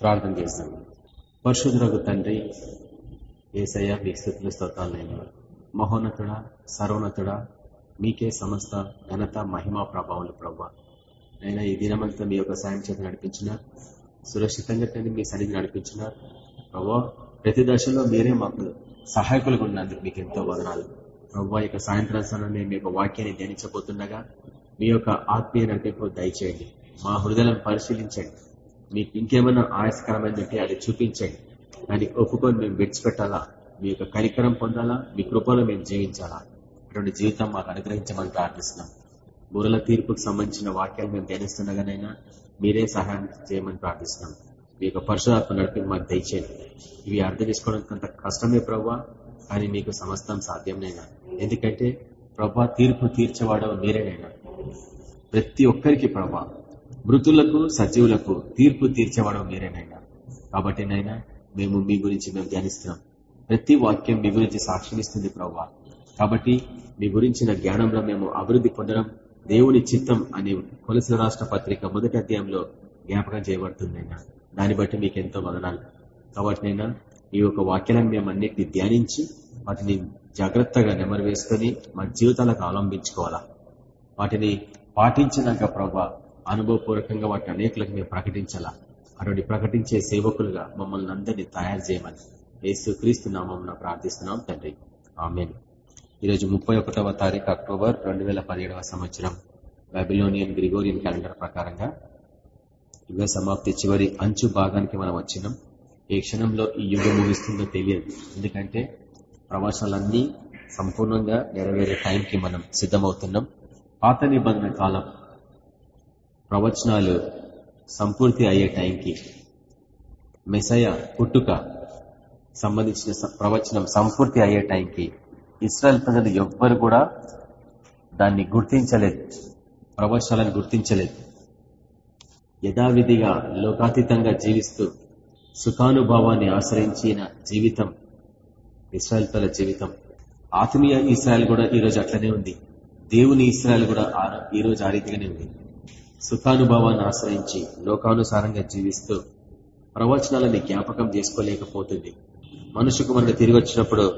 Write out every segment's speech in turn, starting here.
ప్రార్థన చేస్తాను. పరిశుద్ధులకు తండ్రి ఏసయ్య మీ స్థితులు స్తోతాలైన మహోన్నతుడ సర్వోన్నతుడ మీకే సమస్త ఘనత మహిమా ప్రభావాలు ప్రభావ అయినా ఈ దినమంతా మీ యొక్క సాయం చేత నడిపించిన సురక్షితంగా తండ్రి మీ సన్నిధి నడిపించిన ప్రభావ ప్రతి దశలో మీరే మాకు సహాయకులుగా ఉన్నందుకు మీకు ఎంతో వదనాలు. ప్రభావ యొక్క సాయంత్రం సమయంలో మీ యొక్క వాక్యాన్ని ధ్యానించబోతుండగా మీ యొక్క ఆత్మీయ నడిపింపు దయచేయండి. మా హృదయాలను పరిశీలించండి. మీకు ఇంకేమైనా ఆయాసకరమైనది ఉంటే అది చూపించండి. దాన్ని ఒప్పుకొని మేము విడిచిపెట్టాలా? మీ యొక్క కనికరం పొందాలా? మీ కృపలో మేము జీవించాలా అటువంటి జీవితం మాకు అనుగ్రహించమని ప్రార్థిస్తున్నాం. బురల తీర్పుకు సంబంధించిన వాక్యాలు మేము ధ్యానిస్తుండగానైనా మీరే సహాయం చేయమని ప్రార్థిస్తున్నాం. మీ యొక్క పరిశుధాత్మ నడిపి మాకు దయచేయండి. ఇవి అర్థం చేసుకోవడానికి అంత కష్టమే ప్రవ్వా కానీ మీకు సమస్తం సాధ్యంనైనా ఎందుకంటే ప్రభా తీర్పు తీర్చేవాడవు మీరేనైనా. ప్రతి ఒక్కరికి ప్రభా మృతులకు సజీవులకు తీర్పు తీర్చేవాడవు మీరేనైనా. కాబట్టి నైనా మేము మీ గురించి మేము ధ్యానిస్తున్నాం. ప్రతి వాక్యం మీ గురించి సాక్ష్యమిస్తుంది ప్రభా కాబట్టి మీ గురించిన జ్ఞానంలో మేము అభివృద్ధి పొందడం దేవుని చిత్తం అనే కొలసిన రాష్ట్ర పత్రిక మొదటి అధ్యాయంలో జ్ఞాపకం చేయబడుతుందైనా దాన్ని బట్టి మీకు ఎంతో వదనాలు. కాబట్టి నైనా ఈ యొక్క వాక్యాలను మేము అన్నిటిని ధ్యానించి వాటిని జాగ్రత్తగా నెమరు వేసుకొని మా జీవితాలకు అవలంబించుకోవాలా? వాటిని పాటించినాక ప్రభా అనుభవపూర్వకంగా వాటిని అనేకులకు మేము ప్రకటించాలా? అటువంటి ప్రకటించే సేవకులుగా మమ్మల్ని అందరినీ తయారు చేయమని యేసు క్రీస్తు నామం ప్రార్థిస్తున్నాం తండ్రి. ఆమెన్. ఈరోజు ముప్పై ఒకటవ తారీఖు అక్టోబర్ రెండు వేల పదిహేడవ సంవత్సరం బాబిలోనియన్ గ్రిగోరియన్ క్యాలెండర్ ప్రకారంగా యుగ సమాప్తి చివరి అంచు భాగానికి మనం వచ్చినాం. ఏ క్షణంలో ఈ యుగం ముగిస్తుందో తెలియదు. ఎందుకంటే ప్రవాసాలన్నీ సంపూర్ణంగా నెరవేరే టైంకి మనం సిద్ధమవుతున్నాం. పాత నిబంధన కాలం ప్రవచనాలు సంపూర్తి అయ్యే టైంకి. మెసయ పుట్టుక సంబంధించిన ప్రవచనం సంపూర్తి అయ్యే టైంకి ఇస్రాయల్ ప్రజలు ఎవ్వరు కూడా దాన్ని గుర్తించలేదు. ప్రవచనాలను గుర్తించలేదు. యథావిధిగా లోకాతీతంగా జీవిస్తూ సుఖానుభవాన్ని ఆశ్రయించిన జీవితం ఇస్రాయల్ ప్రజల జీవితం. ఆత్మీయ ఇస్రాయల్ కూడా ఈ రోజు అట్లనే ఉంది. దేవుని ఇస్రాయల్ కూడా ఈ రోజు ఆ రీతిగానే ఉంది. సుఖానుభవాన్ని ఆశ్రయించి లోకానుసారంగా జీవిస్తూ ప్రవచనాలని జ్ఞాపకం చేసుకోలేకపోతుంది. మనుషుకు మనకు తిరిగి వచ్చినప్పుడు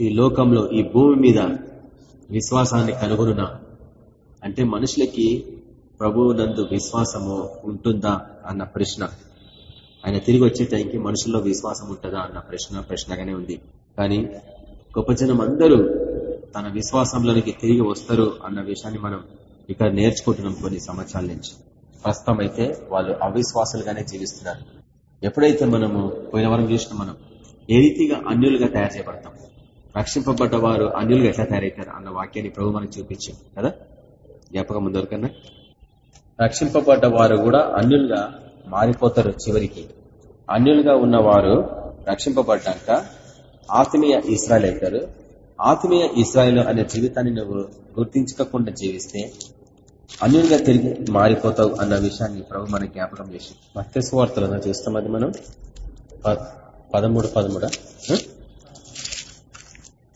ఈ లోకంలో ఈ భూమి మీద విశ్వాసాన్ని కనుగొనునా? అంటే మనుషులకి ప్రభువు నందు విశ్వాసము ఉంటుందా అన్న ప్రశ్న. ఆయన తిరిగి వచ్చే టైంకి మనుషుల్లో విశ్వాసం ఉంటుందా అన్న ప్రశ్న ప్రశ్నగానే ఉంది. కానీ గొప్ప జనం అందరూ తన విశ్వాసంలోనికి తిరిగి వస్తారు అన్న విషయాన్ని మనం ఇక్కడ నేర్చుకుంటున్నాం కొన్ని సంవత్సరాల నుంచి. ప్రస్తుతం అయితే వాళ్ళు అవిశ్వాసులుగానే జీవిస్తున్నారు. ఎప్పుడైతే మనము పోయిన వరం చూసిన మనం ఏ రీతిగా అన్యులుగా తయారు చేయబడతాం? రక్షింపబడ్డ వారు అన్యులుగా ఎట్లా తయారవుతారు అన్న వాక్యాన్ని ప్రభు మనకు చూపించాం కదా? జ్ఞాపకం ముందరికన్నా రక్షింపబడ్డ వారు కూడా అన్యులుగా మారిపోతారు చివరికి. అన్యులుగా ఉన్నవారు రక్షింపబడ్డాక ఆత్మీయ ఇస్రాయల్ అవుతారు ఆత్మీయ ఇస్రాయల్ అనే జీవితాన్ని నువ్వు గుర్తించకుండా జీవిస్తే అన్యులుగా తిరిగి మారిపోతావు అన్న విషయాన్ని ప్రభు మనకి జ్ఞాపకం చేసి. మత్స్య వార్తలు చూస్తాం అది మనం పదమూడు పదమూడ?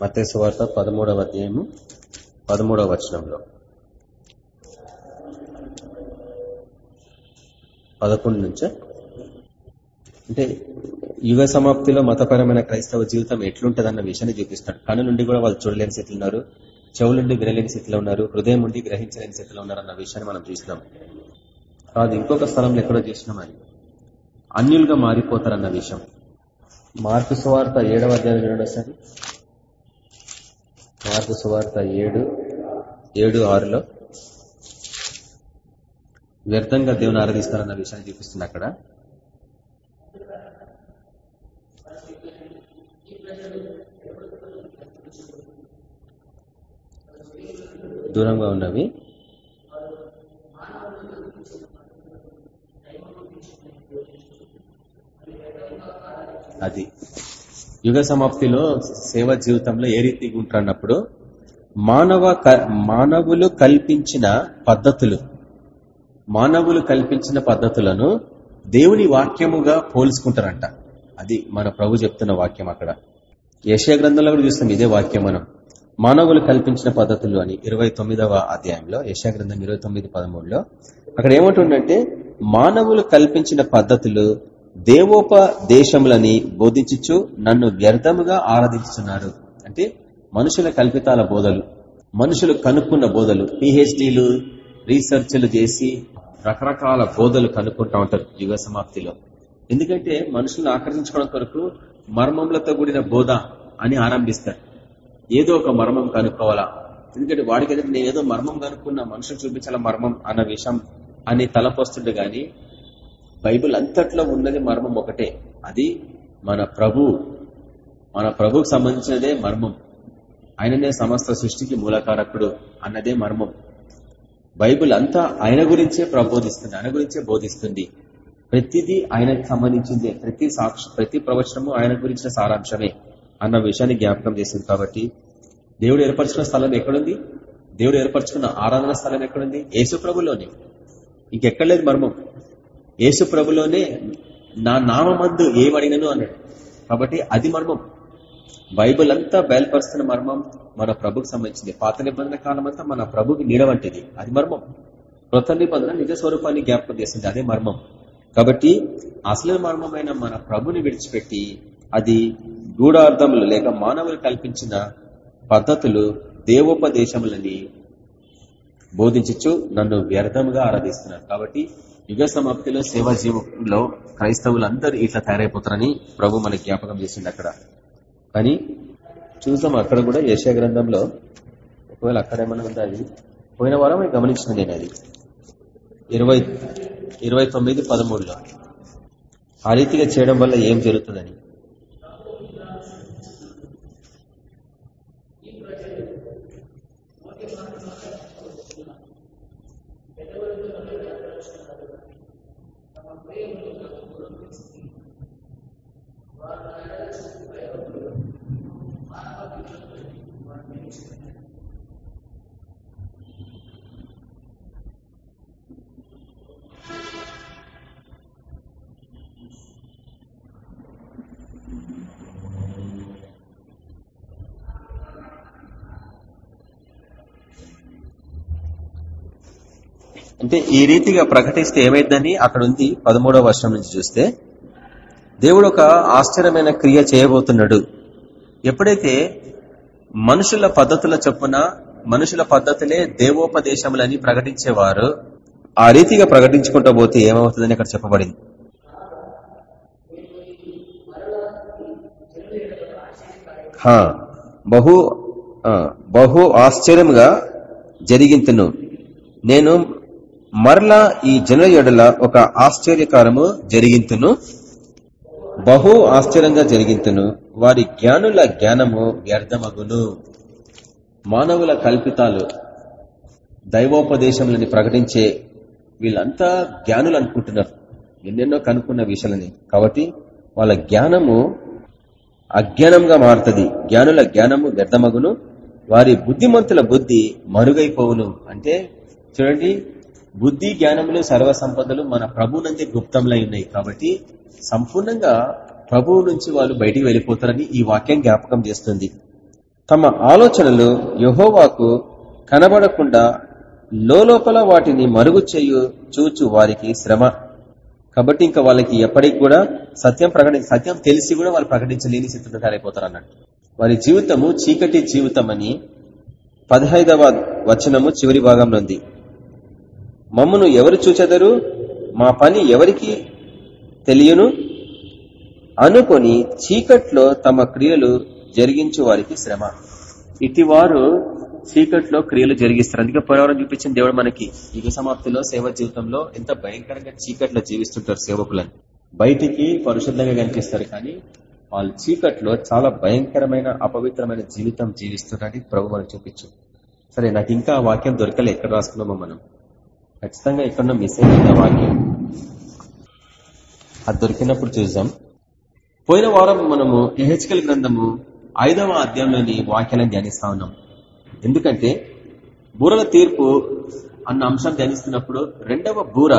మత్స్య వార్త పదమూడవ అధ్యాయము పదమూడవ వచనంలో. పదకొండు నుంచే. అంటే యుగ సమాప్తిలో మతపరమైన క్రైస్తవ జీవితం ఎట్లుంటదన్న విషయాన్ని చూపిస్తాడు. కను నుండి కూడా వాళ్ళు చూడలేని స్థితిలో ఉన్నారు. చెవులుండి వినలేని స్థితిలో ఉన్నారు హృదయం ఉండి గ్రహించలేని స్థితిలో ఉన్నారు అన్న విషయాన్ని మనం చూసినాం. కాదు ఇంకొక స్థలంలో ఎక్కడో చూసినాం అని అన్యులుగా మారిపోతారన్న విషయం. మార్పు సువార్త ఏడవ అధ్యాయం చూడండి ఒకసారి మార్పు సువార్త ఏడు ఏడు ఆరులో. వ్యర్థంగా దేవుని ఆరాధిస్తారన్న విషయాన్ని చూపిస్తుంది అక్కడ. దూరంగా ఉన్నవి అది. యుగ సమాప్తిలో సేవ జీవితంలో ఏ రీతిగా ఉంటున్నప్పుడు మానవ మానవులు కల్పించిన పద్ధతులు మానవులు కల్పించిన పద్ధతులను దేవుని వాక్యముగా పోల్చుకుంటారంట. అది మన ప్రభు చెప్తున్న వాక్యం అక్కడ. యశయ గ్రంథంలో కూడా చూస్తాం ఇదే వాక్యం మనం మానవులు కల్పించిన పద్ధతులు అని ఇరవై తొమ్మిదవ అధ్యాయంలో యశాగ్రంథం ఇరవై తొమ్మిది పదమూడులో అక్కడ ఏమంటుండంటే మానవులు కల్పించిన పద్ధతులు దేవోపదేశములని బోధించుచు నన్ను వ్యర్థముగా ఆరాధిస్తున్నారు అంటే మనుషుల కల్పితాల బోధలు మనుషులు కనుక్కున్న బోధలు పిహెచ్డీలు రీసెర్చ్లు చేసి రకరకాల బోధలు కనుక్కుంటా ఉంటారు యుగ సమాప్తిలో. ఎందుకంటే మనుషులను ఆకర్షించుకోవడం కొరకు మర్మములతో కూడిన బోధ అని ఆరంభిస్తారు. ఏదో ఒక మర్మం కనుక్కోవాలా? ఎందుకంటే వాడికి ఎదురు నేను ఏదో మర్మం కనుక్కున్న మనుషులు చూపించాల మర్మం అన్న విషయం అని తలపోస్తుండే గాని బైబుల్ అంతట్లో ఉన్నది మర్మం ఒకటే. అది మన ప్రభు మన ప్రభుకు సంబంధించినదే మర్మం. ఆయననే సమస్త సృష్టికి మూలకారకుడు అన్నదే మర్మం. బైబుల్ అంతా ఆయన గురించే ప్రబోధిస్తుంది ఆయన గురించే బోధిస్తుంది. ప్రతిదీ ఆయనకు సంబంధించిందే. ప్రతి సాక్షి ప్రతి ప్రవచనము ఆయన గురించిన సారాంశమే. అన్న విషయాన్ని జ్ఞాపకం చేసింది కాబట్టి దేవుడు ఏర్పరచుకున్న స్థలం ఎక్కడుంది? దేవుడు ఏర్పరచుకున్న ఆరాధన స్థలం ఎక్కడుంది? యేసు ప్రభులోనే. ఇంకెక్కడలేదు మర్మం. యేసు ప్రభులోనే నా నామందు ఏమడిగను అన్నాడు. కాబట్టి అది మర్మం. బైబుల్ అంతా బయలుపరుస్తున్న మర్మం మన ప్రభుకు సంబంధించింది. పాత నిబంధన కాలం అంతా మన ప్రభుకి నీడవంటిది అది మర్మం. కృత నిబంధన నిజ స్వరూపాన్ని జ్ఞాపకం చేసింది. అదే మర్మం. కాబట్టి అసలు మర్మమైన మన ప్రభుని విడిచిపెట్టి అది గూఢార్థములు లేక మానవులు కల్పించిన పద్ధతులు దేవోపదేశములని బోధించచ్చు నన్ను వ్యర్థముగా ఆరాధిస్తున్నారు. కాబట్టి యుగ సమాప్తిలో సేవా జీవంలో క్రైస్తవులందరూ ఇట్లా తయారైపోతారని ప్రభు మన జ్ఞాపకం చేసింది అక్కడ. కానీ చూసాం అక్కడ కూడా యశా గ్రంథంలో ఒకవేళ అక్కడ ఏమైనా ఉందా అది? పోయిన వారం గమనించిన నేను అది. ఇరవై ఇరవై తొమ్మిది పదమూడులో. ఆ రీతిగా చేయడం వల్ల ఏం జరుగుతుందని. అంటే ఈ రీతిగా ప్రకటిస్తే ఏమైందని అక్కడ ఉంది పదమూడవ వర్షం నుంచి చూస్తే. దేవుడు ఒక ఆశ్చర్యమైన క్రియ చేయబోతున్నాడు. ఎప్పుడైతే మనుషుల పద్ధతుల చొప్పున మనుషుల పద్ధతులే దేవోపదేశములని ప్రకటించేవారు ఆ రీతిగా ప్రకటించుకుంటూ పోతే ఏమవుతుందని అక్కడ చెప్పబడింది. బహు బహు ఆశ్చర్యంగా జరిగింతును. నేను మరలా ఈ జనుల ఎడల ఒక ఆశ్చర్యకారము జరిగింతును. బహు ఆశ్చర్యంగా జరిగింతును. వారి జ్ఞానుల జ్ఞానము వ్యర్థమగును. మానవుల కల్పితాలు దైవోపదేశములని ప్రకటించే వీళ్ళంతా జ్ఞానులు అనుకుంటున్నారు. ఎన్నెన్నో కనుక్కున్న విషయాలని. కాబట్టి వాళ్ళ జ్ఞానము అజ్ఞానంగా మారుతుంది. జ్ఞానుల జ్ఞానము వ్యర్థమగును. వారి బుద్ధిమంతుల బుద్ధి మరుగైపోవును. అంటే చూడండి బుద్ధి జ్ఞానములు సర్వ సంపదలు మన ప్రభునందే గుప్తంలో ఉన్నాయి కాబట్టి సంపూర్ణంగా ప్రభువు నుంచి వాళ్ళు బయటికి వెళ్ళిపోతారని ఈ వాక్యం జ్ఞాపకం చేస్తుంది. తమ ఆలోచనలు యహోవాకు కనబడకుండా లోపల వాటిని మరుగు చేయు చూచు వారికి శ్రమ. కాబట్టి ఇంకా వాళ్ళకి ఎప్పటికి కూడా సత్యం ప్రకటి సత్యం తెలిసి కూడా వాళ్ళు ప్రకటించలేని స్థితిలో తయారైపోతారు అన్నట్టు వారి జీవితము చీకటి జీవితం అని పదహైదవ వచనము చివరి భాగంలో ఉంది. మమ్మను ఎవరు చూచెదరు? మా పని ఎవరికి తెలియను? అనుకొని చీకట్లో తమ క్రియలు జరిగించు వారికి శ్రమ. ఇటివారు చీకట్లో క్రియలు జరిగిస్తారు. అందుకే పోలవరం చూపించిన దేవుడు మనకి. యుగ సమాప్తిలో సేవ జీవితంలో ఎంత భయంకరంగా చీకట్లో జీవిస్తుంటారు సేవకులని. బయటికి పరిశుద్ధంగా కనిపిస్తారు కానీ వాళ్ళు చీకట్లో చాలా భయంకరమైన అపవిత్రమైన జీవితం జీవిస్తున్నారని ప్రభు మనకు చూపించు. సరే నాకు ఇంకా వాక్యం దొరకలే. ఎక్కడ రాసుకున్నామో మనం? ఖచ్చితంగా ఎక్కడో మిస్ అయింది వాక్యం అది దొరికినప్పుడు చూద్దాం. పోయిన వారం మనము ఎహెచ్కల్ గ్రంథము ఐదవ అధ్యాయంలోని వాక్యాలను ధ్యానిస్తా ఉన్నాం. ఎందుకంటే బూరల తీర్పు అన్న అంశం ధ్యానిస్తున్నప్పుడు రెండవ బూర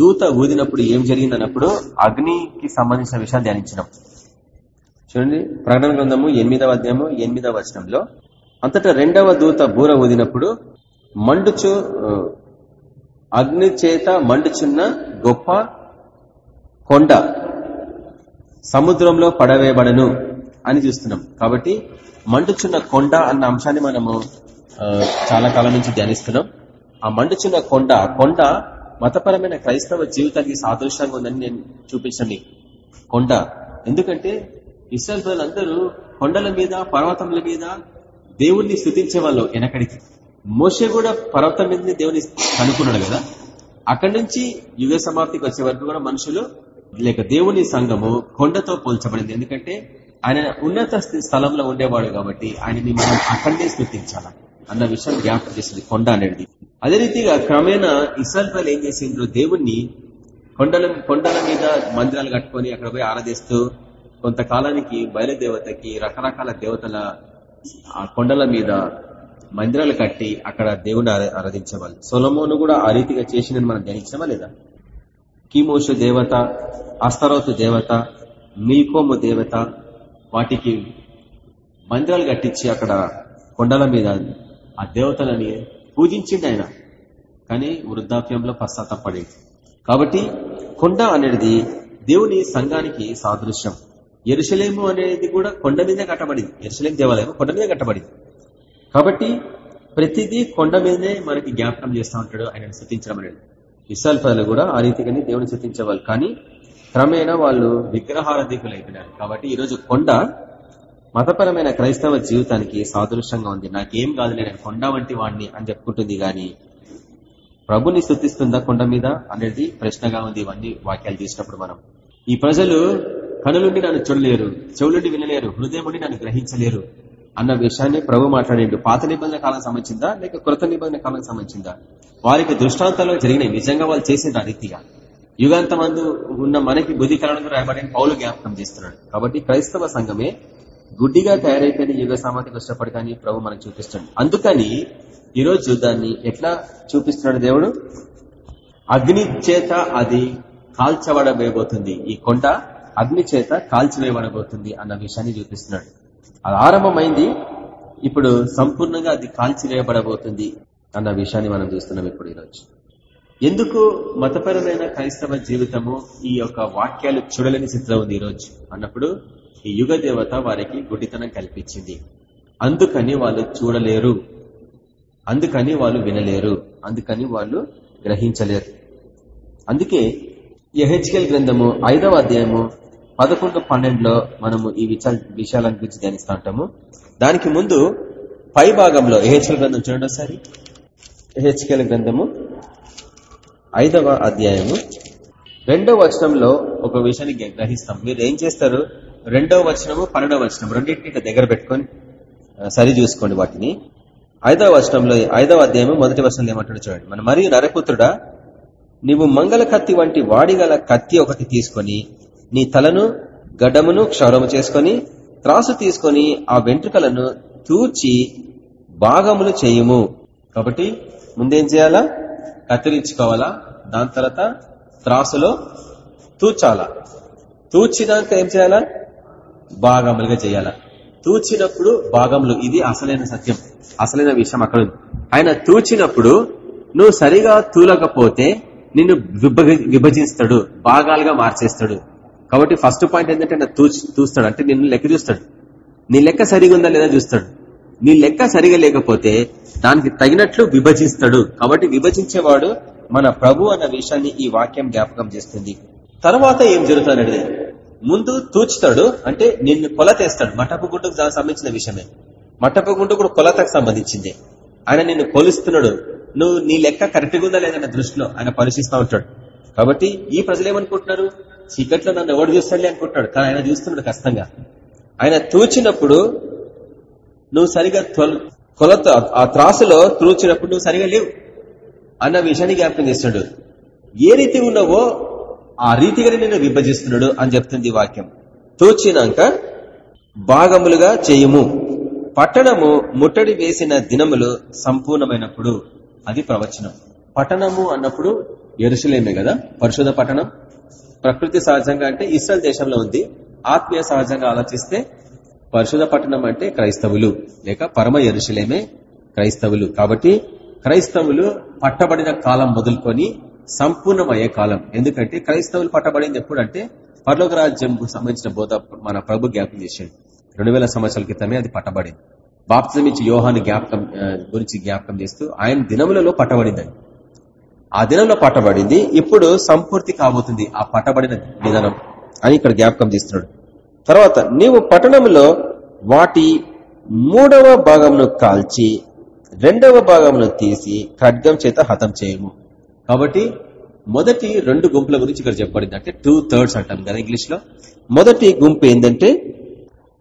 దూత ఊదినప్పుడు ఏం జరిగిందన్నప్పుడు అగ్నికి సంబంధించిన విషయాలు ధ్యానించినాం. చూడండి ప్రకటన గ్రంథము ఎనిమిదవ అధ్యాయము ఎనిమిదవ వచనంలో అంతటా రెండవ దూత బూర ఊదినప్పుడు మండుచు అగ్ని చేత మండుచున్న గొప్ప కొండ సముద్రంలో పడవేయబడను అని చూస్తున్నాం. కాబట్టి మండుచున్న కొండ అన్న అంశాన్ని మనము చాలా కాలం నుంచి ధ్యానిస్తున్నాం. ఆ మండుచున్న కొండ కొండ మతపరమైన క్రైస్తవ జీవితానికి సాదృశ్యంగా ఉందని నేను చూపించండి కొండ. ఎందుకంటే ఇస్రాయల్ ప్రజలందరూ కొండల మీద పర్వతముల మీద దేవుణ్ణి స్థుతించే వాళ్ళు వెనకడికి. మోసే కూడా పర్వతం మీద దేవుని కనుక్కున్నాడు కదా? అక్కడి నుంచి యుగ సమాప్తికి వచ్చే వరకు కూడా మనుషులు లేక దేవుని సంఘము కొండతో పోల్చబడింది. ఎందుకంటే ఆయన ఉన్నత స్థలంలో ఉండేవాడు కాబట్టి ఆయనని మనం అక్కడే స్థుతించాల? అన్న విషయం జ్ఞాపకం చేసింది కొండ అనేది. అదే రీతిగా క్రమేణా ఇసల్పల్ ఏం చేసిండ్రు? దేవుణ్ణి కొండల కొండల మీద మందిరాలు కట్టుకొని అక్కడ పోయి ఆరాధిస్తూ కొంతకాలానికి బయలుదేవతకి రకరకాల దేవతల ఆ కొండల మీద మందిరాలు కట్టి అక్కడ దేవుని ఆరాధించేవాళ్ళు సొలమోను కూడా ఆ రీతిగా చేసిన మనం ధ్యానించామా లేదా? కీమోషు దేవత అస్తరోతు దేవత మిల్కోము దేవత వాటికి మందిరాలు కట్టించి అక్కడ కొండల మీద ఆ దేవతలని పూజించింది ఆయన. కానీ వృద్ధాప్యంలో పశ్చాత్తపడేది కాబట్టి కొండ అనేది దేవుని సంఘానికి సాదృశ్యం. ఎరుసలేము అనేది కూడా కొండ మీద కట్టబడింది. ఎరుసలేం దేవాలయం కొండ మీద కట్టబడింది. కాబట్టి ప్రతిదీ కొండ మీదనే మనకి జ్ఞాపకం చేస్తూ ఉంటాడు ఆయన శృతించడం అనేది ఇస్రాల్ కూడా ఆ రీతిగానే దేవుని శృతించేవాళ్ళు కానీ క్రమేణా వాళ్ళు విగ్రహారధికులు అయిపోయినారు. కాబట్టి ఈరోజు కొండ మతపరమైన క్రైస్తవ జీవితానికి సాదృశ్యంగా ఉంది. నాకేం కాదు నేను కొండ వంటి వాడిని అని చెప్పుకుంటుంది. గాని ప్రభుని స్థుతిస్తుందా కొండ మీద అనేది ప్రశ్నగా ఉంది. ఇవన్నీ వాక్యాలు తీసినప్పుడు మనం. ఈ ప్రజలు కనులుండి నన్ను చూడలేరు చెవులుండి వినలేరు హృదయం నన్ను గ్రహించలేరు. అన్న విషయాన్ని ప్రభు మాట్లాడిండు. పాత నిబంధన కాలం సంబంధించిందా? లేక కృత నిబంధన కాలం సంబంధించిందా? వారికి దృష్టాంతాలు జరిగినాయి నిజంగా వాళ్ళు చేసిన ఆ రీతిగా. యుగాంతమందు ఉన్న మనకి బుద్ధి కళలకు రాయబడిన పౌలు జ్ఞాపకం చేస్తున్నాడు. కాబట్టి క్రైస్తవ సంఘమే గుడ్డిగా తయారైపోయిన యుగ సామాధికి వచ్చినప్పటి కానీ ప్రభు మనకు చూపిస్తుంది అందుకని ఈరోజు దాన్ని ఎట్లా చూపిస్తున్నాడు దేవుడు? అగ్ని చేత అది కాల్చబడబోతుంది. ఈ కొండ అగ్ని చేత కాల్చివేయబడబోతుంది అన్న విషయాన్ని చూపిస్తున్నాడు. అది ఆరంభమైంది. ఇప్పుడు సంపూర్ణంగా అది కాల్చివేయబడబోతుంది అన్న విషయాన్ని మనం చూస్తున్నాం ఇప్పుడు ఈరోజు. ఎందుకు మతపరమైన క్రైస్తవ జీవితము ఈ యొక్క వాక్యాలు చూడలేని స్థితిలో ఉంది ఈరోజు? అన్నప్పుడు ఈ యుగ దేవత వారికి గుడ్డితనం కల్పించింది. అందుకని వాళ్ళు చూడలేరు. అందుకని వాళ్ళు వినలేరు. అందుకని వాళ్ళు గ్రహించలేరు. అందుకే ఎహెచ్కెల్ గ్రంథము ఐదవ అధ్యాయము పదకొండు పన్నెండులో మనము ఈ విషయాల గురించి ధ్యానిస్తూ ఉంటాము. దానికి ముందు పై భాగంలో ఎహెచ్కెల్ గ్రంథం చూడండి ఒకసారి. ఎహెచ్కెల్ గ్రంథము ఐదవ అధ్యాయము. రెండవ వచనంలో ఒక విషయాన్ని గ్రహిస్తాం. మీరు ఏం చేస్తారు? రెండవ వచనము పన్నెండవ వచనం రెండింటిని దగ్గర పెట్టుకొని సరి చూసుకోండి వాటిని. ఐదవ వచనంలో ఐదవ అధ్యాయము మొదటి వచనంలో ఏమంటాడు చూడండి. మన మరియు నరపుత్రుడా నీవు మంగళ కత్తి వంటి వాడిగల కత్తి ఒకటి తీసుకొని నీ తలను గడ్డమును క్షౌరము చేసుకొని త్రాసు తీసుకొని ఆ వెంట్రుకలను తూచి భాగములు చేయుము. కాబట్టి ముందేం చేయాలా? కత్తిరించుకోవాలా? దాని తర్వాత త్రాసులో తూచాలా తూచినాక ఏం చేయాలా? భాగములుగా చేయాలా. తూచినప్పుడు భాగములు ఇది అసలైన సత్యం. అసలైన విషయం అక్కడ ఆయన తూచినప్పుడు నువ్వు సరిగా తూలకపోతే నిన్ను విభజిస్తాడు భాగాలుగా మార్చేస్తాడు. కాబట్టి ఫస్ట్ పాయింట్ ఏంటంటే నా చూస్తాడు అంటే నిన్ను లెక్క చూస్తాడు. నీ లెక్క సరిగా ఉందా లేదా చూస్తాడు. నీ లెక్క సరిగా లేకపోతే దానికి తగినట్లు విభజిస్తాడు. కాబట్టి విభజించేవాడు మన ప్రభు అన్న విషయాన్ని ఈ వాక్యం జ్ఞాపకం చేస్తుంది. తర్వాత ఏం జరుగుతుంది ముందు తూచుతాడు. అంటే నిన్ను కొలతేస్తాడు మఠపు గుండుకు సంబంధించిన విషయమే. మఠపు గుండు కూడా కొలతకు సంబంధించింది. ఆయన నిన్ను కొలుస్తున్నాడు. నువ్వు నీ లెక్క కరెక్ట్గా ఉందా లేదన్న దృష్టిలో ఆయన పరిశీలిస్తూ ఉంటాడు. కాబట్టి ఈ ప్రజలు ఏమనుకుంటున్నారు? చీకట్లో నన్ను ఎవడు చూస్తాడులే అనుకుంటున్నాడు. కానీ ఆయన చూస్తున్నాడు కష్టంగా ఆయన తూచినప్పుడు నువ్వు సరిగా కొలత ఆ త్రాసులో తూచినప్పుడు నువ్వు సరిగా లేవు అన్న విషయాన్ని జ్ఞాపకం చేస్తున్నాడు. ఏ రీతి ఉన్నావో ఆ రీతిగానే నేను విభజిస్తున్నాడు అని చెప్తుంది వాక్యం. తూచినాక భాగములుగా చేయము. పట్టణము ముట్టడి వేసిన దినములు సంపూర్ణమైనప్పుడు. అది ప్రవచనం. పట్టణము అన్నప్పుడు ఎరుసలేమే కదా? పరిశుధ పట్టణం? ప్రకృతి సహజంగా అంటే ఇస్రాయల్ దేశంలో ఉంది. ఆత్మీయ సహజంగా ఆలోచిస్తే పరిశుధ పట్టణం అంటే క్రైస్తవులు లేక పరమ ఎరుశలేమే క్రైస్తవులు. కాబట్టి క్రైస్తవులు పట్టబడిన కాలం మొదలుకొని సంపూర్ణమయ్యే కాలం. ఎందుకంటే క్రైస్తవులు పట్టబడింది ఎప్పుడంటే పర్లోక రాజ్యం సంబంధించిన బోధ మన ప్రభు జ్ఞాపకం చేసిండు రెండు వేల సంవత్సరాల క్రితమే అది పట్టబడింది. బాప్తిజం ఇచ్చి యోహాన్ని జ్ఞాపకం గురించి జ్ఞాపకం చేస్తూ ఆయన దినములలో పట్టబడిందని ఆ దినంలో పట్టబడింది ఇప్పుడు సంపూర్తి కాబోతుంది ఆ పట్టబడిన విధానం అని ఇక్కడ జ్ఞాపకం చేస్తున్నాడు. తర్వాత నీవు పట్టణంలో వాటి మూడవ భాగంను కాల్చి రెండవ భాగంను తీసి ఖడ్గం చేత హతం చేయము. కాబట్టి మొదటి రెండు గుంపుల గురించి ఇక్కడ చెప్పబడింది. అంటే టూ థర్డ్స్ అంటాం కదా ఇంగ్లీష్లో మొదటి గుంపు ఏంటంటే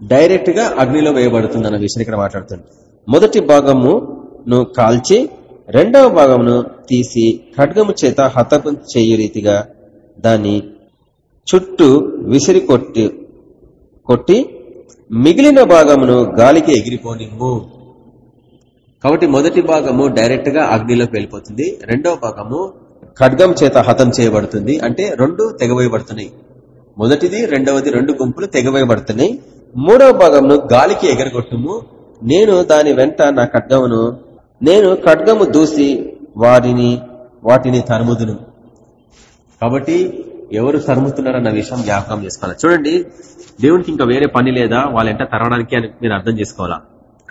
డైరెక్ట్గా అగ్నిలో వేయబడుతుంది అన్న విషయం ఇక్కడ మాట్లాడుతుంది. మొదటి భాగమును కాల్చి రెండవ భాగమును తీసి ఖడ్గము చేత హతము చేయు రీతిగా దాని చుట్టూ విసిరి కొట్టి కొట్టి మిగిలిన భాగమును గాలికి ఎగిరిపోనిమ్ము కాబట్టి మొదటి భాగము డైరెక్ట్గా అగ్నిలోకి వెళ్ళిపోతుంది. రెండవ భాగము ఖడ్గం చేత హతం చేయబడుతుంది. అంటే రెండు తెగవేయబడుతున్నాయి. మొదటిది రెండవది రెండు గుంపులు తెగవేయబడుతున్నాయి. మూడవ భాగమును గాలికి ఎగరగొట్టుము. నేను దాని వెంట నా ఖడ్గమును నేను ఖడ్గము దూసి వారిని వాటిని తరుముదును. కాబట్టి ఎవరు తరుముతున్నారన్న విషయం జ్ఞాపకం చేసుకోవాలి. చూడండి దేవునికి ఇంకా వేరే పని లేదా? వాళ్ళంట తరవడానికి అని మీరు అర్థం చేసుకోవాలా?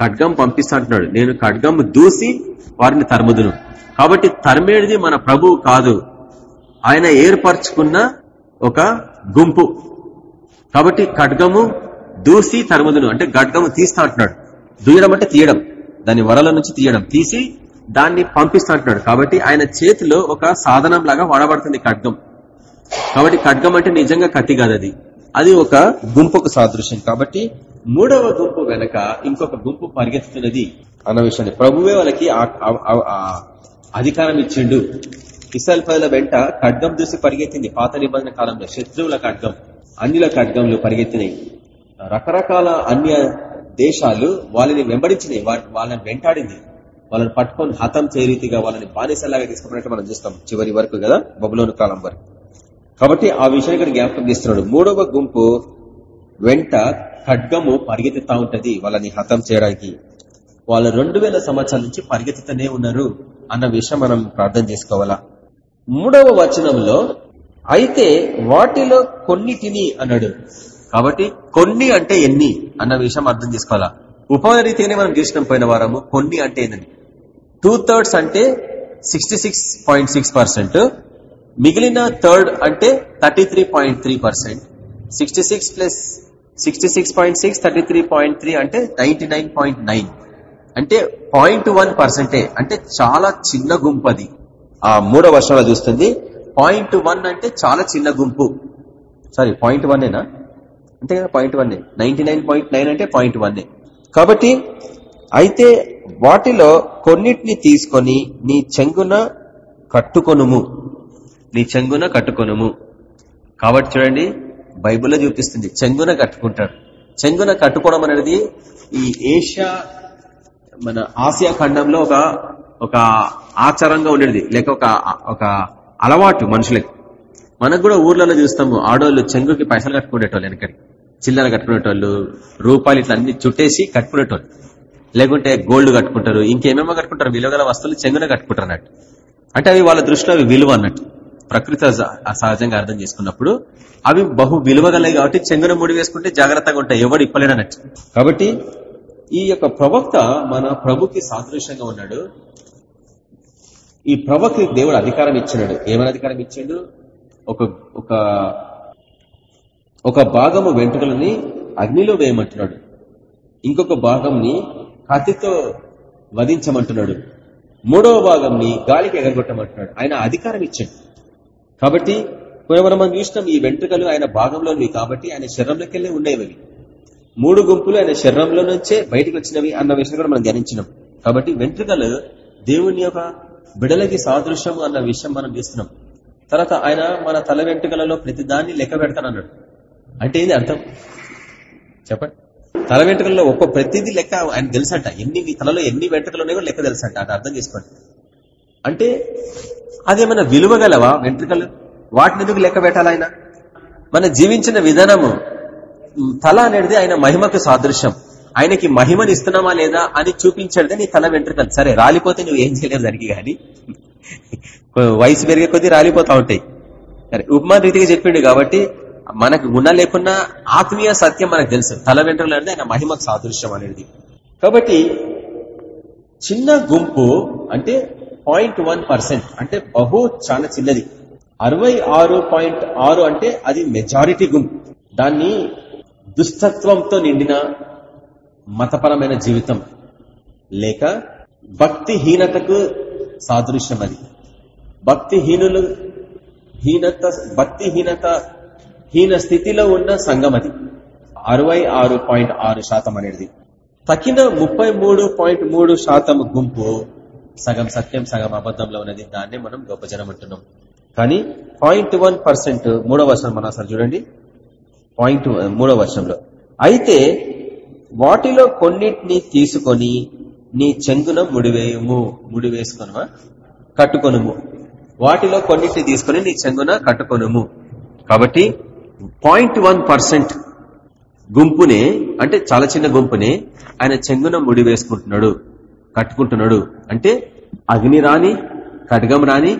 ఖడ్గం పంపిస్తా అంటున్నాడు. నేను ఖడ్గం దూసి వారిని తరుముదును. కాబట్టి తరిమేడిది మన ప్రభువు కాదు. ఆయన ఏర్పరచుకున్న ఒక గుంపు. కాబట్టి ఖడ్గము దూసి తరుముదును. అంటే ఖడ్గము తీస్తా అంటున్నాడు. దూయడం అంటే తీయడం. దాని వరల నుంచి తీయడం తీసి దాన్ని పంపిస్తా కాబట్టి ఆయన చేతిలో ఒక సాధనం లాగా వాడబడుతుంది ఖడ్గం. కాబట్టి ఖడ్గం అంటే నిజంగా కత్తి కాదు అది. అది ఒక గుంపుకు సాదృశ్యం. కాబట్టి మూడవ గుంపు వెనక ఇంకొక గుంపు పరిగెత్తుతున్నది అన్న విషయాన్ని. ప్రభువే వాళ్ళకి అధికారం ఇచ్చిండు. ఇసల్ పదల వెంట ఖడ్గం చూసి పరిగెత్తింది. పాత నిబంధన కాలంలో శత్రువుల ఖడ్గం అన్యుల ఖడ్గంలో పరిగెత్తినాయి. రకరకాల అన్య దేశాలు వాళ్ళని వెంబడించినాయి వాళ్ళని వెంటాడింది. వాళ్ళని పట్టుకొని హతం చేరీతిగా వాళ్ళని బానిసలాగా తీసుకున్నట్టు మనం చూస్తాం చివరి వరకు కదా బబులోని కాలం వరకు. కాబట్టి ఆ విషయాన్ని ఇక్కడ జ్ఞాపకం చేస్తున్నాడు. మూడవ గుంపు వెంట ఖడ్గము పరిగెత్తుతా ఉంటది వాళ్ళని హతం చేయడానికి. వాళ్ళు రెండు వేల సంవత్సరాల నుంచి పరిగెత్తుతూనే ఉన్నారు అన్న విషయం మనం ప్రార్థన చేసుకోవాలా? మూడవ వచనంలో అయితే వాటిలో కొన్నిటిని అన్నాడు. కాబట్టి కొన్ని అంటే ఎన్ని అన్న విషయం అర్థం చేసుకోవాలా? ఉపమాన రీతిగానే మనం చూసినాం పోయిన వారము కొన్ని అంటే ఏంటని టూ థర్డ్స్ అంటే సిక్స్టీ మిగిలిన థర్డ్ అంటే thirty three point three percent sixty six plus sixty six point six thirty three point three అంటే నైన్టీ నైన్ పాయింట్ నైన్ అంటే పాయింట్ వన్ పర్సెంటే అంటే చాలా చిన్న గుంపు అది ఆ మూడో వర్షంలో చూస్తుంది పాయింట్ వన్ అంటే చాలా చిన్న గుంపు. సారీ పాయింట్ వన్నేనా అంతే కదా పాయింట్ వన్ నైన్టీ అంటే పాయింట్ వన్ కాబట్టి అయితే వాటిలో కొన్నిటిని తీసుకొని నీ చెంగున కట్టుకొనుము. నీ చెంగున కట్టుకొనుము. కాబట్టి చూడండి బైబుల్లో చూపిస్తుంది చెంగున కట్టుకుంటాడు చెంగున కట్టుకోవడం అనేది ఈ ఏషియా మన ఆసియా ఖండంలో ఒక ఒక ఆచారంగా ఉండేది. లేక ఒక ఒక అలవాటు మనుషులకి. మనకు కూడా ఊర్లలో చూస్తాము ఆడోళ్ళు చెంగుకి పైసలు కట్టుకునేటోళ్ళు వెనకడికి చిల్లర కట్టుకునేటోళ్ళు రూపాయలు ఇట్లా అన్ని చుట్టేసి కట్టుకునేటోళ్ళు. లేకుంటే గోల్డ్ కట్టుకుంటారు ఇంకేమేమో కట్టుకుంటారు విలువ వస్తువులు చెంగున కట్టుకుంటారు అన్నట్టు. అంటే అవి వాళ్ళ దృష్టిలో అవి విలువ అన్నట్టు. ప్రకృతి సహజంగా అర్థం చేసుకున్నప్పుడు అవి బహు విలువగలవి కాబట్టి చెంగున ముడి వేసుకుంటే జాగ్రత్తగా ఉంటాయి ఎవడు ఇప్పలేడన్నట్టు కాబట్టి ఈ యొక్క ప్రవక్త మన ప్రభుకి సాదృశ్యంగా ఉన్నాడు. ఈ ప్రవక్తకి దేవుడు అధికారం ఇచ్చినాడు. ఏమైనా అధికారం ఇచ్చాడు? ఒక ఒక ఒక భాగము వెంట్రుకలని అగ్నిలో వేయమంటున్నాడు. ఇంకొక భాగంని కత్తితో వధించమంటున్నాడు. మూడవ భాగంని గాలికి ఎగరగొట్టమంటున్నాడు. ఆయన అధికారం ఇచ్చాడు. కాబట్టి మనం చూసినాం ఈ వెంట్రుకలు ఆయన భాగంలోనివి కాబట్టి ఆయన శరీరంలోకెళ్ళే ఉండేవి. మూడు గుంపులు ఆయన శరీరంలో నుంచే బయటకు వచ్చినవి అన్న విషయం కూడా మనం ధ్యానించినాం. కాబట్టి వెంట్రుకలు దేవుని యొక్క బిడలకి సాదృశ్యం అన్న విషయం మనం చూస్తున్నాం. తర్వాత ఆయన మన తల వెంట్రుకలలో ప్రతిదాన్ని లెక్క పెడతానన్నాడు. అంటే ఏంది అర్థం? చెప్పండి. తల వెంట్రుకల్లో ఒక్క ప్రతిదీ లెక్క ఆయన తెలుసంట. ఎన్ని మీ తలలో ఎన్ని వెంట్రుకలు ఉన్నాయో లెక్క తెలుసంట. అది అర్థం చేసుకోండి. అంటే అదేమైనా విలువ గలవా వెంట్రుకలు? వాటిని ఎందుకు లెక్క పెట్టాలి ఆయన? మన జీవించిన విధానము తల అనేది ఆయన మహిమకు సాదృశ్యం. ఆయనకి మహిమని ఇస్తున్నామా లేదా అని చూపించడదే నీ తల వెంట్రుకలు. సరే రాలిపోతే నువ్వు ఏం చేయలేవు దానికి కానీ వయసు పెరిగే కొద్దీ రాలిపోతా ఉంటాయి. సరే ఉపమాన రీతిగా చెప్పిండు కాబట్టి మనకు గుణ లేకున్నా ఆత్మీయ సత్యం మనకు తెలుసు. తల వెంట్రులు అనేది ఆయన మహిమకు సాదృశ్యం అనేది. కాబట్టి చిన్న గుంపు అంటే పాయింట్ వన్ పర్సెంట్ అంటే బహు చాలా చిన్నది. అరవై ఆరు పాయింట్ ఆరు అంటే అది మెజారిటీ గుంపు. దాన్ని దుస్తత్వంతో నిండిన మతపరమైన జీవితం. లేక భక్తిహీనతకు సాదృశ్యం అది. భక్తిహీనులు హీనత భక్తిహీనత హీన స్థితిలో ఉన్న సంఘం అది అరవై ఆరు పాయింట్ ఆరు శాతం అనేది. తక్కిన ముప్పై మూడు పాయింట్ మూడు శాతం గుంపు సగం సత్యం సగం అబద్ధంలో ఉన్నది. దాన్నే మనం గొప్ప జనం అంటున్నాం. కానీ పాయింట్ వన్ పర్సెంట్ మూడో వర్షం మన అసలు చూడండి. పాయింట్ మూడో వర్షంలో. అయితే వాటిలో కొన్నిటిని తీసుకొని నీ చెంగున ముడివేయము. ముడివేసుకొనమా? కట్టుకొనుము. వాటిలో కొన్నిటిని తీసుకొని నీ చెంగున కట్టుకొనుము. కాబట్టి పాయింట్ వన్ పర్సెంట్ గుంపునే అంటే చాలా చిన్న గుంపునే ఆయన చెంగున ముడి వేసుకుంటున్నాడు కట్టుకుంటున్నాడు. అంటే అగ్ని రాని ఖడ్గం రాని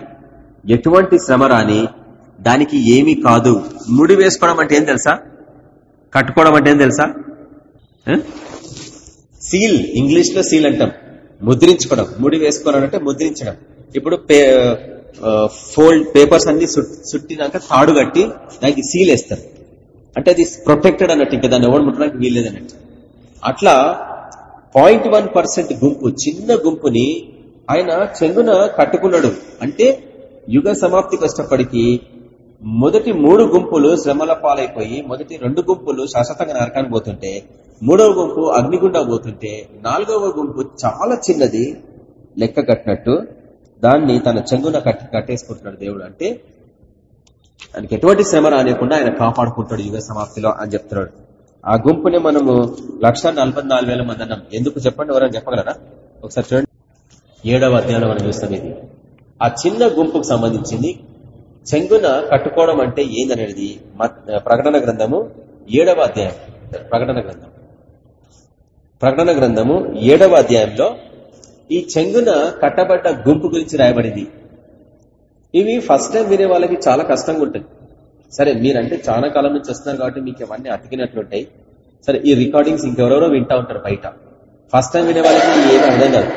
ఎటువంటి శ్రమ రాని దానికి ఏమీ కాదు. ముడి వేసుకోవడం అంటే ఏం తెలుసా? కట్టుకోవడం అంటే ఏం తెలుసా? సీల్ ఇంగ్లీష్లో సీల్ అంటాం. ముద్రించుకోవడం. ముడి వేసుకోవడం అంటే ముద్రించడం. ఇప్పుడు ఫోల్డ్ పేపర్స్ అన్ని చుట్టినాక తాడు కట్టి దానికి సీల్ వేస్తారు. అంటే అది ప్రొటెక్టెడ్ అన్నట్టు ఇంకా దాన్ని ఎవరు ముట్టడానికి వీల్లేదన్నట్టు. అట్లా పాయింట్ వన్ పర్సెంట్ గుంపు చిన్న గుంపుని ఆయన చెంగున కట్టుకున్నాడు. అంటే యుగ సమాప్తికి వచ్చేటప్పటికి మొదటి మూడు గుంపులు శ్రమల పాలైపోయి మొదటి రెండు గుంపులు శాశ్వతంగా నరకానికి పోతుంటే మూడవ గుంపు అగ్నిగుండా పోతుంటే నాలుగవ గుంపు చాలా చిన్నది లెక్క కట్టినట్టు దాన్ని తన చెంగున కట్టి కట్టేసుకుంటున్నాడు దేవుడు. అంటే ఆయనకి ఎటువంటి శ్రమ రానియకుండా ఆయన కాపాడుకుంటాడు యుగ సమాప్తిలో అని చెప్తున్నాడు. ఆ గుంపుని మనము లక్ష మంది అన్నాం. ఎందుకు చెప్పండి ఎవరైనా చెప్పగలరా? ఒకసారి చూడండి. ఏడవ అధ్యాయంలో మనం చూస్తాం ఇది. ఆ చిన్న గుంపుకు సంబంధించింది చెంగున కట్టుకోవడం అంటే ఏందనేది? ప్రకటన గ్రంథము ఏడవ అధ్యాయం. ప్రకటన గ్రంథం. ప్రకటన గ్రంథము ఏడవ అధ్యాయంలో ఈ చెంగున కట్టబడ్డ గుంపు గురించి రాయబడింది. ఇవి ఫస్ట్ టైం వినే వాళ్ళకి చాలా కష్టంగా ఉంటుంది. సరే మీరంటే చాలా కాలం నుంచి వస్తున్నారు కాబట్టి మీకు ఇవన్నీ అతికినట్లుంటాయి. సరే ఈ రికార్డింగ్స్ ఇంకెవరెవరో వింటా ఉంటారు బయట. ఫస్ట్ టైం వినే వాళ్ళకి ఏదో అర్థం కాదు.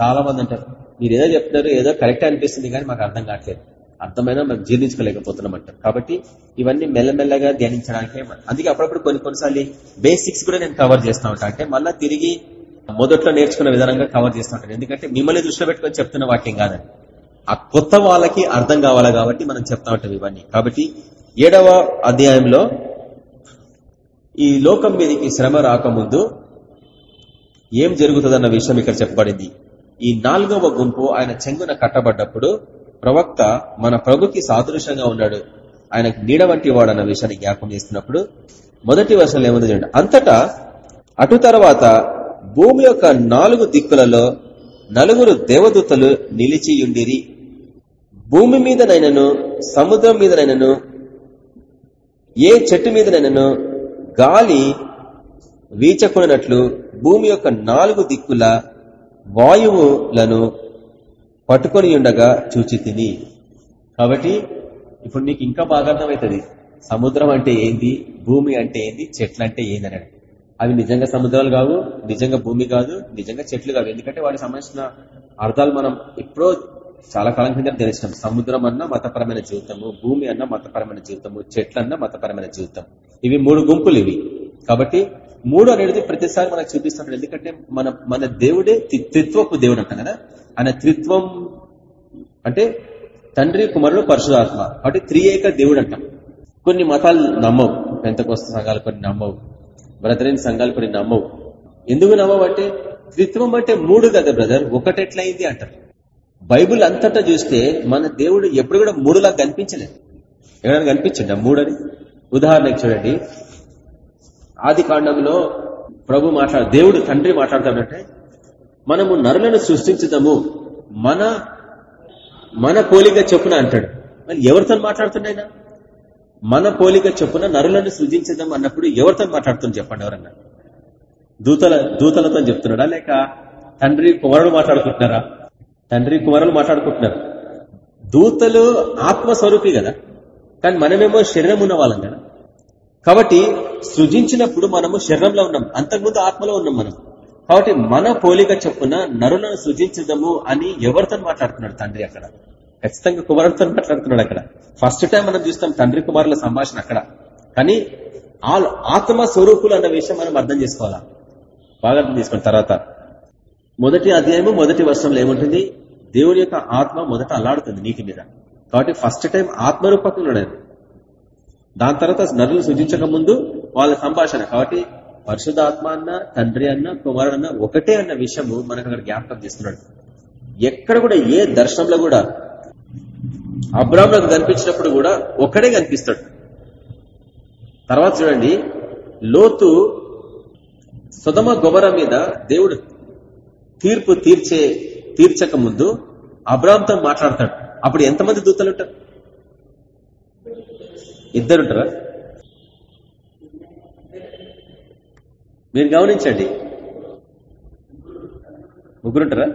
చాలా మంది అంటారు మీరు ఏదో చెప్తున్నారు ఏదో కరెక్ట్ అనిపిస్తుంది కానీ మాకు అర్థం కావట్లేదు. అర్థమైనా మేము జీర్ణించుకోలేకపోతున్నాం అంటారు. కాబట్టి ఇవన్నీ మెల్లమెల్లగా ధ్యానించడానికి అందుకే అప్పుడప్పుడు కొన్ని కొన్నిసార్లు బేసిక్స్ కూడా నేను కవర్ చేస్తా ఉంటాను అంటే మళ్ళీ తిరిగి మొదట్లో నేర్చుకున్న విధానంగా కవర్ చేస్తూ ఎందుకంటే మిమ్మల్ని దృష్టిలో పెట్టుకొని చెప్తున్న వాక్యం కాదని ఆ కొత్త వాళ్ళకి అర్థం కావాలి కాబట్టి మనం చెప్తా ఉంటాం ఇవన్నీ. కాబట్టి ఏడవ అధ్యాయంలో ఈ లోకం మీదకి శ్రమ రాకముందు ఏం జరుగుతుందన్న విషయం ఇక్కడ చెప్పబడింది. ఈ నాలుగవ గుంపు ఆయన చెంగున కట్టబడ్డప్పుడు ప్రవక్త మన ప్రభుకి సాదృశ్యంగా ఉన్నాడు. ఆయనకు నీడ వంటి వాడు అన్న విషయాన్ని జ్ఞాపం చేస్తున్నప్పుడు మొదటి వర్షంలో ఏముంది చూడండి. అంతటా అటు తర్వాత భూమి యొక్క నాలుగు దిక్కులలో నలుగురు దేవదూతలు నిలిచియుండిరి. భూమి మీదనైనను సముద్రం మీదనైనను ఏ చెట్టు మీదనైనను గాలి వీచకున్నట్లు భూమి యొక్క నాలుగు దిక్కుల వాయువులను పట్టుకొని ఉండగా చూచి తిని కాబట్టి ఇప్పుడు నీకు ఇంకా బాగా అర్థమవుతుంది. సముద్రం అంటే ఏంది? భూమి అంటే ఏంది? చెట్లు అంటే అవి నిజంగా సముద్రాలు కావు నిజంగా భూమి కాదు నిజంగా చెట్లు కావు. ఎందుకంటే వాటికి సంబంధించిన అర్థాలు మనం ఎప్పుడో చాలా కాలం కింద తెలిసినాం సముద్రం అన్న మతపరమైన జీవితము భూమి అన్న మతపరమైన జీవితము చెట్లన్న మతపరమైన జీవితం. ఇవి మూడు గుంపులు ఇవి. కాబట్టి మూడు అనేది ప్రతిసారి మనకు చూపిస్తున్నాడు ఎందుకంటే మన మన దేవుడే త్రిత్వపు దేవుడు అంటాం కదా. ఆయన త్రిత్వం అంటే తండ్రి కుమారుడు పరశురాత్మ కాబట్టి త్రియేక దేవుడు అంటాం. కొన్ని మతాలు నమ్మవు. పెంతకొస్త సంఘాలు కొన్ని నమ్మవు. బ్రదరైన సంఘాలు కొన్ని నమ్మవు. ఎందుకు నమ్మవు అంటే త్రిత్వం అంటే మూడు కదా బ్రదర్ ఒకటెట్లయింది అంటారు. బైబుల్ అంతటా చూస్తే మన దేవుడు ఎప్పుడు కూడా మూడులాగా కనిపించలేదు. ఎవరైనా కనిపించండి ఆ మూడని? ఉదాహరణకు చూడండి. ఆది కాండంలో ప్రభు మాట్లాడు దేవుడు తండ్రి మాట్లాడతాడంటే మనము నరులను సృష్టించుదాము మన మన పోలిక చొప్పున అంటాడు. మరి ఎవరితో మాట్లాడుతున్నాయినా మన పోలిక చొప్పున నరులను సృజించదాం అన్నప్పుడు ఎవరితో మాట్లాడుతుంది చెప్పండి ఎవరన్నా? దూతల దూతలతో చెప్తున్నాడా లేక తండ్రి కుమారులు మాట్లాడుకుంటున్నారా? తండ్రి కుమారులు మాట్లాడుకుంటున్నారు. దూతలు ఆత్మస్వరూపి కదా కానీ మనమేమో శరీరం ఉన్న వాళ్ళం కదా. కాబట్టి సృజించినప్పుడు మనము శరీరంలో ఉన్నాం అంతకుముందు ఆత్మలో ఉన్నాం మనం. కాబట్టి మన పోలిక చెప్పున నరులను సృజించదము అని ఎవరితో మాట్లాడుతున్నాడు తండ్రి అక్కడ? ఖచ్చితంగా కుమారుడితో మాట్లాడుతున్నాడు అక్కడ. ఫస్ట్ టైం మనం చూస్తాం తండ్రి కుమారుల సంభాషణ అక్కడ. కానీ ఆత్మ స్వరూపులు అన్న విషయం మనం అర్థం చేసుకోవాలా? బాగా అర్థం చేసుకోండి తర్వాత. మొదటి అధ్యాయము మొదటి వర్షంలో ఏముంటుంది? దేవుని యొక్క ఆత్మ మొదట అల్లాడుతుంది నీటి మీద. కాబట్టి ఫస్ట్ టైం ఆత్మరూపకంలో దాని తర్వాత నరులు సృజించక ముందు వాళ్ళ సంభాషణ. కాబట్టి పరిశుధాత్మ అన్న తండ్రి అన్న కుమారుడు అన్న ఒకటే అన్న విషయము మనకు అక్కడ జ్ఞాపకం చేస్తున్నాడు. ఎక్కడ కూడా ఏ దర్శనంలో కూడా అబ్రాహ్మణకు కనిపించినప్పుడు కూడా ఒక్కడే కనిపిస్తాడు. తర్వాత చూడండి లోతు సుధమ గొబర మీద దేవుడు తీర్పు తీర్చే తీర్చక ముందు అబ్రామ్తో మాట్లాడతాడు. అప్పుడు ఎంతమంది దూతలు ఉంటారు? ఇద్దరుంటారా మీరు గమనించండి. ముగ్గురుంటారా?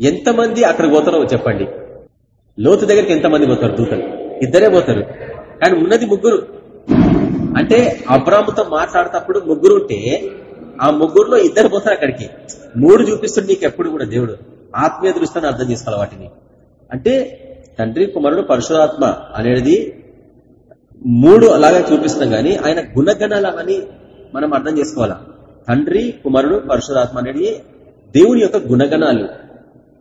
ఎంతమంది అక్కడికి పోతారో చెప్పండి. లోతు దగ్గరికి ఎంతమంది పోతారు? దూతలు. ఇద్దరే పోతారు. కానీ ఉన్నది ముగ్గురు. అంటే అబ్రాముతో మాట్లాడేటప్పుడు ముగ్గురు ఉంటే ఆ ముగ్గురులో ఇద్దరు పోతారు అక్కడికి. మూడు చూపిస్తుంది నీకు ఎప్పుడు కూడా దేవుడు ఆత్మీయ దృష్టిని అర్థం చేసుకోవాలి వాటిని. అంటే తండ్రి కుమారుడు పరశురాత్మ అనేది మూడు అలాగే చూపిస్తాం గాని ఆయన గుణగణాలు అవని మనం అర్థం చేసుకోవాలా? తండ్రి కుమారుడు పరశురాత్మ అనేది దేవుని యొక్క గుణగణాలు.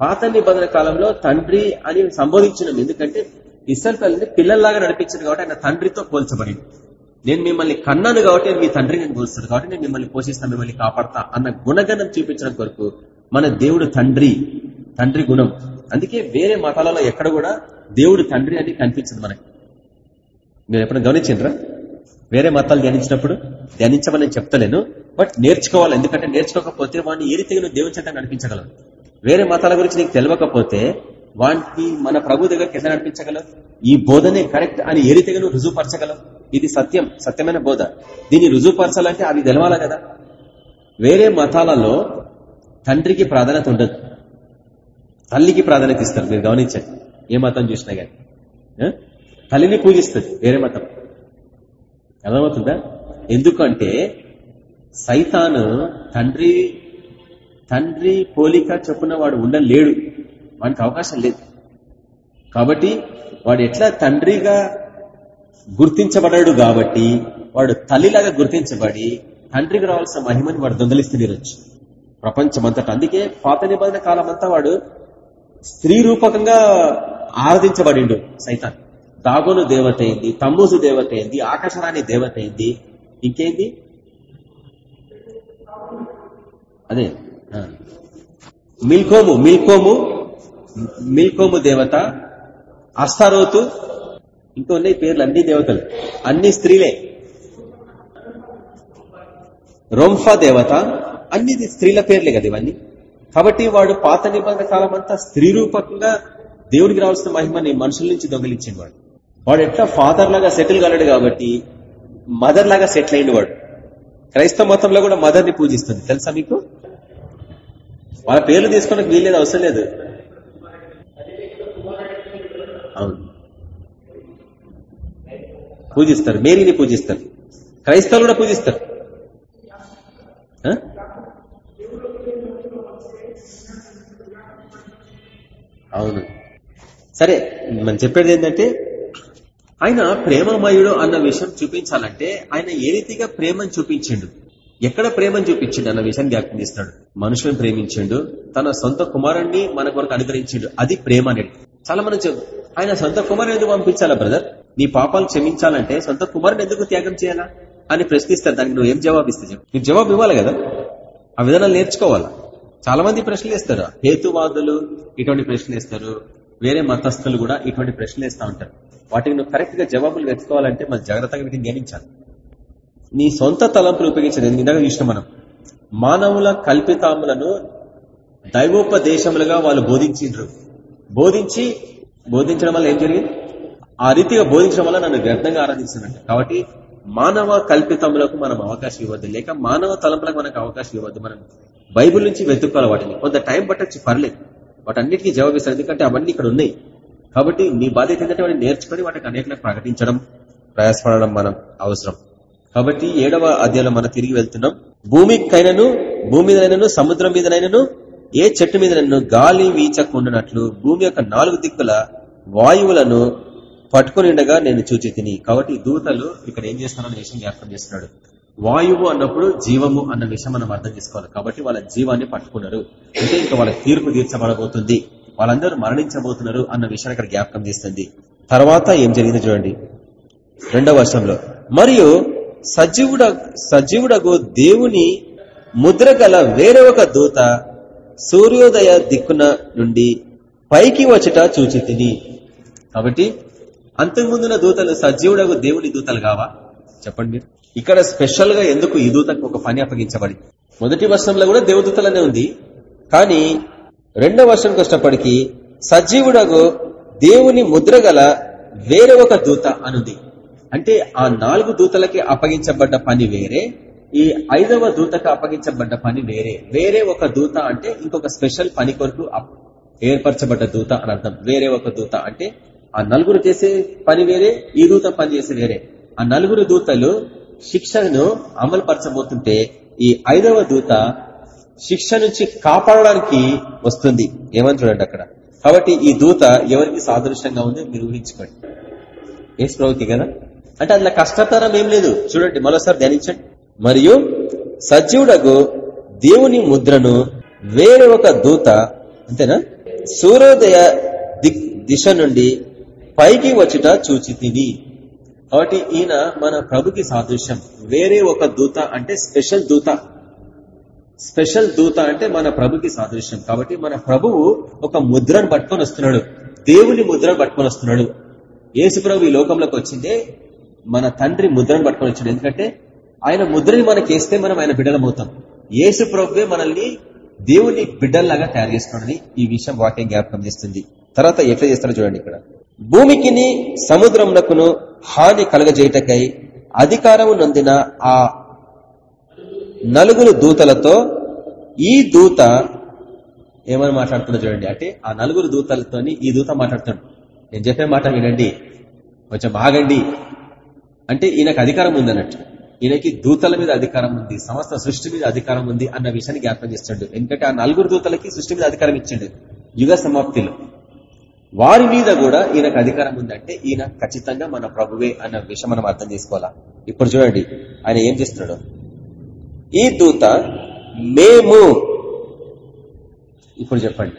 పాత నిబంధన కాలంలో తండ్రి అని సంబోధించినాం. ఎందుకంటే ఇసల్పల్ని పిల్లల్లాగా నడిపించారు కాబట్టి ఆయన తండ్రితో పోల్చబడి నేను మిమ్మల్ని కన్నాను కాబట్టి మీ తండ్రి నేను పోలుస్తాను కాబట్టి నేను మిమ్మల్ని పోషిస్తాను మిమ్మల్ని కాపాడతా అన్న గుణగణం చూపించడం కొరకు మన దేవుడు తండ్రి తండ్రి గుణం. అందుకే వేరే మతాలలో ఎక్కడ కూడా దేవుడు తండ్రి అని కనిపించదు మనకి. మీరు ఎప్పుడైనా గమనించిండ్రా వేరే మతాలు ధ్యానించినప్పుడు ధ్యానించమని చెప్తలేను బట్ నేర్చుకోవాలి. ఎందుకంటే నేర్చుకోకపోతే వాడిని ఏ రీతిగా నువ్వు దేవుని చేత నడిపించగలవు వేరే మతాల గురించి నీకు తెలియకపోతే వాటికి మన ప్రభు దగ్గరికి ఎట్లా నడిపించగలవు? ఈ బోధనే కరెక్ట్ అని ఏ రీతిగా నువ్వు రుజువుపరచగలవు? ఇది సత్యం సత్యమైన బోధ. దీన్ని రుజువుపరచాలంటే అవి తెలవాలా కదా? వేరే మతాలలో తండ్రికి ప్రాధాన్యత ఉండదు. తల్లికి ప్రాధాన్యత ఇస్తారు మీరు గమనించండి. ఏ మతం చూసినా కానీ తల్లిని పూజిస్తుంది వేరే మతం. అర్థమవుతుందా? ఎందుకంటే సైతాను తండ్రి తండ్రి పోలిక చొప్పున వాడు ఉండలేడు. వానికి అవకాశం లేదు. కాబట్టి వాడు ఎట్లా తండ్రిగా గుర్తించబడాడు కాబట్టి వాడు తల్లిలాగా గుర్తించబడి తండ్రికి రావాల్సిన మహిమని వాడు దొంగలిస్తూ ప్రపంచం ప్రపంచమంతటా. అందుకే పాత నిబంధన కాలం అంతా వాడు స్త్రీ రూపకంగా ఆరాధించబడిండు సైతాన్. దాగోను దేవత అయింది తమ్మూసు దేవత అయింది ఆకాశరాణి దేవత అయింది ఇంకేంది? అదే. మిల్కోము మిల్కోము మిల్కోము దేవత అస్తారోతు ఇంకో ఉన్నాయి పేర్లు అన్ని దేవతలు. అన్ని స్త్రీలే. రోంఫా దేవత అన్ని స్త్రీల పేర్లే కదా ఇవన్నీ. కాబట్టి వాడు పాత నిబంధన కాలం అంతా స్త్రీ రూపకంగా దేవుడికి రావాల్సిన మహిమని మనుషుల నుంచి దొంగిలించింది వాడు. వాడు ఎట్లా ఫాదర్ లాగా సెటిల్ కాలేడు కాబట్టి మదర్ లాగా సెటిల్ అయింది వాడు. క్రైస్తవ మతంలో కూడా మదర్ని పూజిస్తుంది. తెలుసా మీకు? వాళ్ళ పేర్లు తీసుకోవడానికి వీల్లేదు అవసరం లేదు. అవును. పూజిస్తారు. మేరీని పూజిస్తారు. క్రైస్తవులు కూడా పూజిస్తారు. అవును. సరే మనం చెప్పేది ఏంటంటే ఆయన ప్రేమమయుడు అన్న విషయం చూపించాలంటే ఆయన ఏ రీతిగా ప్రేమను చూపించిండు? ఎక్కడ ప్రేమను చూపించిండు అన్న విషయాన్ని జ్ఞాపకం చేస్తున్నాడు. మనుషులను ప్రేమించిండు తన సొంత కుమారుణ్ణి మన కొరకు అనుగ్రహించిండు. అది ప్రేమ అనేది. చాలా మంది ఆయన సొంత కుమారుని ఎందుకు పంపించాలా బ్రదర్ నీ పాపాలు క్షమించాలంటే సొంత కుమారుని ఎందుకు త్యాగం చేయాలా? అని ప్రశ్నిస్తారు. దానికి నువ్వు ఏం జవాబు ఇస్తే నీకు జవాబు ఇవ్వాలి కదా? ఆ విధానాలు నేర్చుకోవాలా? చాలా మంది ప్రశ్నలు వేస్తారు. హేతువాదులు ఇటువంటి ప్రశ్నలు వేస్తారు. వేరే మతస్థులు కూడా ఇటువంటి ప్రశ్నలు వేస్తూ ఉంటారు. వాటికి నువ్వు కరెక్ట్గా జవాబులు వెతుకోవాలంటే మన జాగ్రత్తగా వీటిని ధ్యానించాలి. నీ సొంత తలంపులు ఉపయోగించిన ఇందాక చూసిన మనం. మానవుల కల్పితాములను దైవోపదేశములుగా వాళ్ళు బోధించిండ్రు. బోధించి బోధించడం వల్ల ఏం జరిగింది? ఆ రీతిగా బోధించడం వల్ల నన్ను వ్యర్థంగా ఆరాధిస్తున్నట్టు కాబట్టి మానవ కల్పితములకు మనం అవకాశం ఇవ్వద్దు. లేక మానవ తలంపులకు మనకు అవకాశం ఇవ్వద్దు. మనం బైబుల్ నుంచి వెతుక్కోవాలి వాటిని. కొంత టైం పట్టచ్చు పర్లేదు. వాటన్నిటికీ జవాబిస్తారు ఎందుకంటే అవన్నీ ఇక్కడ ఉన్నాయి. కాబట్టి నీ బాధ్యత ఏంటంటే వాటిని నేర్చుకుని వాటికి అనేకలకు ప్రకటించడం ప్రయాసపడడం మనం అవసరం. కాబట్టి ఏడవ అధ్యాయంలో మనం తిరిగి వెళ్తున్నాం. భూమికైనను భూమి మీదనైనను సముద్రం మీదనైనను ఏ చెట్టు మీదనైనా గాలి వీచకుండానట్లు భూమి యొక్క నాలుగు దిక్కుల వాయువులను పట్టుకునిండగా నేను చూచి తిని కాబట్టి దూతలు ఇక్కడ ఏం చేస్తున్నారన్న విషయం జ్ఞాపకం చేస్తున్నాడు. వాయువు అన్నప్పుడు జీవము అన్న విషయం మనం అర్థం చేసుకోవాలి. కాబట్టి వాళ్ళ జీవాన్ని పట్టుకున్నారు. అంటే ఇంకా వాళ్ళ తీర్పు తీర్చబడబోతుంది. వాళ్ళందరూ మరణించబోతున్నారు అన్న విషయాన్ని ఇక్కడ జ్ఞాపకం చేస్తుంది. తర్వాత ఏం జరిగింది చూడండి. రెండవ వర్షంలో. మరియు సజీవుడ సజీవుడగు దేవుని ముద్ర గల వేరే ఒక దూత సూర్యోదయ దిక్కున నుండి పైకి వచ్చట చూచి తిని కాబట్టి అంతకుముందున్న దూతలు సజీవుడగు దేవుని దూతలు కావా? చెప్పండి. మీరు ఇక్కడ స్పెషల్గా ఎందుకు ఈ దూతకు ఒక పని అప్పగించబడి? మొదటి వర్షంలో కూడా దేవదూతలనే ఉంది. కానీ రెండవ వర్షంకి వచ్చినప్పటికీ సజీవుడగు దేవుని ముద్ర గల వేరే ఒక దూత అనుంది. అంటే ఆ నాలుగు దూతలకి అప్పగించబడ్డ పని వేరే ఈ ఐదవ దూతకు అప్పగించబడ్డ పని వేరే. వేరే ఒక దూత అంటే ఇంకొక స్పెషల్ పని కొరకు ఏర్పరచబడ్డ దూత అని అర్థం. వేరే ఒక దూత అంటే ఆ నలుగురు చేసే పని వేరే ఈ దూత పని చేసే వేరే. ఆ నలుగురు దూతలు శిక్షను అమలు పరచబోతుంటే ఈ ఐదవ దూత శిక్ష నుంచి కాపాడడానికి వస్తుంది. ఏమని చూడండి అక్కడ. కాబట్టి ఈ దూత ఎవరికి సాదృశ్యంగా ఉంది మీరు ఊహించుకోండి. ఏ ప్రభుకి కదా? అంటే అందులో కష్టతరం ఏం లేదు. చూడండి మరోసారి ధ్యానించండి. మరియు సజీవుడకు దేవుని ముద్రను వేరే ఒక దూత అంతేనా? సూర్యోదయ దిశ నుండి పైకి వచ్చుట చూచి తిని కాబట్టి ఈయన మన ప్రభుకి సాదృశ్యం. వేరే ఒక దూత అంటే స్పెషల్ దూత. స్పెషల్ దూత అంటే మన ప్రభుకి సాదృశ్యం. కాబట్టి మన ప్రభువు ఒక ముద్రను పట్టుకొని వస్తున్నాడు. దేవుని ముద్రను పట్టుకొని వస్తున్నాడు. యేసు ప్రభు ఈ లోకంలోకి వచ్చిందే మన తండ్రి ముద్రను పట్టుకొని వచ్చాడు. ఎందుకంటే ఆయన ముద్రని మనకేస్తే మనం ఆయన బిడ్డలమవుతాం యేసు ప్రభువే మనల్ని దేవుని బిడ్డల్లాగా తయారు చేస్తున్నాడని ఈ విషయం వాక్యం జ్ఞాపకం చేస్తుంది. తర్వాత ఎట్లా చేస్తారో చూడండి ఇక్కడ. భూమికిని సముద్రమునకును హాని కలగజేయటకై అధికారము నొందిన ఆ నలుగురు దూతలతో ఈ దూత ఏమని మాట్లాడుతున్నా చూడండి. అంటే ఆ నలుగురు దూతలతో ఈ దూత మాట్లాడుతున్నాడు. నేను చెప్పే మాట వినండి. కొంచెం ఆగండి అంటే ఈయనకు అధికారం ఉంది అన్నట్టు. ఈయనకి దూతల మీద అధికారం ఉంది సమస్త సృష్టి మీద అధికారం ఉంది అన్న విషయాన్ని జ్ఞాపకం చేస్తాడు. ఎందుకంటే ఆ నలుగురు దూతలకి సృష్టి మీద అధికారం ఇచ్చాడు. యుగ సమాప్తిలో. వారి మీద కూడా ఈయనకు అధికారం ఉందంటే ఈయన ఖచ్చితంగా మన ప్రభువే అన్న విషయం మనం అర్థం చేసుకోవాలా? ఇప్పుడు చూడండి. ఆయన ఏం చేస్తున్నాడు? ఈ దూత మేము ఇప్పుడు చెప్పండి.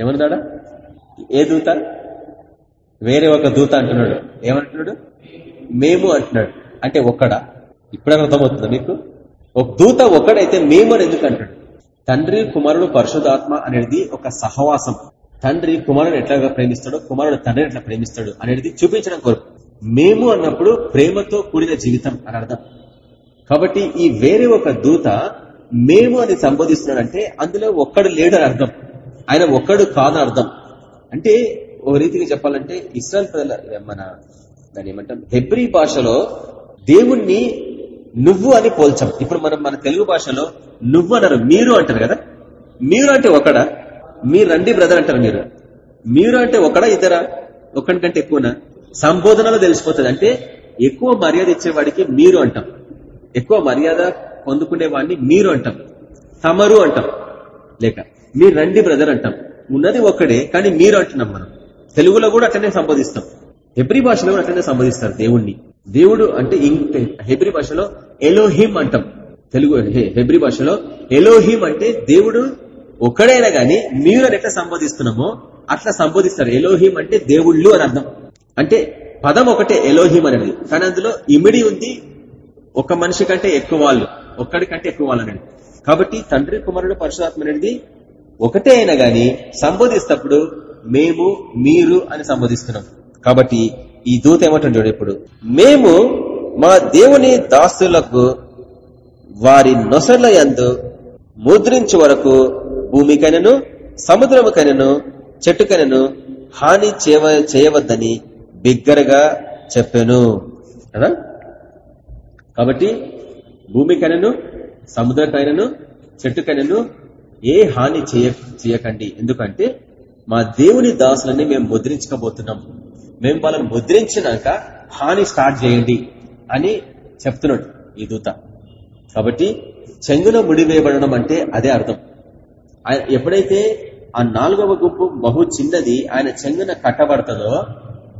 ఏమన్నాడా? ఏ దూత? వేరే ఒక దూత అంటున్నాడు. ఏమంటున్నాడు? మేము అంటున్నాడు. అంటే ఒక్కడా? ఇప్పుడు అర్థమవుతుందా మీకు? ఒక దూత ఒక్కడైతే మేము అని ఎందుకు అంటాడు? తండ్రి కుమారుడు పరిశుధాత్మ అనేది ఒక సహవాసం. తండ్రి కుమారుడు ఎట్లాగా ప్రేమిస్తాడో కుమారుడు తండ్రి ఎట్లా ప్రేమిస్తాడు అనేది చూపించడం కొరకు. మేము అన్నప్పుడు ప్రేమతో కూడిన జీవితం అని అర్థం. కాబట్టి ఈ వేరే ఒక దూత మేము అని సంబోధిస్తున్నాడంటే అందులో ఒక్కడు లేడు అని అర్థం. ఆయన ఒక్కడు కాదని అర్థం. అంటే ఒక రీతిగా చెప్పాలంటే ఇస్రాయల్ ప్రజల మన దాని ఏమంటాం? హెబ్రి భాషలో దేవుణ్ణి నువ్వు అని పోల్చాం. ఇప్పుడు మనం మన తెలుగు భాషలో నువ్వు అన్నారు మీరు అంటారు కదా? మీరు అంటే ఒకడా? మీరు రండి బ్రదర్ అంటారు మీరు. మీరు అంటే ఒకడా ఇద్దరా? ఒకటి కంటే ఎక్కువనా? సంబోధనలో తెలిసిపోతుంది. అంటే ఎక్కువ మర్యాద ఇచ్చేవాడికి మీరు అంటాం. ఎక్కువ మర్యాద పొందుకునే వాడిని మీరు అంటాం. తమరు అంటాం. లేక మీరు రండి బ్రదర్ అంటాం. ఉన్నది ఒక్కడే కానీ మీరు అంటున్నాం మనం. తెలుగులో కూడా అట్లనే సంబోధిస్తాం. హెబ్రి భాషలో కూడా అట్లనే సంబోధిస్తారు దేవుణ్ణి. దేవుడు అంటే హెబ్రి భాషలో ఎలోహిం అంటాం. తెలుగు హెబ్రి భాషలో ఎలోహిం అంటే దేవుడు ఒక్కడైనా గాని మీరు అని ఎట్లా సంబోధిస్తున్నామో అట్లా సంబోధిస్తారు. ఎలోహిం అంటే దేవుళ్ళు అని అర్థం. అంటే పదం ఒకటే ఎలోహిం అనేది. కానీ అందులో ఇమిడి ఉంది ఒక మనిషి కంటే ఎక్కువ వాళ్ళు ఒక్కడి కంటే ఎక్కువ వాళ్ళు అనేది. కాబట్టి తండ్రి కుమారుడు పరశురాత్మ అనేది ఒకటే అయినా గాని సంబోధిస్తప్పుడు మేము మీరు అని సంబోధిస్తున్నాం. కాబట్టి ఈ దూత ఏమంటాం చూడు ఇప్పుడు మేము మా దేవుని దాస్తులకు వారి నొసల యందు ముద్రించు వరకు భూమికైనను సముద్రముకైనను చెట్టుకైనను హాని చేయవద్దని బిగ్గరగా చెప్పాను. కదా? కాబట్టి భూమికైనను సముద్రకైనను చెట్టుకైనను ఏ హాని చేయ చేయకండి. ఎందుకంటే మా దేవుని దాసులని మేము ముద్రించకపోతున్నాం. మేము వాళ్ళని ముద్రించినాక హాని స్టార్ట్ చేయండి అని చెప్తున్నాడు ఈ దూత. కాబట్టి చెంగులో ముడివేయబడడం అంటే అదే అర్థం. ఆయన ఎప్పుడైతే ఆ నాలుగవ గుంపు బహు చిన్నది ఆయన చెంగున కట్టబడుతుందో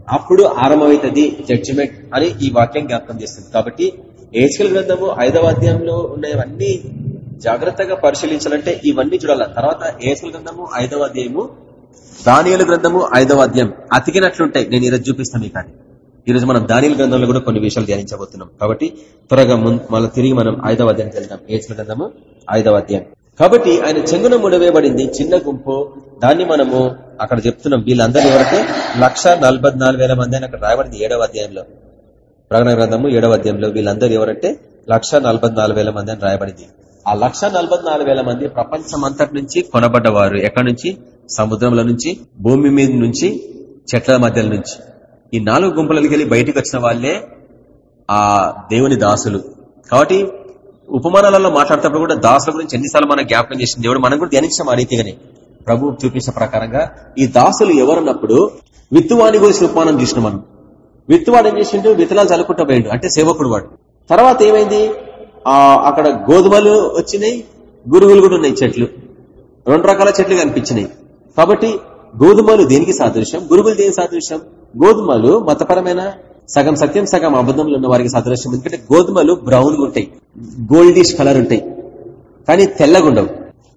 అప్పుడు ఆరంభమవుతుంది జడ్జిమెంట్ అని ఈ వాక్యం జ్ఞాపకం చేస్తుంది. కాబట్టి ఏచుకల గ్రంథము ఐదవ అధ్యాయంలో ఉన్నవన్నీ జాగ్రత్తగా పరిశీలించాలంటే ఇవన్నీ చూడాలి. తర్వాత ఏసుల గ్రంథము ఐదవ అధ్యాయము దానియలు గ్రంథము ఐదవ అధ్యాయం. అతికినట్లుంటాయి. నేను ఈరోజు చూపిస్తాను మీకు కానీ ఈరోజు మనం దానియలు గ్రంథంలో కూడా కొన్ని విషయాలు ధ్యానించబోతున్నాం. కాబట్టి త్వరగా మళ్ళీ తిరిగి మనం ఐదవ అధ్యాయం వెళ్దాం. ఏసుల గ్రంథము? ఐదవ అధ్యాయం. కాబట్టి ఆయన చెంగున ముడవేయబడింది చిన్న గుంపు దాన్ని మనము అక్కడ చెప్తున్నాం. వీళ్ళందరూ ఎవరైతే లక్ష మంది అని అక్కడ రాయబడింది ఏడవ అధ్యాయంలో. ప్రకటన గ్రంథము ఏడవ అధ్యాయంలో వీళ్ళందరూ ఎవరంటే? లక్ష మంది అని రాయబడింది. ఆ లక్ష మంది ప్రపంచం అంతటి నుంచి కొనబడ్డవారు ఎక్కడి నుంచి? సముద్రంలో నుంచి భూమి మీద నుంచి చెట్ల మధ్యల నుంచి. ఈ నాలుగు గుంపులకి వెళ్ళి బయటకు వచ్చిన వాళ్ళే ఆ దేవుని దాసులు. కాబట్టి ఉపమానాలలో మాట్లాడేటప్పుడు కూడా దాసుల గురించి ఎన్నిసార్లు మనం జ్ఞాపకం చేసిన దేవుడు మనం కూడా ధ్యానించాం ఆ రీతిగానే. ప్రభు చూపించిన ప్రకారంగా ఈ దాసులు ఎవరున్నప్పుడు విత్తువాణి గురించి ఉపమానం చూసిన మనం. విత్తువాడు ఏం చేసిండు? విత్తనాలు చల్లుకుంటూ పోయిండు. అంటే సేవకుడు వాడు. తర్వాత ఏమైంది? అక్కడ గోధుమలు వచ్చినాయి గురుగులు కూడా ఉన్నాయి చెట్లు. రెండు రకాల చెట్లు కనిపించినాయి. కాబట్టి గోధుమలు దేనికి సాదృశ్యం? గురుగులు దేనికి సాదృశ్యం? గోధుమలు మతపరమైన సగం సత్యం సగం అబద్ధంలో ఉన్న వారికి సాదృశ్యం. ఎందుకంటే గోధుమలు బ్రౌన్ ఉంటాయి గోల్డిష్ కలర్ ఉంటాయి. కానీ తెల్లగుండవు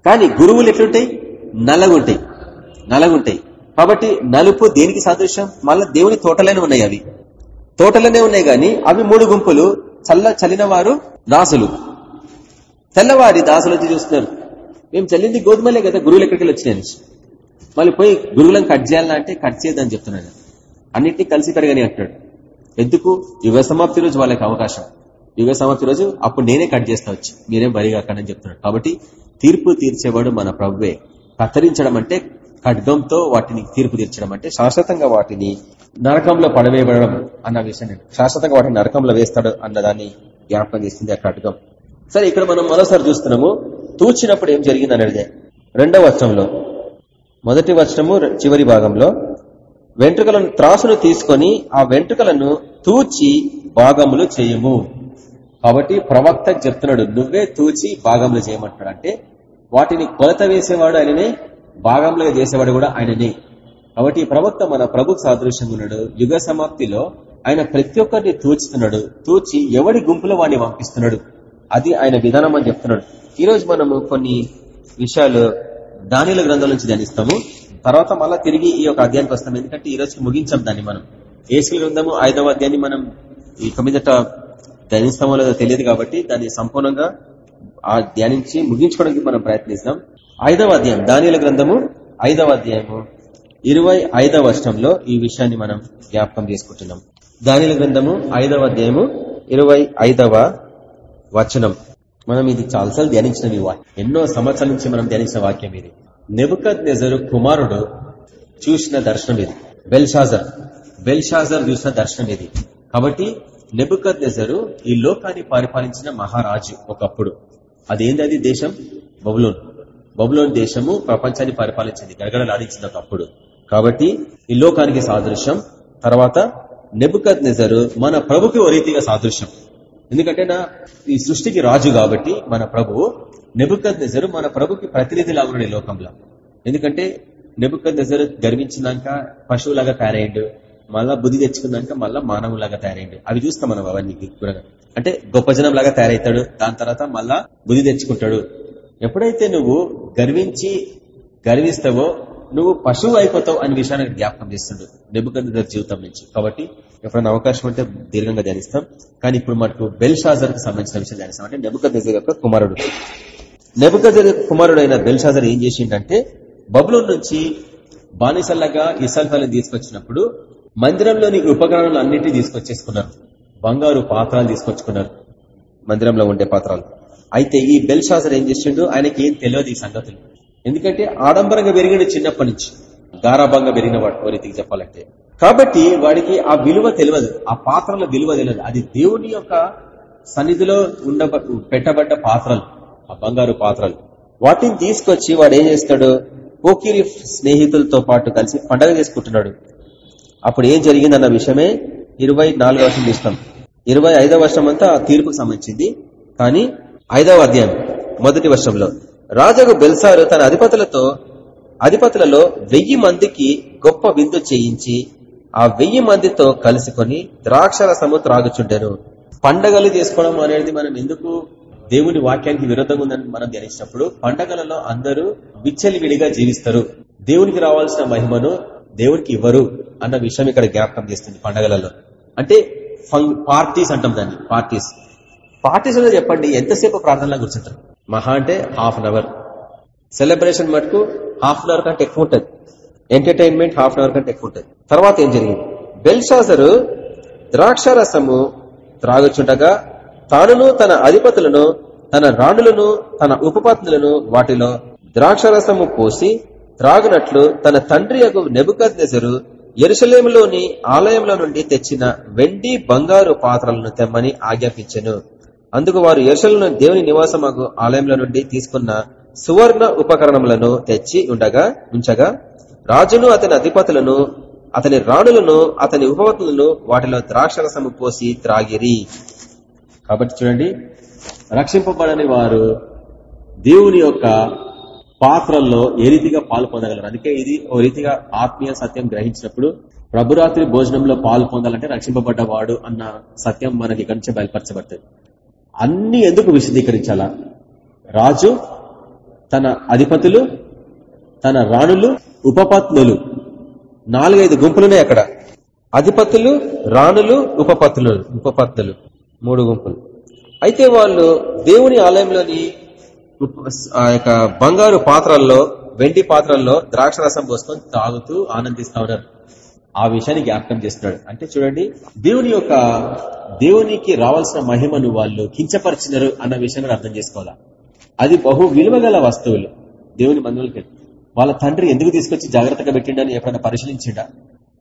కానీ గురువులు ఎట్లుంటాయి? నల్లగుంటాయి నల్లగుంటాయి కాబట్టి నలుపు దేనికి సాదృశ్యం? మళ్ళీ దేవుని తోటలోనే ఉన్నాయి అవి. తోటలోనే ఉన్నాయి గాని అవి మూడు గుంపులు. చల్ల చలిన వారు దాసులు. తెల్లవారి దాసులు వచ్చి చూస్తున్నారు. మేము చల్లింది గోధుమలే కదా గురువులు ఎక్కడికి వచ్చినాయని మళ్ళీ పోయి గురువులను కట్ చేయాలంటే కట్ చేయదని చెప్తున్నాడు. అన్నింటినీ కలిసి పెరగని అంటున్నాడు. ఎందుకు? యుగ సమాప్తి రోజు వాళ్ళకి అవకాశం. యుగ సమాప్తి రోజు అప్పుడు నేనే కట్ చేస్తా వచ్చి. మీరేం బరిగా అని చెప్తున్నాడు. కాబట్టి తీర్పు తీర్చేవాడు మన ప్రభువే. కత్తిరించడం అంటే ఖడ్గంతో వాటిని తీర్పు తీర్చడం అంటే శాశ్వతంగా వాటిని నరకంలో పడవేయబడడం అన్న విషయం. శాశ్వతంగా వాటిని నరకంలో వేస్తాడు అన్నదాన్ని జ్ఞాపకం చేసింది ఆ సరే ఇక్కడ మనం మరోసారి చూస్తున్నాము తూచినప్పుడు ఏం జరిగింది అనేది రెండవ వచనంలో మొదటి వచనము చివరి భాగంలో వెంట్రుకలను త్రాసును తీసుకొని ఆ వెంట్రుకలను తూచి భాగములు చేయము. కాబట్టి ప్రవక్త చెప్తున్నాడు నువ్వే తూచి భాగములు చేయమంటున్నాడు. అంటే వాటిని కొలత వేసేవాడు ఆయననే భాగంలో చేసేవాడు కూడా ఆయననే. కాబట్టి ప్రవక్త మన ప్రభు సాదృశ్యం ఉన్నాడు. యుగ సమాప్తిలో ఆయన ప్రతి ఒక్కరిని తూచుతున్నాడు తూచి ఎవడి గుంపులో వాడిని పంపిస్తున్నాడు? అది ఆయన విధానం అని చెప్తున్నాడు. ఈరోజు మనము కొన్ని విషయాలు దానిల గ్రంథం నుంచి ధ్యానిస్తాము. తర్వాత మళ్ళా తిరిగి ఈ యొక్క అధ్యాయానికి వస్తాం ఎందుకంటే ఈ రోజు ముగించాం దాన్ని మనం. ఏసుల గ్రంథము ఐదవ అధ్యాయాన్ని మనం ఇక మీదట ధ్యానిస్తామో లేదో తెలియదు కాబట్టి దాన్ని సంపూర్ణంగా ఆ ధ్యానించి ముగించుకోవడానికి మనం ప్రయత్నిస్తాం. ఐదవ అధ్యాయం దానిల గ్రంథము ఐదవ అధ్యాయము ఇరవై ఐదవ వర్షంలో ఈ విషయాన్ని మనం జ్ఞాపకం చేసుకుంటున్నాం. దానిల గ్రంథము ఐదవ అధ్యాయము ఇరవై ఐదవ వచనం. మనం ఇది చాలాసార్లు ధ్యానించిన ఎన్నో సంవత్సరాల నుంచి మనం ధ్యానించిన వాక్యం ఇది. నెబుకత్ నెజరు కుమారుడు చూసిన దర్శనం ఇది. బెల్షాజర్. బెల్షాజర్ చూసిన దర్శనం ఇది. కాబట్టి నెబుకత్ నెజరు ఈ లోకాన్ని పరిపాలించిన మహారాజు ఒకప్పుడు. అదేంది అది దేశం? బబులోన్. బబులోన్ దేశము ప్రపంచాన్ని పరిపాలించింది. గడగడలాడించింది ఒకప్పుడు. కాబట్టి ఈ లోకానికి సాదృశ్యం. తర్వాత నెబుకత్ నిజరు మన ప్రభుకి ఓ రీతిగా సాదృశ్యం. ఎందుకంటే నా ఈ సృష్టికి రాజు కాబట్టి మన ప్రభు నెబుకత్ నిజరు మన ప్రభుకి ప్రతినిధి లాగున్నాడు ఈ లోకంలో. ఎందుకంటే నెబుకత్ నెజరు గర్వించినాక పశువులాగా తయారయ్యాడు మళ్ళా బుద్ధి తెచ్చుకున్నాక మళ్ళా మానవులాగా తయారయ్యాడు. అవి చూస్తాం మనం అవన్నీ కూడా అంటే గొప్ప జనం లాగా తయారవుతాడు దాని తర్వాత మళ్ళా బుద్ధి తెచ్చుకుంటాడు. ఎప్పుడైతే నువ్వు గర్వించి గర్విస్తావో నువ్వు పశువు అయిపోతావు అనే విషయాన్ని జ్ఞాపకం చేస్తుండు నెబుకంద జీవితం నుంచి. కాబట్టి ఎప్పుడైనా అవకాశం అంటే దీర్ఘంగా ధ్యానిస్తాం. కానీ ఇప్పుడు మనకు బెల్ షాజర్కు సంబంధించిన విషయం ధ్యానిస్తాం. అంటే నెబుకంద యొక్క కుమారుడు. నెబుకంద కుమారుడు అయిన బెల్ షాజర్ ఏం చేసిండంటే బబులో నుంచి బానిసల్లగా ఇసల్ఫాలను తీసుకొచ్చినప్పుడు మందిరంలోని ఉపకరణాలు అన్నింటినీ తీసుకొచ్చేసుకున్నారు. బంగారు పాత్రలు తీసుకొచ్చుకున్నారు మందిరంలో ఉండే పాత్రలు. అయితే ఈ బెల్ షాజర్ ఏం చేసిండు? ఆయనకి ఏం తెలియదు ఈ సంగతులు. ఎందుకంటే ఆడంబరంగా పెరిగిన చిన్నప్పటి నుంచి గారాభంగా పెరిగిన వాడు రీతికి చెప్పాలంటే. కాబట్టి వాడికి ఆ విలువ తెలియదు ఆ పాత్రల విలువ తెలియదు. అది దేవుని యొక్క సన్నిధిలో ఉండ పెట్టబడ్డ పాత్రలు ఆ బంగారు పాత్రలు. వాటిని తీసుకొచ్చి వాడు ఏం చేస్తాడు? పోకిరి స్నేహితులతో పాటు కలిసి పండగ చేసుకుంటున్నాడు. అప్పుడు ఏం జరిగిందన్న విషయమే ఇరవై నాలుగవ వర్షం చూస్తాం. ఇరవై ఐదవ వర్షం అంతా ఆ తీర్పుకు సంబంధించింది. కానీ ఐదవ అధ్యాయం మొదటి వర్షంలో. రాజగు బెల్సారు తన అధిపతులతో అధిపతులలో వెయ్యి మందికి గొప్ప విందు చేయించి ఆ వెయ్యి మందితో కలుసుకొని ద్రాక్షరసము త్రాగుచుండెను. పండగలు చేసుకోవడం అనేది మనం ఎందుకు దేవుని వాక్యానికి విరుద్ధంగా ఉందని మనం ధ్యానించినప్పుడు పండగలలో అందరూ విచ్చలివిడిగా జీవిస్తారు. దేవునికి రావాల్సిన మహిమను దేవునికి ఇవ్వరు అన్న విషయం ఇక్కడ జ్ఞాపకం చేస్తుంది పండగలలో. అంటే పార్టీస్ అంటాం దాన్ని పార్టీస్. పార్టీస్ అనేది చెప్పండి ఎంతసేపు ప్రార్థనలో కూర్చుంటారు? మహా అంటే హాఫ్ అన్ అవర్. సెలబ్రేషన్ మటుకు హాఫ్ అన్ అవర్ కంటే ఎక్కువ ఉంటుంది. ఎంటర్టైన్మెంట్ హాఫ్ అన్ అవర్ కంటే ఎక్కువ ఉంటుంది. తర్వాత ఏం జరిగింది? బెల్షాజరు ద్రాక్షారసము త్రాగుచుండగా తానును తన అధిపతులను తన రాణులను తన ఉపపత్నులను వాటిలో ద్రాక్షరసము పోసి త్రాగునట్లు తన తండ్రి యొక్క నెబుకద్నెజరు ఎరుసలేములోని ఆలయంలో నుండి తెచ్చిన వెండి బంగారు పాత్రలను తెమ్మని ఆజ్ఞాపించెను. అందుకు వారు ఎరుసలను దేవుని నివాసమాకు ఆలయంలో నుండి తీసుకున్న సువర్ణ ఉపకరణములను తెచ్చి ఉండగా ఉంచగా రాజును అతని అధిపతులను అతని రాణులను అతని ఉపవతులను వాటిలో ద్రాక్షరసము పోసి త్రాగిరి. కాబట్టి చూడండి రక్షింపబడని వారు దేవుని యొక్క పాత్రల్లో ఏ రీతిగా పాలు పొందగలరు? అందుకే ఇది ఓ రీతిగా ఆత్మీయ సత్యం గ్రహించినప్పుడు ప్రభురాత్రి భోజనంలో పాలు పొందాలంటే రక్షింపబడ్డవాడు అన్న సత్యం మనకి ఇక్కడి నుంచి బయలుపరచబడుతుంది. అన్ని ఎందుకు విశదీకరించాలా? రాజు తన అధిపతులు తన రాణులు ఉపపత్నులు. నాలుగైదు గుంపులునే అక్కడ. అధిపతులు రాణులు ఉపపత్నులు ఉపపత్నులు. మూడు గుంపులు. అయితే వాళ్ళు దేవుని ఆలయంలోని ఆ యొక్క బంగారు పాత్రల్లో వెండి పాత్రల్లో ద్రాక్ష రసం పోసుకొని తాగుతూ ఆనందిస్తా ఉన్నారు. ఆ విషయాన్ని జ్ఞాపకం చేస్తున్నాడు. అంటే చూడండి దేవుని యొక్క దేవునికి రావాల్సిన మహిమను వాళ్ళు కించపరిచినారు అన్న విషయాన్ని అర్థం చేసుకోవాలా? అది బహు విలువగల వస్తువులు. దేవుని మందులకి వాళ్ళ తండ్రి ఎందుకు తీసుకొచ్చి జాగ్రత్తగా పెట్టిండని ఎప్పుడైనా పరిశీలించిండా?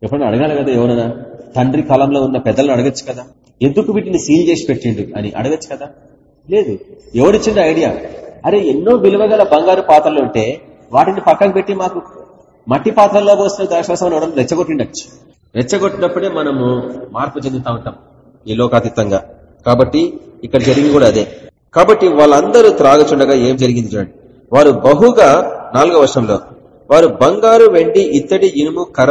ఎప్పుడైనా అడగాలి కదా ఎవరైనా తండ్రి కాలంలో ఉన్న పెద్దలను అడగచ్చు కదా? ఎందుకు వీటిని సీల్ చేసి పెట్టిండు అని అడగచ్చు కదా? లేదు. ఎవరిచ్చిండు ఐడియా? అరే ఎన్నో విలువగల బంగారు పాత్రలు ఉంటే వాటిని పక్కకు పెట్టి మాకు మట్టి పాత్రల్లో పోసిన ద్రాక్షరసం అవడం రెచ్చగొట్టిండొచ్చు. రెచ్చగొట్టినప్పుడే మనము మార్పు చెందుతా ఉంటాం ఈ లోకాతీతంగా. కాబట్టి ఇక్కడ జరిగింది కూడా అదే. కాబట్టి వాళ్ళందరూ త్రాగుచుండగా ఏం జరిగింది చూడండి. వారు బహుగా నాలుగో వర్షంలో వారు బంగారు వెండి ఇత్తడి ఇనుము కర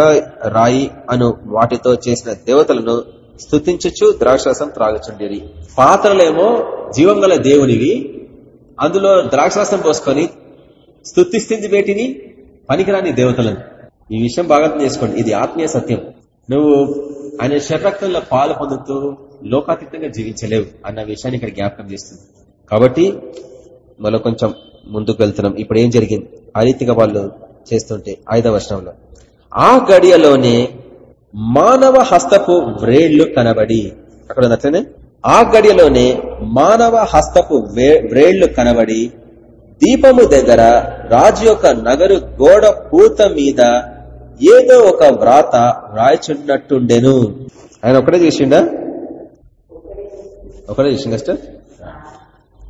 రాయి అను వాటితో చేసిన దేవతలను స్థుతించచ్చు ద్రాక్షరసం త్రాగుచుండేది పాత్రలేమో జీవంగల దేవునివి అందులో ద్రాక్షరసం పోసుకొని స్థుతిస్తుంది వేటిని పనికిరాని దేవతలను. ఈ విషయం బాగా చేసుకోండి. ఇది ఆత్మీయ సత్యం. నువ్వు ఆయన శరక్తంలో పాలు పొందుతూ లోకాతీతంగా జీవించలేవు అన్న విషయాన్ని ఇక్కడ జ్ఞాపకం చేస్తుంది. కాబట్టి మనం కొంచెం ముందుకు వెళ్తున్నాం. ఇప్పుడు ఏం జరిగింది? ఆ రీతిగా వాళ్ళు చేస్తుంటే ఐదవ వర్షంలో ఆ గడియలోనే మానవ హస్తపు వ్రేళ్ళు కనబడి అక్కడ ఉన్నట్లనే ఆ గడియలోనే మానవ హస్తపు వ్రేళ్ళు కనబడి దీపము దగ్గర రాజు యొక్క నగరు గోడ పూత మీద ఏదో ఒక వ్రాత రాయచున్నట్టుండెను ఆయన ఒకటే చేసిండా? ఒకటే చేసిండ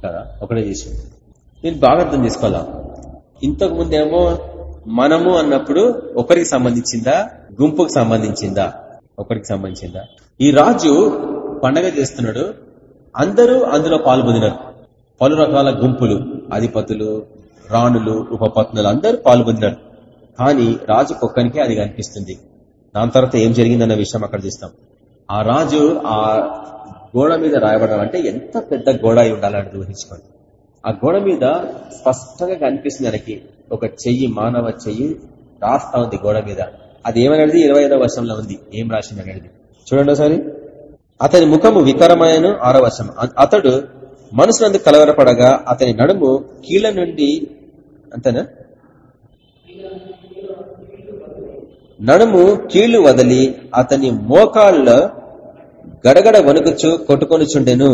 కదా? ఒకటే చేసిండు. నేను బాగా అర్థం చేసుకోవాలా? ఇంతకు ముందేమో మనము అన్నప్పుడు ఒకరికి సంబంధించిందా? గుంపుకు సంబంధించిందా? ఒకరికి సంబంధించిందా? ఈ రాజు పండగ చేస్తున్నాడు. అందరూ అందులో పాల్పొందినారు పలు రకాల గుంపులు అధిపతులు రాణులు ఉపపత్నులు అందరూ పాల్పొందినారు కానీ రాజు కుక్కనికే అది కనిపిస్తుంది. దాని తర్వాత ఏం జరిగిందన్న విషయం అక్కడ చూస్తాం. ఆ రాజు ఆ గోడ మీద రాయబడాలంటే ఎంత పెద్ద గోడ అయి ఉండాలని ఊహించుకోండి. ఆ గోడ మీద స్పష్టంగా కనిపిస్తుంది మనకి ఒక చెయ్యి మానవ చెయ్యి రాస్తా ఉంది గోడ మీద. అది ఏమనేది? ఇరవై ఐదవ వర్షంలో ఉంది. ఏం రాసింది అనేది. చూడండి ఒకసారి. అతని ముఖము వికారమైన ఆరో వర్షం అతడు మనసునందు కలవరపడగా అతని నడుము కీళ్ళ నుండి అంతేనా? నడుము కీళ్ళు వదిలి అతని మోకాళ్ళ గడగడ వణుకుచు కొట్టుకొనుచుండెను.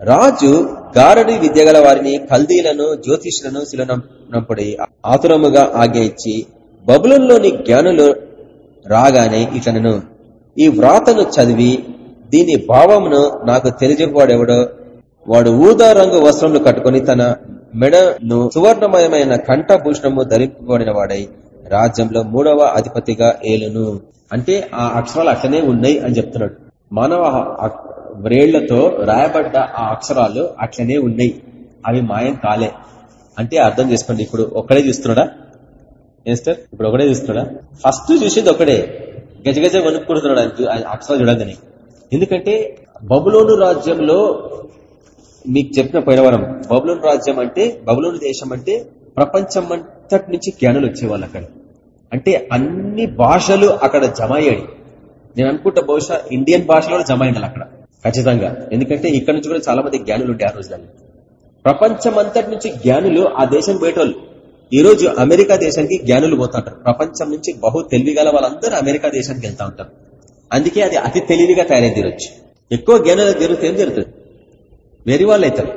రాజు గారడి విద్యగల వారిని కల్దీలను జ్యోతిష్లను శిలనంపుడి ఆతురముగా ఆజ్ఞ ఇచ్చి బబులంలోని జ్ఞానులు రాగానే ఇతను ఈ వ్రాతను చదివి దీని భావమును నాకు తెలియజేవాడెవడో వాడు ఊదా రంగు వస్త్రములు కట్టుకుని తన మెడను సువర్ణమయమైన కంఠభూషణము ధరింపబడిన వాడై రాజ్యంలో మూడవ అధిపతిగా ఏలును. అంటే ఆ అక్షరాలు అట్లనే ఉన్నాయి అని చెప్తున్నాడు. మానవ వ్రేళ్ళతో రాయబడ్డ ఆ అక్షరాలు అట్లనే ఉన్నాయి. అవి మాయం కాలే. అంటే అర్థం చేసుకోండి ఇప్పుడు ఒక్కడే చూస్తున్నాడా? ఏస్టర్ సార్ ఇప్పుడు ఒకడే చూస్తున్నాడా? ఫస్ట్ చూసేది ఒకడే. గజగజ వణుక్కుంటున్నాడు అక్షరాలు చూడగానే ఎందుకంటే బబులోను రాజ్యంలో మీకు చెప్పిన పోయినవరం బబులోను రాజ్యం అంటే బబులోను దేశం అంటే ప్రపంచం అంతటి నుంచి జ్ఞానులు వచ్చేవాళ్ళు అక్కడ. అంటే అన్ని భాషలు అక్కడ జమ అయ్యాయి. నేను అనుకుంటా బహుశా ఇండియన్ భాషలో జమ అయ్యాలి అక్కడ. ఖచ్చితంగా. ఎందుకంటే ఇక్కడ నుంచి కూడా చాలా మంది జ్ఞానులు ఉండే ఆ రోజులలో ప్రపంచం అంతటి నుంచి జ్ఞానులు ఆ దేశం పోయేటోళ్ళు. ఈ రోజు అమెరికా దేశానికి జ్ఞానులు పోతుంటారు. ప్రపంచం నుంచి బహు తెలివి గల వాళ్ళందరూ అమెరికా దేశానికి వెళ్తా ఉంటారు. అందుకే అది అతి తెలివిగా తయారైంది తీరొచ్చు ఎక్కువ జ్ఞానులు జరిగితే ఏం జరుగుతుంది? వెర్రి వాళ్ళు అవుతారు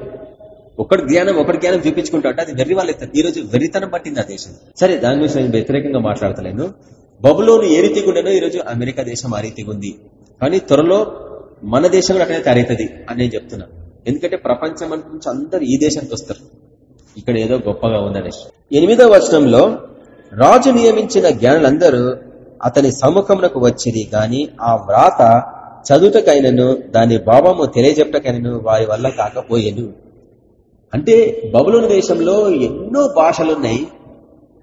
ఒకటి జ్ఞానం ఒకటి జ్ఞానం చూపించుకుంటా అది వెర్రి వాళ్ళు అవుతారు ఈ రోజు వెర్రితనం పట్టింది ఆ దేశం. సరే దాని గురించి నేను వ్యతిరేకంగా మాట్లాడతలేను. బబులోను ఏ రీతిగా ఉండేనో ఈ రోజు అమెరికా దేశం ఆ రీతిగా ఉంది. కానీ త్వరలో మన దేశం కూడా అట్లనే తయారవుతుంది అని నేను చెప్తున్నా. ఎందుకంటే ప్రపంచం అంత నుంచి అందరు ఈ దేశానికి వస్తారు. ఇక్కడ ఏదో గొప్పగా ఉందనేసి ఎనిమిదో వచనంలో రాజు నియమించిన జ్ఞానులందరూ అతని సముఖమునకు వచ్చింది గాని ఆ వ్రాత చదువుటకైనను దాని భావము తెలియజెప్పటకైనను వారి వల్ల కాకపోయేను. అంటే బబులోని దేశంలో ఎన్నో భాషలున్నాయి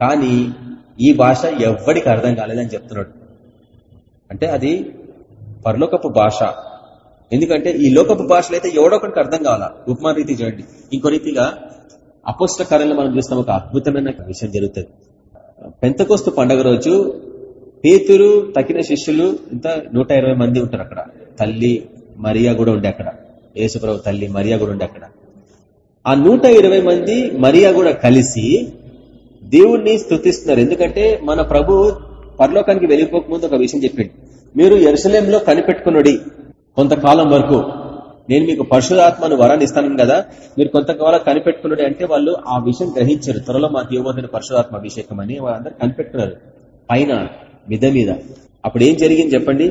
కానీ ఈ భాష ఎవ్వడికి అర్థం కాలేదని చెప్తున్నాడు. అంటే అది పరలోకపు భాష. ఎందుకంటే ఈ లోకపు భాషలు అయితే ఎవడొకరికి అర్థం కావాలా? ఉపమాన రీతి చూడండి. ఇంకో రీతిగా అపోష్ట కార్యంలో మనం చూస్తాం ఒక అద్భుతమైన విషయం జరుగుతుంది. పెంతకోస్తు పండగ రోజు పేతురు తక్కిన శిష్యులు ఇంత నూట మంది ఉంటారు అక్కడ. తల్లి మరియా కూడా ఉండే అక్కడ. యేసుప్రభు తల్లి మరియా కూడా ఉండే అక్కడ. ఆ నూట మంది మరియా కూడా కలిసి దేవుణ్ణి స్తుతిస్తున్నారు. ఎందుకంటే మన ప్రభు పరలోకానికి వెళ్ళిపోక ముందు ఒక విషయం చెప్పిండు. మీరు ఎరుసలేంలో కనిపెట్టుకున్నది కొంతకాలం వరకు. నేను మీకు పరశురాత్మను వరాన్ని ఇస్తాను కదా. మీరు కొంతకాలం కనిపెట్టుకున్నది అంటే వాళ్ళు ఆ విషయం గ్రహించారు. త్వరలో మాకు ఇవ్వబోతున్న పరశురాత్మ అభిషేకం అని వాళ్ళందరూ కనిపెట్టుకున్నారు. పైన మిద మీద. అప్పుడు ఏం జరిగింది చెప్పండి?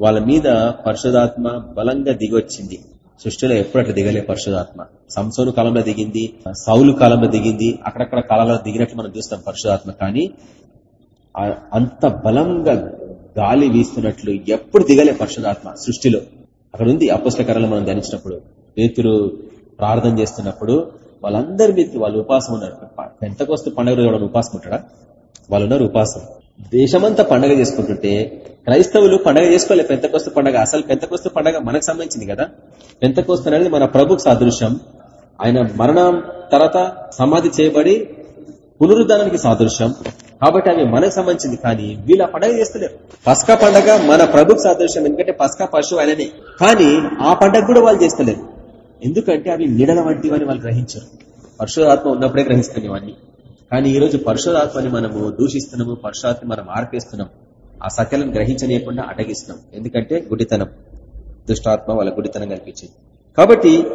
వాళ్ళ మీద పరిశుధాత్మ బలంగా దిగొచ్చింది. సృష్టిలో ఎప్పుడు అట్లా దిగలే పరిశుధాత్మ సంసోను కాలంలో దిగింది సౌలు కాలంలో దిగింది అక్కడక్కడ కాలంలో దిగినట్లు మనం చూస్తాం పరిశుధాత్మ కానీ అంత బలంగా గాలి వీస్తున్నట్లు ఎప్పుడు దిగలే పరిశుధాత్మ సృష్టిలో. అక్కడ ఉంది అపుస్తకరాలు మనం ధ్యానించినప్పుడు పేతురు ప్రార్థన చేస్తున్నప్పుడు వాళ్ళందరి మీద వాళ్ళు ఉపాసం ఉన్నారు. పెంతకొస్తు పండుగ రోజు ఉపాసం ఉంటాడా? వాళ్ళు ఉన్నారు ఉపాసం. దేశమంతా పండగ చేసుకుంటుంటే క్రైస్తవులు పండగ చేసుకోలే. పెంతకొస్తు పండగ అసలు పెంతకొస్తు పండగ మనకు సంబంధించింది కదా. పెంతకొస్తు అనేది మన ప్రభుకు సాదృశ్యం. ఆయన మరణం తర్వాత సమాధి చేయబడి పునరుద్ధానానికి సాదృశ్యం. కాబట్టి అవి మనకు సంబంధించింది కానీ వీళ్ళు ఆ పండగ చేస్తలేరు. పస్కా పండగ మన ప్రభుకు సాదృశ్యం. ఎందుకంటే పస్కా పశువు ఆయననే. కానీ ఆ పండగ కూడా వాళ్ళు చేస్తలేరు. ఎందుకంటే అవి నీడల వంటివని వాళ్ళు గ్రహించారు. పరశురాత్మ ఉన్నప్పుడే గ్రహిస్తాను ఇవన్నీ. కానీ ఈ రోజు మనము దూషిస్తున్నాము పరుశురాత్మని మనం ఆర్పేస్తున్నాం. ఆ సత్యాలను గ్రహించనీయకుండా అటగిస్తున్నాం ఎందుకంటే గుడితనం. దుష్టాత్మ వాళ్ళ గుడితనం కనిపించింది. కాబట్టి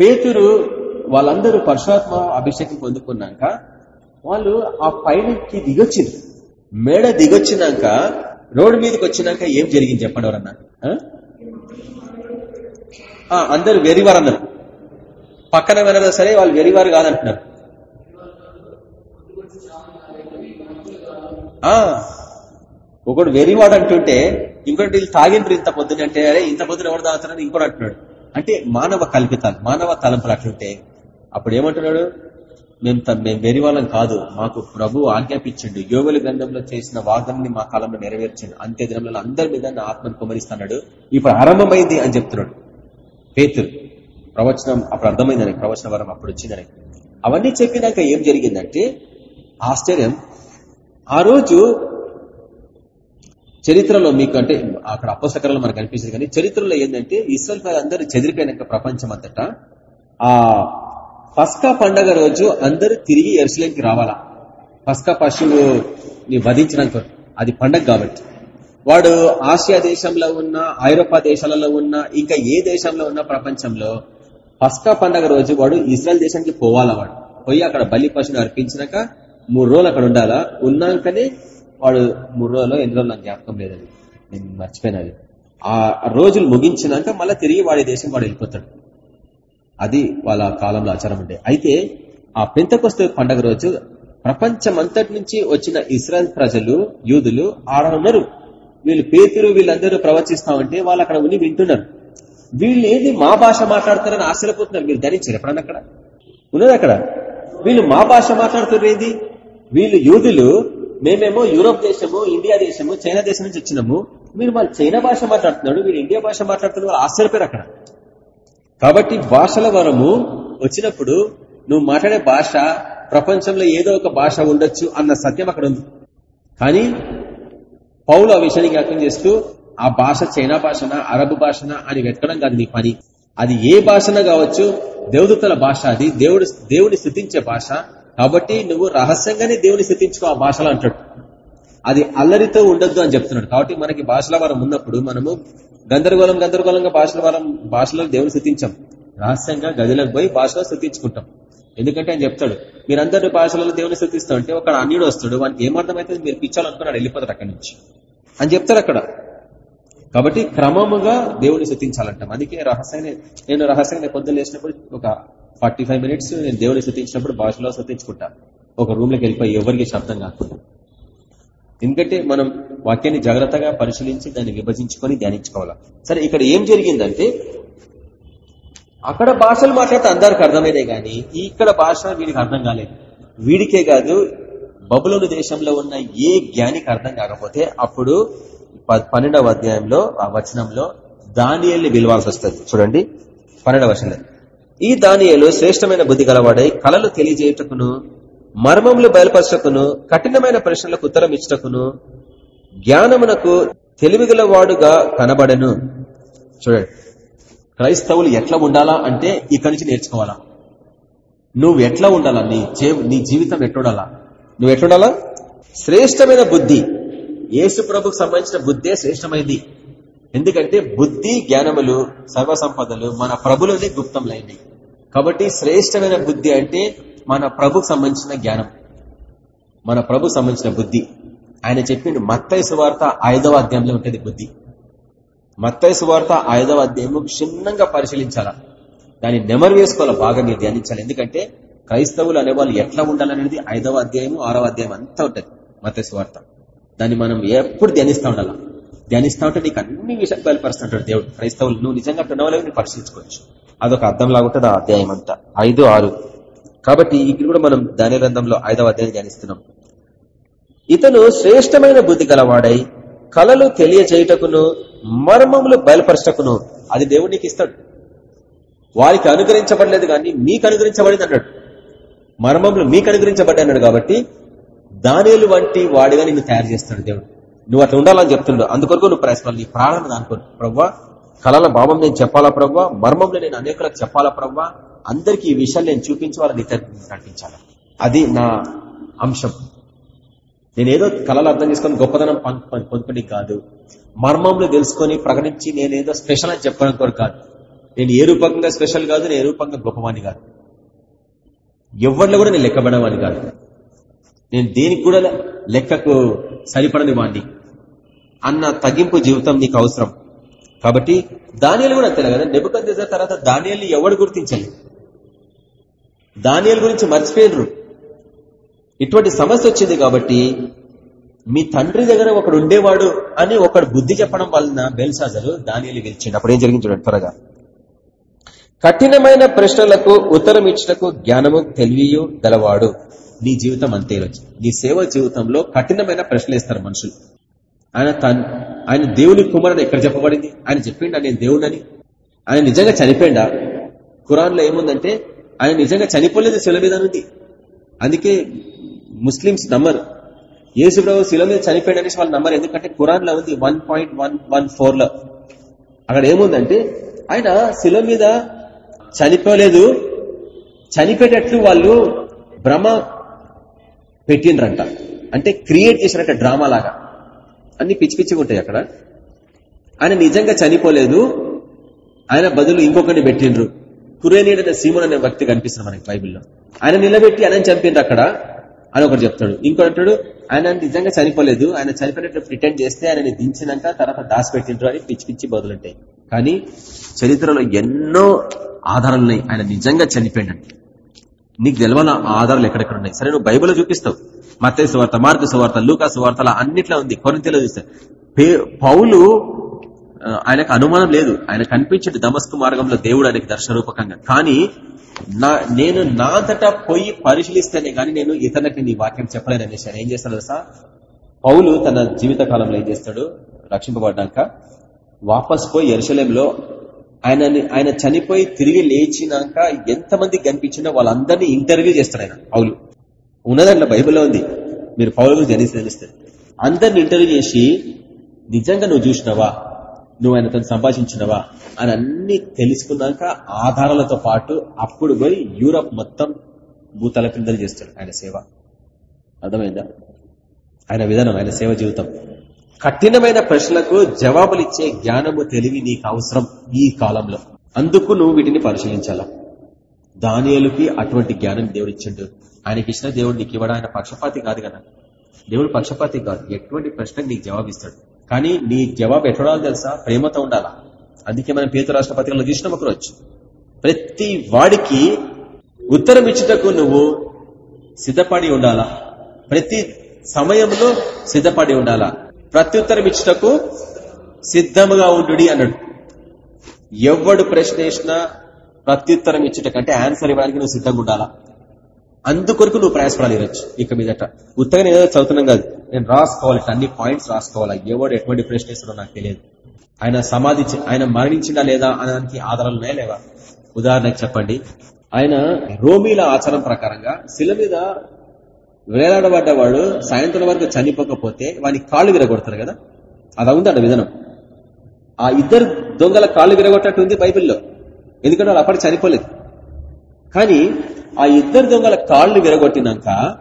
పేతురు వాళ్ళందరూ పరశురాత్మ అభిషేకం పొందుకున్నాక వాళ్ళు ఆ పైనకి దిగొచ్చింది. మేడ దిగొచ్చినాక రోడ్డు మీదకి వచ్చినాక ఏం జరిగింది చెప్పండి ఎవరన్నా? ఆ? వెరివారు అన్నారు. పక్కన వెళ్ళదా సరే వాళ్ళు వెరివారు కాదంటున్నారు. ఒకడు వెరివాడు అంటుంటే ఇంకోటి వీళ్ళు తాగిండ్రు ఇంత పొద్దున అంటే అరే ఇంత పొద్దున ఎవరు తాగుతున్నాడు? ఇంకోటి అంటున్నాడు. అంటే మానవ కల్పితాలు మానవ తలంపులు అట్లుంటే అప్పుడు ఏమంటున్నాడు? మేము మేము వెరి వాళ్ళం కాదు. మాకు ప్రభు ఆజ్ఞాపించిండు. యోగుల గ్రంథంలో చేసిన వాగ్దాన్ని మా కాలంలో నెరవేర్చిండు. అంత్య దినంలో అందరి మీద నా ఆత్మను కుమరిస్తున్నాడు ఇప్పుడు ఆరంభమైంది అని చెప్తున్నాడు. పేతురు ప్రవచనం అప్పుడు అర్థమైందని ప్రవచన వరం అప్పుడు వచ్చిందని. అవన్నీ చెప్పినాక ఏం జరిగిందంటే ఆశ్చర్యం. ఆ రోజు చరిత్రలో మీకు అంటే అక్కడ అప్పసకరంలో మనకు కనిపించింది కానీ చరిత్రలో ఏంటంటే ఇస్రాయల్ అందరూ చెదిరిపోయినాక ప్రపంచం అంతటా ఆ పస్కా పండగ రోజు అందరూ తిరిగి ఎరుసలేంకి రావాలా? పస్కా పశువుని వధించినాక అది పండగ కాబట్టి. వాడు ఆసియా దేశంలో ఉన్న ఐరోపా దేశాలలో ఉన్న ఇంకా ఏ దేశంలో ఉన్న ప్రపంచంలో పస్కా పండగ రోజు వాడు ఇస్రాయల్ దేశానికి పోవాలా వాడు? పోయి అక్కడ బలి పశువుని అర్పించినాక మూడు రోజులు అక్కడ ఉండాలా? ఉన్నాకనే వాడు మూడు రోజులు ఎన్ని రోజులు నాకు జ్ఞాపకం లేదని. నేను మర్చిపోయినది ఆ రోజులు ముగించినాక మళ్ళీ తిరిగి వాడి దేశం వాడు వెళ్ళిపోతాడు. అది వాళ్ళ కాలంలో ఆచారం ఉండే. అయితే ఆ పెంతకొస్తే పండగ రోజు ప్రపంచమంతటి నుంచి వచ్చిన ఇస్రాయల్ ప్రజలు యూదులు ఆడ ఉన్నారు. వీళ్ళు పేతురు వీళ్ళందరూ ప్రవచిస్తా ఉంటే వాళ్ళు అక్కడ ఉండి వింటున్నారు. వీళ్ళు ఏది మా భాష మాట్లాడతారని ఆశ్చర్యపోతున్నారు. మీరు ధరించారు ఎప్పుడన్నా అక్కడ? ఉన్నది అక్కడ. వీళ్ళు మా భాష మాట్లాడుతున్నారు ఏది? వీళ్ళు యూదులు మేమేమో యూరోప్ దేశము ఇండియా దేశము చైనా దేశం నుంచి వచ్చినాము. మీరు వాళ్ళు చైనా భాష మాట్లాడుతున్నాడు వీరు ఇండియా భాష మాట్లాడుతున్నారు వాళ్ళు ఆశ్చర్యపోయారు అక్కడ. కాబట్టి భాషల వరము వచ్చినప్పుడు నువ్వు మాట్లాడే భాష ప్రపంచంలో ఏదో ఒక భాష ఉండొచ్చు అన్న సత్యం అక్కడ ఉంది. కానీ పౌలు ఆ విషయాన్ని జ్ఞాపకం చేస్తూ ఆ భాష చైనా భాషన అరబ్ భాషన అని వెతకడం కాదు నీ పని. అది ఏ భాషన కావచ్చు దేవదూతల భాష అది దేవుడు దేవుడిని స్థుతించే భాష. కాబట్టి నువ్వు రహస్యంగానే దేవుని స్థితించుకో ఆ భాషలో అంటాడు. అది అల్లరితో ఉండొద్దు అని చెప్తున్నాడు. కాబట్టి మనకి భాషల వరం ఉన్నప్పుడు మనము గందరగోళం గందరగోళంగా భాషల వరం భాషలో దేవుని స్థితించాం. రహస్యంగా గదిలోకి పోయి భాషలో స్థుతించుకుంటాం. ఎందుకంటే ఆయన చెప్తాడు మీరందరూ భాషలలో దేవుని స్థుతిస్తా అంటే ఒక అన్యుడు వస్తాడు. వానికి ఏమర్థమైతే మీరు పిచ్చాలనుకున్నాడు వెళ్ళిపోతాడు అక్కడి నుంచి. అని చెప్తారు అక్కడ. కాబట్టి క్రమముగా దేవుని స్థుతించాలంటాం అందుకే రహస్యాన్ని నేను రహస్యంగా పొద్దున లేచినప్పుడు ఒక ఫార్టీ మినిట్స్ నేను దేవుని స్థుతించినప్పుడు భాషలో స్థుతించుకుంటా ఒక రూమ్లోకి వెళ్ళిపోయి ఎవరికి శబ్దం కాకుండా. ఎందుకంటే మనం వాక్యాన్ని జాగ్రత్తగా పరిశీలించి దాన్ని విభజించుకొని ధ్యానించుకోవాలా. సరే ఇక్కడ ఏం జరిగిందంటే అక్కడ భాషలు మాట్లాడితే అందరికి అర్థమైనే కానీ ఇక్కడ భాష వీడికి అర్థం కాలేదు. వీడికే కాదు బబులోని దేశంలో ఉన్న ఏ జ్ఞానికి అర్థం కాకపోతే అప్పుడు పన్నెండవ అధ్యాయంలో ఆ వచనంలో దానియల్ని విలువాల్సి వస్తుంది. చూడండి. పన్నెండవ వచనం. ఈ దానియలు శ్రేష్టమైన బుద్ధి గలవాడై కళలు తెలియజేయటకును మర్మములు బయలుపరచకును కఠినమైన ప్రశ్నలకు ఉత్తరం ఇచ్చటకును జ్ఞానమునకు తెలివిగలవాడుగా కనబడను. చూడండి. క్రైస్తవులు ఎట్లా ఉండాలా అంటే ఇక్కడి నుంచి నేర్చుకోవాలా? నువ్వు ఎట్లా ఉండాలా? నీ నీ జీవితం ఎట్లుండాలా? నువ్వు ఎట్లుండాలా? శ్రేష్టమైన బుద్ధి యేసు ప్రభుకు సంబంధించిన బుద్ధే శ్రేష్టమైంది. ఎందుకంటే బుద్ధి జ్ఞానములు సర్వసంపదలు మన ప్రభులోనే గుప్తంలైంది కాబట్టి శ్రేష్టమైన బుద్ధి అంటే మన ప్రభుకు సంబంధించిన జ్ఞానం. మన ప్రభు సంబంధించిన బుద్ధి. ఆయన చెప్పిండు మత్తయ్య సువార్త ఐదవ అధ్యాయంలో ఉంటుంది బుద్ధి. మత్తయ్య సువార్త ఐదవ అధ్యాయము క్షుణ్ణంగా పరిశీలించాలా. దాన్ని నెమరు వేసుకోవాలా బాగా మీరు ధ్యానించాలి. ఎందుకంటే క్రైస్తవులు అనేవాళ్ళు ఎట్లా ఉండాలనేది ఐదవ అధ్యాయము ఆరవ అధ్యాయం అంతా ఉంటుంది మత్తయ్య సువార్త. దాన్ని మనం ఎప్పుడు ధ్యానిస్తా ఉండాలా? ధ్యానిస్తా ఉంటే నీకు అన్ని విషయాలు బయలుపరుస్తుంటాడు దేవుడు. క్రైస్తవులు నువ్వు నిజంగా ప్రణవాళ్ళు నువ్వు పరిశీలించుకోవచ్చు. అదొక అర్థం లాగుంటుంది ఆ అధ్యాయం అంతా. ఐదు ఆరు. కాబట్టి ఇక్కడ కూడా మనం దాని గ్రంథంలో ఐదవ అధ్యాయం ధ్యానిస్తున్నాం. ఇతను శ్రేష్టమైన బుద్ధి గలవాడై కళలు తెలియజేయటకును మర్మములు బయలుపరచటకును అది దేవుడికి ఇస్తాడు. వారికి అనుగ్రహించబడలేదు కానీ మీకు అనుగ్రహించబడింది అన్నాడు. మర్మములు మీకు అనుగ్రహించబడ్డాడు కాబట్టి దానిలు వంటి వాడిగా నిన్ను తయారు చేస్తాడు దేవుడు. నువ్వు అట్లా ఉండాలని చెప్తున్నాడు అందుకొరకు నువ్వు ప్రయత్నాలు నీ ప్రాణం దానికొని ప్రవ్వా కళల భావం నేను చెప్పాలా ప్రవ్వా? మర్మంలో నేను అనేకులకు చెప్పాలా ప్రవ్వా? అందరికీ ఈ విషయాలు నేను చూపించాలని వాళ్ళని నటించాలి అది నా అంశం. నేనేదో కళలు అర్థం చేసుకొని గొప్పదనం పొందుకొని కాదు. మర్మంలో తెలుసుకొని ప్రకటించి నేనేదో స్పెషల్ అని చెప్పడం కొరకు కాదు. నేను ఏ రూపంగా స్పెషల్ కాదు నేను ఏ రూపంగా గొప్పవాణి కాదు. ఎవరిలో కూడా నేను లెక్కబడవాని కాదు. నేను దేనికి కూడా లెక్కకు సరిపడని వాడిని అన్న తగ్గింపు జీవితం నీకు అవసరం. కాబట్టి దానియాలు కూడా అంతే కదా? చేసిన తర్వాత దానియాల్ని ఎవడు గుర్తించాలి దానియాల గురించి మర్చిపోయినరు. ఇటువంటి సమస్య వచ్చింది కాబట్టి మీ తండ్రి దగ్గర ఒకడు ఉండేవాడు అని ఒకడు బుద్ధి చెప్పడం వలన బెల్సాజరు దానియాలు గెలిచిండు. అప్పుడు ఏం జరిగింది చూడండి త్వరగా. కఠినమైన ప్రశ్నలకు ఉత్తరం ఇచ్చటకు జ్ఞానము తెలివియు గలవాడు. నీ జీవితం అంతే నీ సేవ జీవితంలో కఠినమైన ప్రశ్నలేస్తారు మనుషులు. ఆయన ఆయన దేవుని కుమారుడు ఎక్కడ చెప్పబడింది? ఆయన చెప్పిండా నేను దేవుడని ఆయన నిజంగా చనిపోయిండా? ఖురాన్లో ఏముందంటే ఆయన నిజంగా చనిపోలేదు శిల మీద ఉంది అందుకే ముస్లింస్ నమ్మరు. యేసుప్రభు శిల మీద చనిపోయాడనేసి వాళ్ళు నమ్మరు. ఎందుకంటే ఖురాన్లో ఉంది వన్ పాయింట్ వన్ వన్ ఫోర్లో. అక్కడ ఏముందంటే ఆయన శిల మీద చనిపోలేదు. చనిపోయేటట్లు వాళ్ళు భ్రమ పెట్టిండ్రంట. అంటే క్రియేట్ చేసినట్ట డ్రామా లాగా. అన్ని పిచ్చి పిచ్చిగా ఉంటాయి అక్కడ. ఆయన నిజంగా చనిపోలేదు. ఆయన బదులు ఇంకొకరిని పెట్టిండ్రు. కురేనీడ్ అనే సీమున్ అనే వ్యక్తి కనిపిస్తుంది మనకి బైబిల్లో. ఆయన నిలబెట్టి ఆయన చంపిండ్రు అక్కడ. అని ఒకటి చెప్తాడు. ఇంకోటి అంటాడు ఆయన నిజంగా చనిపోలేదు. ఆయన చనిపోయినట్లు ప్రిటెండ్ చేస్తే ఆయనని దించినాక తర్వాత దాచిపెట్టిండ్రు అని పిచ్చి పిచ్చి బదులుంటాయి కానీ చరిత్రలో ఎన్నో ఆధారాలు ఉన్నాయి. ఆయన నిజంగా చనిపోయినట్టు. నీకు తెలవాల ఆధారాలు ఎక్కడెక్కడ ఉన్నాయి సరే నువ్వు బైబిల్లో చూపిస్తావు. మత్తే సువార్త మార్కు సువార్త లూకా సువార్తల అన్నిట్లో ఉంది. కొరింతలో చూస్తావు పే- పౌలు ఆయనకు అనుమానం లేదు. ఆయన కనిపించేది దమస్కు మార్గంలో దేవుడు ఆయనకి దర్శన రూపకంగా కానీ నా నేను నా పోయి పరిశీలిస్తేనే గాని నేను ఇతరులకి నీ వాక్యం చెప్పలేను అనేసి ఆయన ఏం చేస్తాడు తెలుసా? పౌలు తన జీవిత కాలంలో ఏం చేస్తాడు? రక్షింపబడ్డాక వాపస్ పోయి ఎరుసలేంలో ఆయన ఆయన చనిపోయి తిరిగి లేచినాక ఎంతమంది కనిపించినా వాళ్ళందరినీ ఇంటర్వ్యూ చేస్తాడు ఆయన. పౌలు. ఉన్నదంట బైబిల్లో ఉంది. మీరు పౌలు గురించి తెలిసి అందరిని ఇంటర్వ్యూ చేసి నిజంగా నువ్వు చూసినావా? నువ్వు ఆయనతో సంభాషించినవా? అని అన్ని తెలుసుకున్నాక ఆధారాలతో పాటు అప్పుడు పోయి యూరప్ మొత్తం భూతల కిందలు చేస్తాడు ఆయన సేవ. అర్థమైందా? ఆయన విధానం ఆయన సేవ జీవితం. కఠినమైన ప్రశ్నలకు జవాబులిచ్చే జ్ఞానము తెలివి నీకు అవసరం ఈ కాలంలో. అందుకు నువ్వు వీటిని పరిశీలించాలా. దానియలుకి అటువంటి జ్ఞానం దేవుడు ఇచ్చిండు ఆయనకి ఇచ్చిన దేవుడు నీకు ఇవ్వడం? ఆయన పక్షపాతి కాదు కదా. దేవుడు పక్షపాతి కాదు. ఎటువంటి ప్రశ్నకు నీకు జవాబు ఇస్తాడు కానీ నీ జవాబు ఎట్లా తెలుసా? ప్రేమతో ఉండాలా. అందుకే మనం పేద రాష్ట్ర పత్రికలో చూసినాం ఒకరోజు. ప్రతి వాడికి ఉత్తరం ఇచ్చుటకు నువ్వు సిద్ధపడి ఉండాలా. ప్రతి సమయంలో సిద్ధపడి ఉండాలా. ప్రత్యుత్తరం ఇచ్చటకు సిద్ధముగా ఉండు అన్నాడు. ఎవడు ప్రశ్న వేసినా ప్రత్యుత్తరం ఇచ్చుటకంటే ఆన్సర్ ఇవ్వడానికి నువ్వు సిద్ధంగా ఉండాలా? అందుకొరకు నువ్వు ప్రయాసపడాలి ఇవ్వచ్చు ఇక మీదట. ఉత్తగా ఏదో చదువుతున్నాం కాదు. నేను రాసుకోవాలి అన్ని పాయింట్స్ రాసుకోవాలా? ఎవడు ఎటువంటి ప్రశ్న వేస్తాడో నాకు తెలియదు. ఆయన సమాధి ఆయన మరణించిందా లేదా అనడానికి ఆధారాలు ఉన్నాయా లేవా? ఉదాహరణకు చెప్పండి. ఆయన రోమీల ఆచారం ప్రకారంగా శిల మీద వేలాడబడ్డవాడు సాయంత్రం వరకు చనిపోకపోతే వాని కాళ్ళు విరగొడతారు కదా? అది ఉందంట విధానం. ఆ ఇద్దరు దొంగల కాళ్ళు విరగొట్టట్టు ఉంది బైబిల్లో. ఎందుకంటే వాళ్ళు అప్పటికి చనిపోలేదు. కానీ ఆ ఇద్దరు దొంగల కాళ్ళు విరగొట్టినాక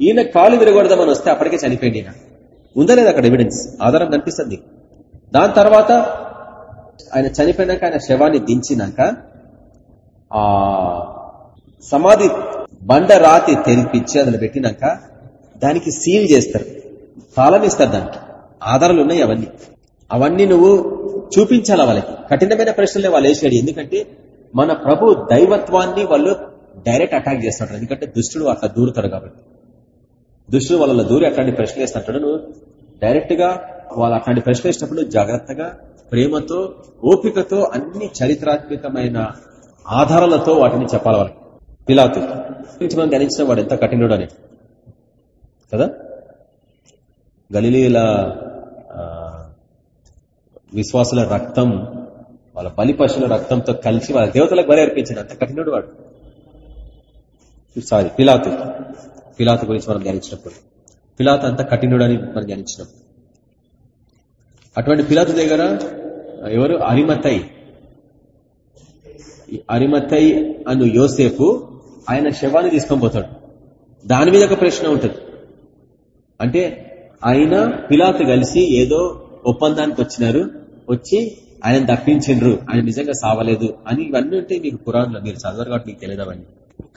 ఈయన కాళ్ళు విరగొడదామని వస్తే అప్పటికే చనిపోయింది ఈయన. ఉందా లేదా అక్కడ ఎవిడెన్స్ ఆధారం కనిపిస్తుంది. దాని తర్వాత ఆయన చనిపోయినాక ఆయన శవాన్ని దించినాక ఆ సమాధి బండ రాతి తెరిపించి అందులో పెట్టినాక దానికి సీల్ చేస్తారు. తాళం ఇస్తారు దానికి. ఆధారాలు ఉన్నాయి అవన్నీ. అవన్నీ నువ్వు చూపించాలా వాళ్ళకి. కఠినమైన ప్రశ్నలే వాళ్ళు వేసాడు ఎందుకంటే మన ప్రభు దైవత్వాన్ని వాళ్ళు డైరెక్ట్ అటాక్ చేస్తుంటారు ఎందుకంటే దుష్టుడు అట్లా దూరుతాడు కాబట్టి. దుష్టుడు వాళ్ళ దూరి అట్లాంటి ప్రశ్నలు వేస్తుంటాడు నువ్వు డైరెక్ట్గా వాళ్ళు అట్లాంటి ప్రశ్న వేసినప్పుడు జాగ్రత్తగా ప్రేమతో ఓపికతో అన్ని చరిత్రాత్మకమైన ఆధారాలతో వాటిని చెప్పాలి వాళ్ళకి. పిలాతు గురించి మనం ధ్యానించిన వాడు ఎంత కఠినుడు అని. కదా? గలిలీల విశ్వాసుల రక్తం వాళ్ళ బలి పశువుల రక్తంతో కలిసి వాళ్ళ దేవతలకు బలి అర్పించాడు. అంత కఠినుడు వాడు. సారీ పిలాతు. పిలాతు గురించి మనం ధ్యానించినప్పుడు. పిలాతు అంత కఠినుడు అని మనం ధ్యానించినాం అటువంటి పిలాతు దగ్గర ఎవరు? అరిమతై. అరిమతై అను యోసేపు ఆయన శవాన్ని తీసుకొని పోతాడు. దాని మీద ఒక ప్రశ్న ఉంటుంది. అంటే ఆయన పిలాతు కలిసి ఏదో ఒప్పందానికి వచ్చినారు వచ్చి ఆయన తప్పించిండ్రు ఆయన నిజంగా సావలేదు అని ఇవన్నీ ఉంటే మీకు పురాణంలో మీరు చదవరు కాబట్టి మీకు తెలియదు అవన్నీ.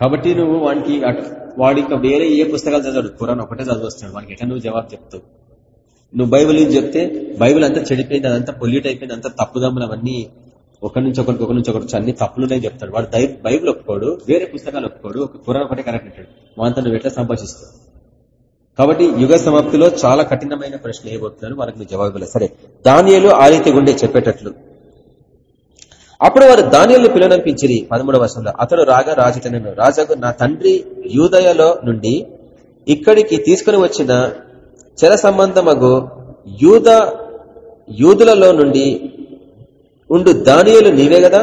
కాబట్టి నువ్వు వానికి వాడి వాడికి వేరే ఏ పుస్తకాలు చదవడు పురాణం ఒకటే చదివస్తాడు వానికి ఎట్లా నువ్వు జవాబు చెప్తావు? నువ్వు బైబిల్ ఏం చెప్తే బైబిల్ అంతా చెడిపోయింది అదంతా పొల్యూట్ అయిపోయింది అంతా తప్పుదమ్ములు అవన్నీ ఒకరి నుంచి ఒకరికి ఒకరి నుంచి ఒకరికి అన్ని తప్పులునే చెప్తాడు. వాడు బైబుల్ ఒప్పుకోడు వేరే పుస్తకాలు ఒప్పుకోడు ఒక పురాణం ఒకటే కరెక్ట్ అంటాడు వాంతో నువ్వు ఎట్లా సంభాషిస్తావు? కాబట్టి యుగ సమాప్తిలో చాలా కఠినమైన ప్రశ్న ఏబోతున్నారు వారికి నువ్వు జవాబు సరే దానియలు ఆ రీతి గుండే చెప్పేటట్లు. అప్పుడు వారు దానియలు పిలవనంపించిరి పదమూడవ వర్షంలో అతడు రాగా రాజుతనను రాజాకు నా తండ్రి యూదయలో నుండి ఇక్కడికి తీసుకుని వచ్చిన చెర సంబంధమగు యూద యూదులలో నుండి ఉండు దానియలు నీవే కదా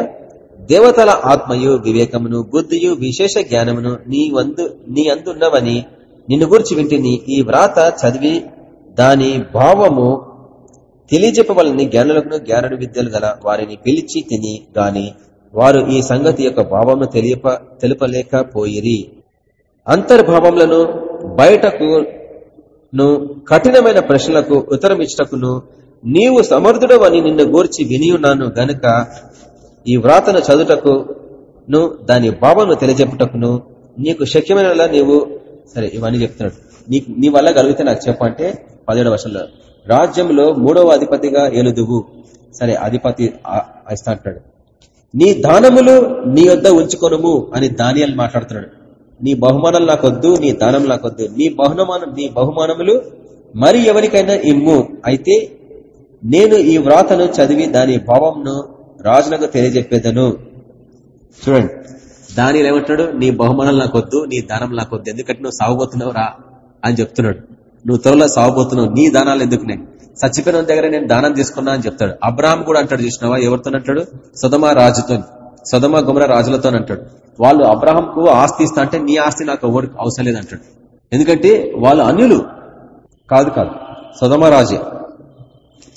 దేవతల ఆత్మయు వివేకమును బుద్ధియు విశేష జ్ఞానమును నీ వందు నీ అందున్నవని నిన్ను గురించి వింటిని ఈ వ్రాత చదివి దాని భావము తెలియజెప్పవలని జ్ఞానులకు జ్ఞానుడు విద్యలు గల వారిని పిలిచి తిని గాని వారు ఈ సంగతి యొక్క భావమును తెలియప తెలుపలేకపోయిరి. అంతర్భావములను బయటకును కఠినమైన ప్రశ్నలకు ఉత్తరం ఇచ్చటకును నీవు సమర్థుడవని నిన్ను గూర్చి వినియున్నాను గనుక ఈ వ్రాతను చదువుటకును దాని భావను తెలియజెప్పుటకును నీకు శక్యమైన నీవు సరే ఇవన్నీ చెప్తున్నాడు. నీకు నీ వల్ల కలిగితే నాకు చెప్పంటే పదిహేడు వర్షంలో రాజ్యంలో మూడవ అధిపతిగా ఏలుదువు. సరే అధిపతి ఇస్తా అంటాడు. నీ దానములు నీ వద్ద ఉంచుకొనుము అని దానియాలు మాట్లాడుతున్నాడు. నీ బహుమానం నాకొద్దు నీ దానం నాకొద్దు. నీ బహుమానం నీ బహుమానములు మరి ఎవరికైనా ఇమ్ము. అయితే నేను ఈ వ్రాతను చదివి దాని భావంను రాజులకు తెలియజెప్పేదను. చూడండి. దాని ఏమంటున్నాడు? నీ బహుమానాలు నాకొద్దు నీ దానం నాకొద్దు ఎందుకంటే నువ్వు సాగుబోతున్నావు రా అని చెప్తున్నాడు. నువ్వు త్వరలో సాగుబోతున్నావు నీ దానాలు ఎందుకు నేను? చచ్చిపోయిన దగ్గర నేను దానం తీసుకున్నా అని చెప్తాడు. అబ్రాహం కూడా అంటాడు చూసినావా? ఎవరితో అంటాడు? సుధమ రాజుతో. సుధమ గుమర రాజులతో అంటాడు. వాళ్ళు అబ్రాహంకు ఆస్తి ఇస్తా అంటే నీ ఆస్తి నాకు ఎవరికి అవసరం లేదంటాడు. ఎందుకంటే వాళ్ళు అన్యులు. కాదు కాదు. సుధమ రాజే.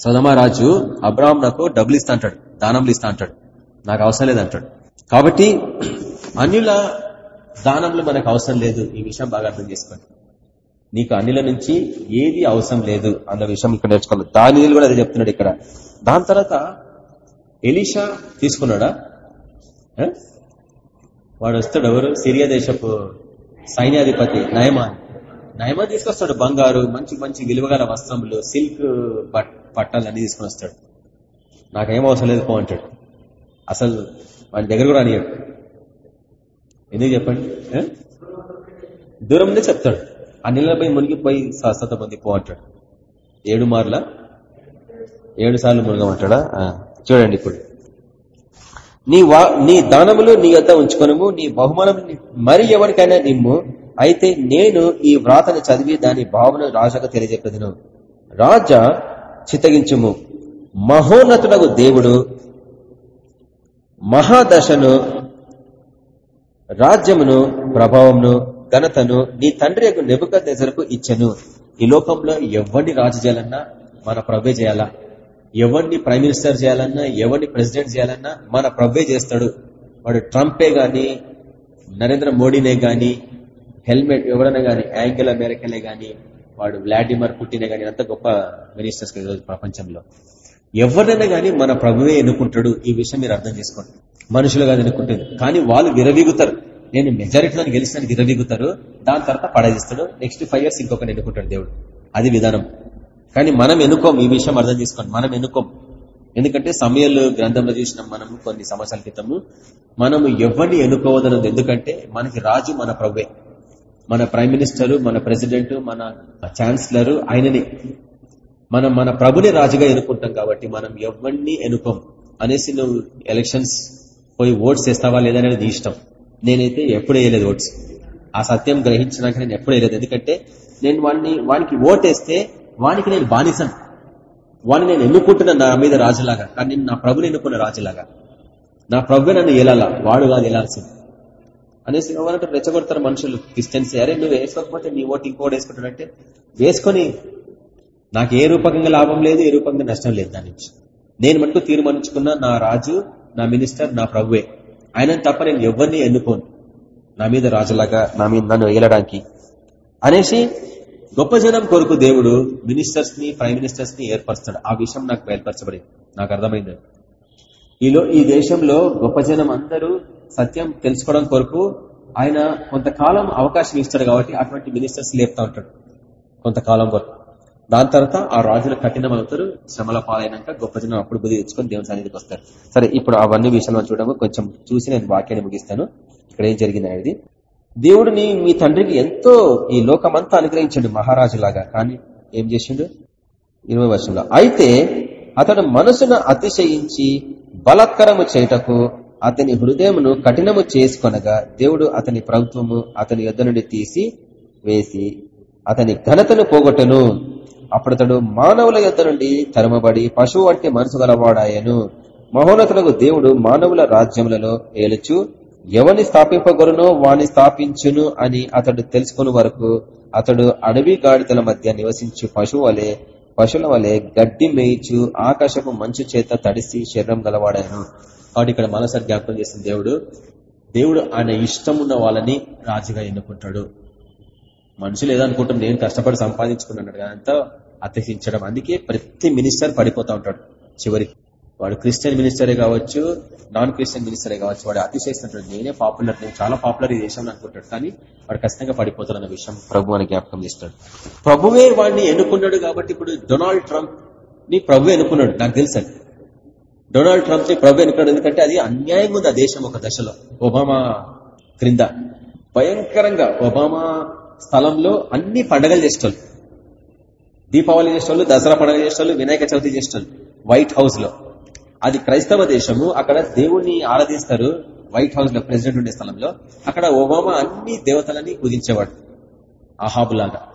సదమారాజు రాజు అబ్రాహం నాకు డబ్బులు ఇస్తా అంటాడు దానములు ఇస్తా అంటాడు. నాకు అవసరం లేదంటాడు కాబట్టి అన్యుల దానములు మనకు అవసరం లేదు. ఈ విషయం బాగా అర్థం చేసుకోండి. నీకు అన్నిల నుంచి ఏది అవసరం లేదు అన్న విషయం ఇక్కడ నేర్చుకోవాలి. దాని కూడా అదే చెప్తున్నాడు ఇక్కడ. దాని తర్వాత ఎలీషా తీసుకున్నాడా? వాడు వస్తాడు ఎవరు? సిరియా దేశపు సైన్యాధిపతి నయమాన్. నయమా తీసుకొస్తాడు బంగారు మంచి మంచి విలువగల వస్త్రములు సిల్క్ బట్ పట్టాలన్నీ తీసుకుని వస్తాడు. నాకేం అవసరం లేదు పో అంటాడు. అసలు వాడి దగ్గర కూడా అనియాడు ఎందుకు చెప్పండి? దూరం చెప్తాడు. ఆ నీళ్ళపై మునిగిపోయి స్వస్థత మంది పో అంటాడు. ఏడు మార్ల? ఏడు సార్లు మునగమంటాడా? ఆ, చూడండి ఇప్పుడు. నీ వా నీ దానములు నీ యొద్ద ఉంచుకొనము నీ బహుమానం మరి ఎవరికైనా నిమ్ము. అయితే నేను ఈ వ్రాతను చదివి దాని భావన రాజాకు తెలియజెప్పదును. రాజా చిత్తగించుము. మహోన్నతుడగు దేవుడు మహాదశను రాజ్యమును ప్రభావమును ఘనతను నీ తండ్రి యొక్క నెబుకకు ఇచ్చను. ఈ లోకంలో ఎవరిని రాజు చేయాలన్నా మన ప్రభే చేయాలా? ఎవరిని ప్రైమ్ మినిస్టర్ చేయాలన్నా ఎవరిని ప్రెసిడెంట్ చేయాలన్నా మన ప్రభే చేస్తాడు. వాడు ట్రంపే గాని నరేంద్ర మోడీనే గాని హెల్మెట్ ఎవరైనా గాని యాంగిల్ అమెరికనే గాని వాడు వ్లాడిమర్ పుట్టినే కానీ అంత గొప్ప మినిస్టర్స్ ఈరోజు ప్రపంచంలో. ఎవరినైనా కానీ మన ప్రభువే ఎన్నుకుంటాడు ఈ విషయం మీరు అర్థం చేసుకోండి. మనుషులు కాదు ఎన్నుకుంటుంది కానీ వాళ్ళు విరవీగుతారు నేను మెజారిటీలో గెలిచిన విరవీగుతారు దాని తర్వాత పడేస్తాడు నెక్స్ట్ ఫైవ్ ఇయర్స్ ఇంకొకటి ఎన్నుకుంటాడు దేవుడు. అది విధానం. కానీ మనం ఎన్నుకోం ఈ విషయం అర్థం చేసుకోండి. మనం ఎన్నుకోం. ఎందుకంటే సమయాలు గ్రంథంలో చూసిన మనము కొన్ని సంవత్సరాల క్రితము. మనము ఎవరిని ఎన్నుకోవదన్నది ఎందుకంటే మనకి రాజు మన ప్రభువే. మన ప్రైమ్ మినిస్టర్ మన ప్రెసిడెంట్ మన ఛాన్సలర్ ఆయననే. మనం మన ప్రభుని రాజుగా ఎన్నుకుంటాం కాబట్టి మనం ఎవరిని ఎన్నుకోం. అనేసి నువ్వు ఎలక్షన్స్ పోయి ఓట్స్ వేస్తావా లేదనేది నీ ఇష్టం. నేనైతే ఎప్పుడు వేయలేదు ఓట్స్. ఆ సత్యం గ్రహించినాక నేను ఎప్పుడు వేయలేదు. ఎందుకంటే నేను వాడిని వానికి ఓటేస్తే వానికి నేను బానిసను వాడిని నేను ఎన్నుకుంటున్నా నా మీద రాజులాగా. కానీ నేను నా ప్రభుని ఎన్నుకున్న రాజులాగా. నా ప్రభు నన్ను ఏలాలా? వాడు కాదు ఏలాల్సింది. అనేసి ఎవరంటే రెచ్చగొడతారు మనుషులు. క్రిస్టియన్స్ అరే నువ్వు వేసుకోకపోతే నీ ఓటు ఇంకోటి వేసుకుంటానంటే వేసుకొని నాకు ఏ రూపకంగా లాభం లేదు ఏ రూపంగా నష్టం లేదు దాని నుంచి. నేను మటుకు తీర్మానించుకున్న నా రాజు నా మినిస్టర్ నా ప్రభువే. ఆయన తప్ప నేను ఎవరిని ఎన్నుకోను. నా మీద రాజులాగా నా మీద నన్ను వేయడానికి. అనేసి గొప్ప జనం కొరకు దేవుడు మినిస్టర్స్ని ప్రైమ్ మినిస్టర్స్ని ఏర్పరుస్తాడు. ఆ విషయం నాకు బయలుపరచబడింది. నాకు అర్థమైంది. ఈలో ఈ దేశంలో గొప్ప జనం అందరూ సత్యం తెలుసుకోవడం కొరకు ఆయన కొంతకాలం అవకాశం ఇస్తాడు కాబట్టి అటువంటి మినిస్టర్స్ లేపుతా ఉంటాడు కొంతకాలం వరకు. దాని తర్వాత ఆ రాజులు కఠినం అవుతారు శ్రమల పాలైనాక గొప్ప జనం అప్పుడు బుద్ధి తెచ్చుకొని దేవుని సన్నిధికి వస్తారు. సరే ఇప్పుడు అవన్నీ విషయాలు చూడడం కొంచెం చూసి నేను వాక్యాన్ని ముగిస్తాను. ఇక్కడ ఏం జరిగింది అనేది దేవుడిని మీ తండ్రికి ఎంతో ఈ లోకమంతా అనుగ్రహించండు మహారాజులాగా. కానీ ఏం చేసిండు? ఇరవై వర్షంలో. అయితే అతడు మనసును అతిశయించి బలత్కరము చేయుటకు అతని హృదయమును కఠినము చేసుకొనగా దేవుడు అతని ప్రభుత్వము అతని యొద్ద నుండి తీసి వేసి అతని ఘనతను పోగొట్టెను. అప్పుడతడు మానవుల యుద్ధ నుండి తరమబడి పశువు వంటి మనసు గలవాడాయను. మహోన్నతులకు దేవుడు మానవుల రాజ్యములలో ఏలుచు ఎవని స్థాపింపగొరునో వాని స్థాపించును అని అతడు తెలుసుకుని వరకు అతడు అడవి గాడిదల మధ్య నివసించు పశువు వలె పశువుల వలె గడ్డి మేయిచు ఆకాశపు మంచు చేత తడిసి శరీరం గలవాడాను కాబట్టి ఇక్కడ మరోసారి జ్ఞాపకం చేసిన దేవుడు దేవుడు ఆయన ఇష్టం ఉన్న వాళ్ళని రాజుగా ఎన్నుకుంటాడు. మనుషులు ఏదనుకుంటాం నేను కష్టపడి సంపాదించుకున్నాడు అంతా అతిహించడం అందుకే ప్రతి మినిస్టర్ పడిపోతా ఉంటాడు. చివరికి వాడు క్రిస్టియన్ మినిస్టరే కావచ్చు నాన్ క్రిస్టియన్ మినిస్టరే కావచ్చు వాడు అతిశయిస్తుంటాడు. నేనే పాపులర్ నేను చాలా పాపులర్ ఈ దేశంలో అనుకుంటాడు. కానీ వాడు ఖచ్చితంగా పడిపోతాడు అన్న విషయం ప్రభు అని జ్ఞాపకం చేస్తాడు. ప్రభువే వాడిని ఎన్నుకున్నాడు కాబట్టి ఇప్పుడు డొనాల్డ్ ట్రంప్ని ప్రభు ఎన్నుకున్నాడు. నాకు తెలుసు డొనాల్డ్ ట్రంప్ని ప్రభు ఎన్నుకున్నాడు ఎందుకంటే అది అన్యాయంగా ఉంది ఆ దేశం ఒక దశలో. ఒబామా క్రింద. భయంకరంగా ఒబామా స్థలంలో అన్ని పండగలు చేసేటోళ్ళు. దీపావళి చేసేటోళ్ళు దసరా పండుగ చేసేటోళ్ళు వినాయక చవితి చేసేటోళ్ళు. వైట్ హౌస్లో అది క్రైస్తవ దేశము. అక్కడ దేవుణ్ణి ఆరాధిస్తారు. వైట్ హౌస్లో ప్రెసిడెంట్ ఉండే స్థలంలో. అక్కడ ఒబామా అన్ని దేవతలని పూజించేవాడు. అహాబు లాగా.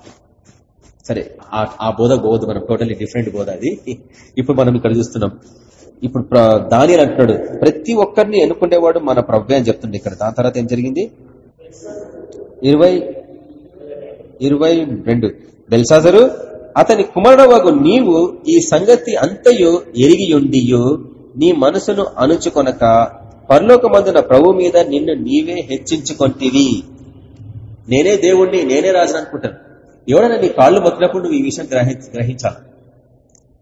సరే ఆ బోధ పోవద్దు మనం టోటల్లీ డిఫరెంట్ బోధ అది. ఇప్పుడు మనం ఇక్కడ చూస్తున్నాం. ఇప్పుడు దాని అంటున్నాడు ప్రతి ఒక్కరిని ఎన్నుకునేవాడు మన ప్రభు అని చెప్తుండే ఇక్కడ. దాని తర్వాత ఏం జరిగింది? ఇరవై ఇరవై రెండు. బెల్సాజరు అతని కుమారుడవగు నీవు ఈ సంగతి అంతయు ఎరిగియుండియు నీ మనసును అణుచుకొనక పరలోకమందున ప్రభు మీద నిన్ను నీవే హెచ్చించుకొంటివి. నేనే దేవుణ్ణి నేనే రాజు అనుకుంటాను. ఎవడైనా నీ కాళ్ళు మొక్కినప్పుడు నువ్వు ఈ విషయం గ్రహించాలి.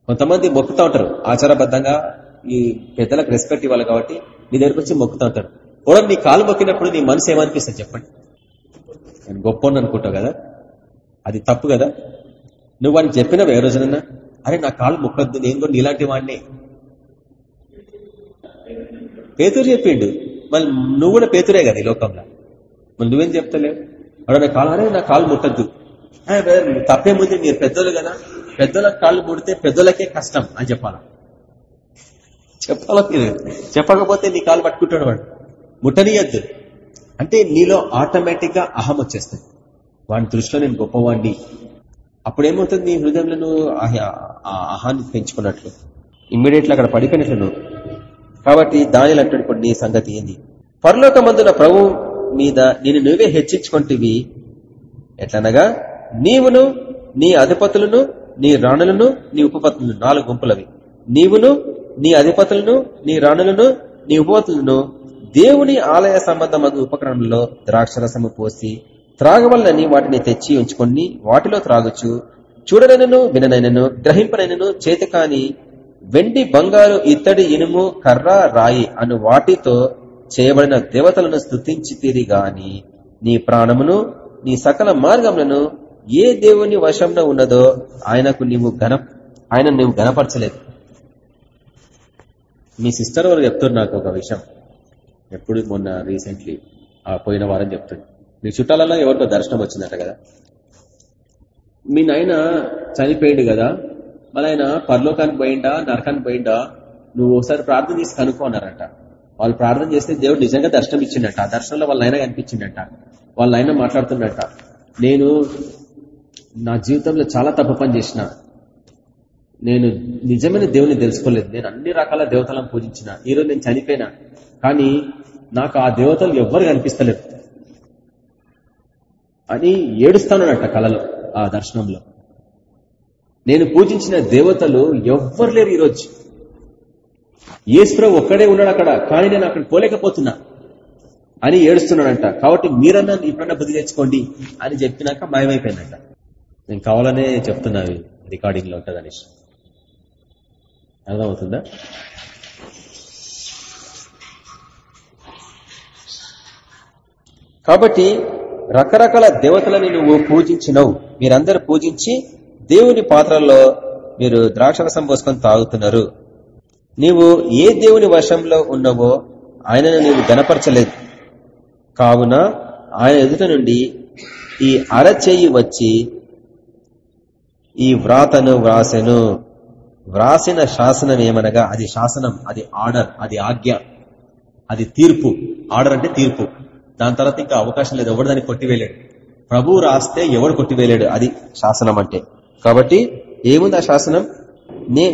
కొంతమంది మొక్కుతా ఉంటారు ఆచారబద్ధంగా ఈ పెద్దలకు రెస్పెక్ట్ ఇవ్వాలి కాబట్టి నీ దగ్గరకు వచ్చి మొక్కుతా ఉంటారు ఎవడన్నా నీ కాలు మొక్కినప్పుడు నీ మనసు ఏమనిపిస్తుంది చెప్పండి. నేను గొప్ప అనుకుంటావు కదా? అది తప్పు కదా? నువ్వు వాడిని చెప్పినవి ఏ రోజునన్నా? అరే నా కాళ్ళు మొక్కద్దు నేను కూడా నీలాంటి వాడిని. పేతురు చెప్పిండు. మళ్ళీ నువ్వు కూడా పేతురే కదా ఈ లోకంలో. మళ్ళీ నువ్వేం చెప్తలేవు? అక్కడ నా కాలు అరే నా కాలు ముట్టద్దు తప్పేముంది మీరు పెద్దోళ్ళు కదా. పెద్దల కాళ్ళు ముడితే పెద్దలకే కష్టం అని చెప్పాలా? చెప్పాలా. మీరు చెప్పకపోతే నీ కాలు పట్టుకుంటాడు వాడు. ముట్టనియద్దు. అంటే నీలో ఆటోమేటిక్గా అహం వచ్చేస్తుంది వాడి దృష్టిలో నేను గొప్పవాడిని అప్పుడేమవుతుంది? నీ హృదయంలో నువ్వు అహాన్ని పెంచుకున్నట్లు. ఇమ్మీడియట్లీ అక్కడ పడిపోయినట్లు నువ్వు. కాబట్టి దాని అంటాడు ఇప్పుడు నీ సంగతి ఏంది? పరలోకమందున ప్రభు మీద నేను నువ్వే హెచ్చించుకుంటేవి. ఎట్లనగా? నీవును నీ అధిపతులను నీ రాణులను నీ ఉపపత్తులను నాలుగు గుంపులవి. నీవును నీ అధిపతులను నీ రాణులను నీ ఉపపత్తులను దేవుని ఆలయ సంబంధమైన ఉపకరణంలో ద్రాక్షరసము పోసి త్రాగవల్లని వాటిని తెచ్చి ఉంచుకొని వాటిలో త్రాగుచు. చూడనైనను విననైనను గ్రహింపనైనను చేతకాని వెండి బంగారు ఇత్తడి ఇనుము కర్ర రాయి అను వాటితో చేయబడిన దేవతలను స్థుతించి గాని నీ ప్రాణమును నీ సకల మార్గములను ఏ దేవుని వశంలో ఉన్నదో ఆయనకు నీవు ఘన ఆయన నువ్వు గనపరచలేదు మీ సిస్టర్ వారు చెప్తారు నాకు ఒక విషయం. ఎప్పుడు మొన్న రీసెంట్లీ ఆ పోయిన వారం చెప్తుంది మీ చుట్టాలలో ఎవరికో దర్శనం వచ్చిందట కదా? మీ నాయన చనిపోయిండు కదా? మళ్ళీ ఆయన పరలోకానికి పోయిండా నరకానికి పోయిండా? నువ్వు ఒకసారి ప్రార్థన చేసి కనుక్కోన్నారట వాళ్ళు ప్రార్థన చేస్తే దేవుడు నిజంగా దర్శనం ఇచ్చిండట. ఆ దర్శనంలో వాళ్ళ ఆయన కనిపించిండట. వాళ్ళ ఆయన మాట్లాడుతున్నట నేను నా జీవితంలో చాలా తప్పు పని చేసిన. నేను నిజమైన దేవుని తెలుసుకోలేదు. నేను అన్ని రకాల దేవతలను పూజించిన. ఈరోజు నేను చనిపోయినా. కానీ నాకు ఆ దేవతలు ఎవ్వరు కనిపిస్తలేదు అని ఏడుస్తానట కళలో ఆ దర్శనంలో. నేను పూజించిన దేవతలు ఎవ్వరు లేరు ఈరోజు ఈశ్వరం ఒక్కడే ఉన్నాడు అక్కడ కానీ నేను అక్కడ పోలేకపోతున్నా అని ఏడుస్తున్నాడంట. కాబట్టి మీరన్నా ఇప్పుడన్నా బుద్ధి తెచ్చుకోండి అని చెప్పినాక మాయమైపోయిందంట. నేను కావాలనే చెప్తున్నా రికార్డింగ్లో ఉంటుంది అనేసి అర్థమవుతుందా? కాబట్టి రకరకాల దేవతలని నువ్వు పూజించినవు. మీరందరూ పూజించి దేవుని పాత్రల్లో మీరు ద్రాక్షరసం పోసుకొని తాగుతున్నారు. నీవు ఏ దేవుని వశంలో ఉన్నావో ఆయనను నీవు గనపరచలేదు కావున ఆయన ఎదుట నుండి ఈ అరచేయి వచ్చి ఈ వ్రాతను వ్రాసెను. వ్రాసిన శాసనం ఏమనగా అది శాసనం అది ఆర్డర్ అది ఆజ్ఞ అది తీర్పు. ఆర్డర్ అంటే తీర్పు. దాని తర్వాత ఇంకా అవకాశం లేదు ఎవడు దాన్ని కొట్టివేయలేడు. ప్రభు రాస్తే ఎవడు కొట్టివేయలేడు అది శాసనం అంటే. కాబట్టి ఏముంది ఆ శాసనం?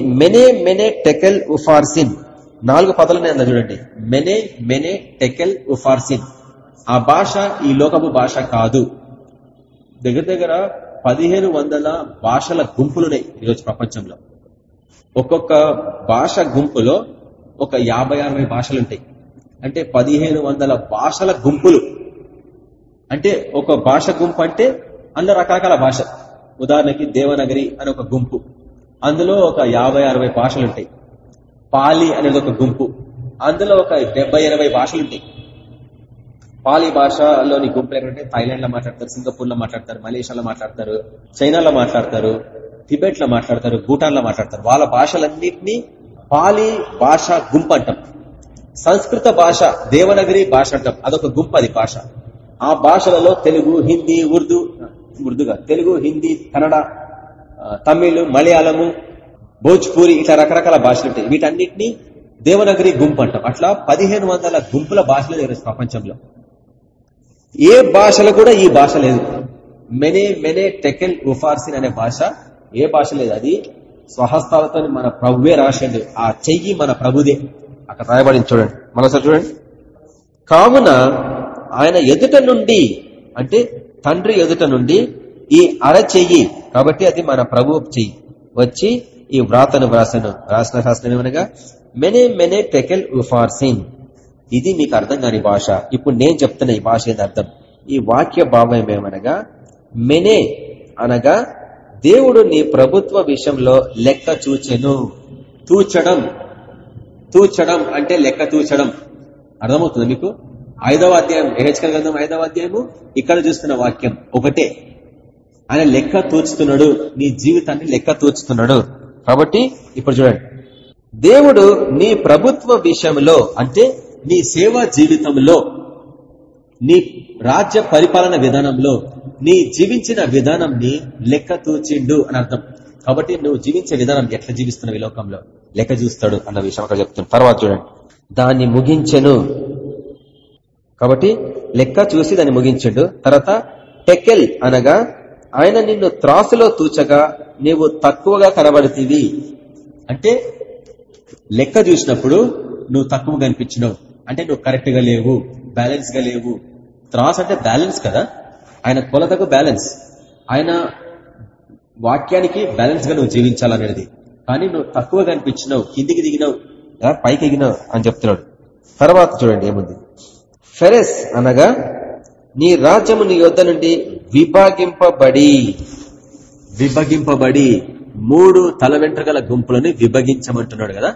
మెనే మెనే టెకెల్ ఉఫార్సిన్. నాలుగు పదాలనే నేను చూడండి. మెనే మెనే టెకెల్ ఉఫార్సిన్. ఆ భాష ఈ లోకపు భాష కాదు. దగ్గర దగ్గర పదిహేను వందల భాషల గుంపులున్నాయి ఈరోజు ప్రపంచంలో. ఒక్కొక్క భాష గుంపులో ఒక యాభై అరవై భాషలుంటాయి. అంటే పదిహేను వందల భాషల గుంపులు. అంటే ఒక భాష గుంపు అంటే అందులో రకరకాల భాష. ఉదాహరణకి దేవనగరి అని ఒక గుంపు. అందులో ఒక యాభై అరవై భాషలు ఉంటాయి పాలి అనేది ఒక గుంపు. అందులో ఒక డెబ్బై ఎనభై భాషలుంటాయి. పాలి భాషలోని గుంపులు ఎక్కడంటే థైలాండ్లో మాట్లాడతారు సింగపూర్లో మాట్లాడతారు మలేషియాలో మాట్లాడతారు చైనాలో మాట్లాడతారు టిబెట్లో మాట్లాడతారు భూటాన్లో మాట్లాడతారు. వాళ్ళ భాషలన్నింటినీ పాలి భాష గుంపు అంటాం. సంస్కృత భాష దేవనగరి భాష అంటాం. అదొక గుంపు అది భాష. ఆ భాషలలో తెలుగు హిందీ ఉర్దూ ఉర్దూగా తెలుగు హిందీ కన్నడ తమిళ్ మలయాళము భోజ్పూరి ఇట్లా రకరకాల భాషలు ఉంటాయి. వీటన్నిటిని దేవనగరి గుంపు అంటాం. అట్లా పదిహేను వందల గుంపుల భాషలు లేవు ప్రపంచంలో. ఏ భాషలో కూడా ఈ భాష లేదు. మెనే మెనే టెకెల్ ఉఫార్సిన్ అనే భాష ఏ భాష లేదు. అది స్వహస్తాలతో మన ప్రభువే రాశాడు ఆ చెయ్యి మన ప్రభుదే. అక్కడ రాయబడింది చూడండి. మరోసారి చూడండి. కావున ఆయన ఎదుట నుండి అంటే తండ్రి ఎదుట నుండి ఈ అర చెయ్యి కాబట్టి అది మన ప్రభు చెయ్యి వచ్చి ఈ వ్రాతను వ్రాసను. రాసిన శాస్త్రం ఏమనగా మెనే మెనే టెకెల్ ఉఫార్సిన్ ఇది మీకు అర్థం కాని భాష. ఇప్పుడు నేను చెప్తున్న ఈ భాష ఏది అర్థం? ఈ వాక్య భావం ఏమనగా మెనే అనగా దేవుడు నీ ప్రభుత్వ విషయంలో లెక్క చూచెను. తూచడం. తూచడం అంటే లెక్క తూచడం. అర్థమవుతుంది మీకు? ఐదవ అధ్యాయం ఎహెచ్కల్ గ్రంథం ఐదవ అధ్యాయము ఇక్కడ చూస్తున్న వాక్యం ఒకటే. ఆయన లెక్క తూచుతున్నాడు నీ జీవితాన్ని లెక్క తూచుతున్నాడు. కాబట్టి ఇప్పుడు చూడండి. దేవుడు నీ ప్రభుత్వ విషయంలో అంటే నీ సేవా జీవితంలో నీ రాజ్య పరిపాలన విధానంలో నీ జీవించిన విధానంని లెక్క తూచిండు అని అర్థం. కాబట్టి నువ్వు జీవించే విధానం ఎట్లా జీవిస్తున్నావు ఈ లోకంలో? లెక్క చూస్తాడు అన్న విషయం అక్కడ చెప్తున్నాను తర్వాత చూడండి. దాన్ని ముగించెను. కాబట్టి లెక్క చూసి దాన్ని ముగించండు. తర్వాత టెకెల్ అనగా ఆయన నిన్ను త్రాసులో తూచగా నీవు తక్కువగా కనబడుతీవి. అంటే లెక్క చూసినప్పుడు నువ్వు తక్కువ కనిపించినావు అంటే నువ్వు కరెక్ట్గా లేవు బ్యాలెన్స్గా లేవు. త్రాస్ అంటే బ్యాలెన్స్ కదా? ఆయన కొలతకు బ్యాలెన్స్. ఆయన వాక్యానికి బ్యాలెన్స్గా నువ్వు జీవించాలనేది. కానీ నువ్వు తక్కువ కనిపించినావు కిందికి దిగినావు పైకి ఎగినావు అని చెప్తున్నాడు. తర్వాత చూడండి ఏముంది. ఫెరెస్ అనగా నీ రాజ్యము నీ యొద్ధ నుండి విభాగింపబడి విభగింపబడి మూడు తల వెంట్రుకల గుంపులను విభగించమంటున్నాడు కదా?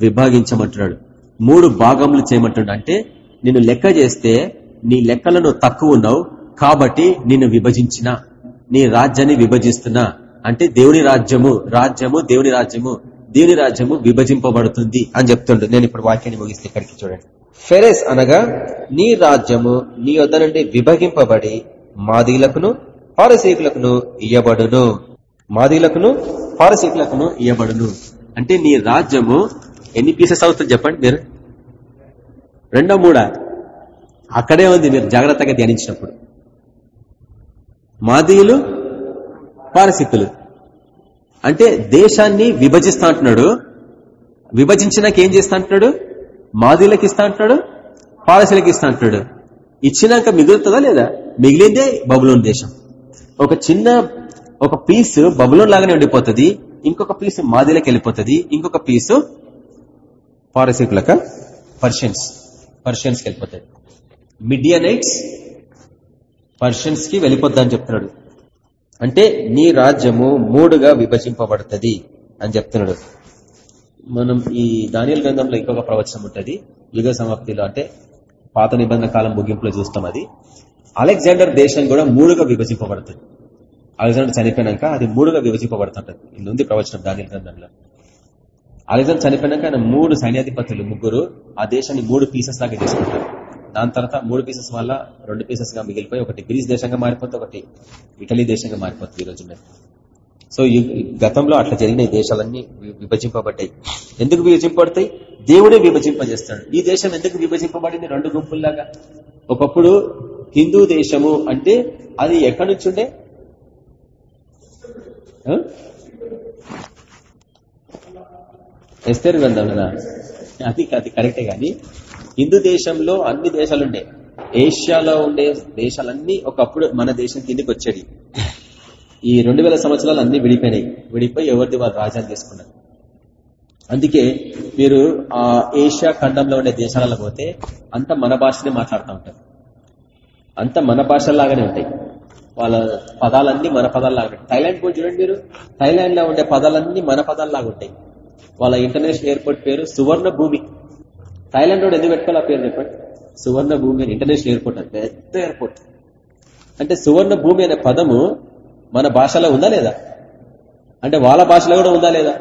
విభాగించమంటున్నాడు. మూడు భాగములు చేయమంటున్నాడు. అంటే నిన్ను లెక్క చేస్తే నీ లెక్కలను తక్కువ ఉన్నావు కాబట్టి నిన్ను విభజించిన నీ రాజ్యాన్ని విభజిస్తున్నా అంటే దేవుని రాజ్యము రాజ్యము దేవుని రాజ్యము దేవుని రాజ్యము విభజింపబడుతుంది అని చెప్తుండు. నేను ఇప్పుడు వాక్యాన్ని ముగిస్తే ఇక్కడికి చూడండి. ఫెరెస్ అనగా నీ రాజ్యము నీ వద్ద నుండి విభజింపబడి మాదీలకును పారసీకులకును ఇయ్యబడును. మాదీలకును పారసీకులకును ఇయ్యబడును. అంటే నీ రాజ్యము ఎన్ని పీసెస్ అవుతుంది చెప్పండి మీరు? రెండో మూడా? అక్కడే ఉంది మీరు జాగ్రత్తగా ధ్యానించినప్పుడు. మాదీయులు పారసిక్కులు అంటే దేశాన్ని విభజిస్తా అంటున్నాడు. విభజించినాక ఏం చేస్తా అంటున్నాడు? మాదీలకు ఇస్తా అంటున్నాడు పారసీలకు ఇస్తా అంటున్నాడు. ఇచ్చినాక మిగులుతుందా లేదా? మిగిలిందే బబులోన్ దేశం. ఒక చిన్న ఒక పీసు బబులోన్ లాగానే ఉండిపోతుంది. ఇంకొక పీసు మాదిలకు వెళ్ళిపోతుంది. ఇంకొక పీసు పారసీకులక పర్షియన్స్ పర్షియన్స్కి వెళ్ళిపోతాయి మిడియనైట్స్ పర్షియన్స్కి వెళ్ళిపోద్దని చెప్తున్నాడు. అంటే నీ రాజ్యము మూడుగా విభజింపబడుతుంది అని చెప్తున్నాడు. మనం ఈ దానియల్ గ్రంథంలో ఇంకొక ప్రవచనం ఉంటుంది. యుగ సమాప్తిలో అంటే పాత నిబంధన కాలం ముగింపులో చూస్తాం అది. అలెగ్జాండర్ దేశం కూడా మూడుగా విభజింపబడుతుంది. అలెగ్జాండర్ చనిపోయినాక అది మూడుగా విభజింపబడుతుంటది. ఇది ఉంది ప్రవచనం దానియల్ గ్రంథంలో. అలెగ్జాండర్ చనిపోయినాక ఆయన మూడు సైన్యాధిపతులు ముగ్గురు ఆ దేశాన్ని మూడు పీసెస్ లాగా చేసుకుంటారు. దాని తర్వాత మూడు పీసెస్ వల్ల రెండు పీసెస్గా మిగిలిపోయి ఒకటి గ్రీస్ దేశంగా మారిపోతే ఒకటి ఇటలీ దేశంగా మారిపోతుంది ఈ రోజు సో గతంలో అట్లా జరిగిన ఈ దేశాలన్నీ విభజింపబడ్డాయి. ఎందుకు విభజింపబడతాయి? దేవుడే విభజింపజేస్తాడు. ఈ దేశం ఎందుకు విభజింపబడింది? రెండు గుంపుల్లాగా. ఒకప్పుడు హిందూ దేశము అంటే అది ఎక్కడి నుంచి ఉండే? ఎస్తేరు కదా అది అది కరెక్టే కానీ హిందూ దేశంలో అన్ని దేశాలు ఉండే. ఏషియాలో ఉండే దేశాలన్నీ ఒకప్పుడు మన దేశం కిందికి వచ్చేది ఈ రెండు వేల సంవత్సరాలు అన్ని విడిపోయినాయి. విడిపోయి ఎవరిది వాళ్ళు రాజ్యాలు తీసుకున్నారు అందుకే మీరు ఆ ఏషియా ఖండంలో ఉండే దేశాలలో పోతే అంత మన భాషనే మాట్లాడుతూ ఉంటారు. అంత మన భాషలాగానే ఉంటాయి. వాళ్ళ పదాలన్నీ మన పదాల్లాగా ఉంటాయి. థైలాండ్ పోయి చూడండి మీరు. థైలాండ్లో ఉండే పదాలన్నీ మన పదాల్లాగా ఉంటాయి. వాళ్ళ ఇంటర్నేషనల్ ఎయిర్పోర్ట్ పేరు సువర్ణ భూమి థైలాండ్ రోడ్ ఎందుకు పెట్టుకోవాలి ఆ పేరు చెప్పండి? సువర్ణ భూమి అని ఇంటర్నేషనల్ ఎయిర్పోర్ట్ అది పెద్ద ఎయిర్పోర్ట్. అంటే సువర్ణ భూమి అనే పదము మన భాషలో ఉందా లేదా? అంటే వాళ్ళ భాషలో కూడా ఉందా లేదా?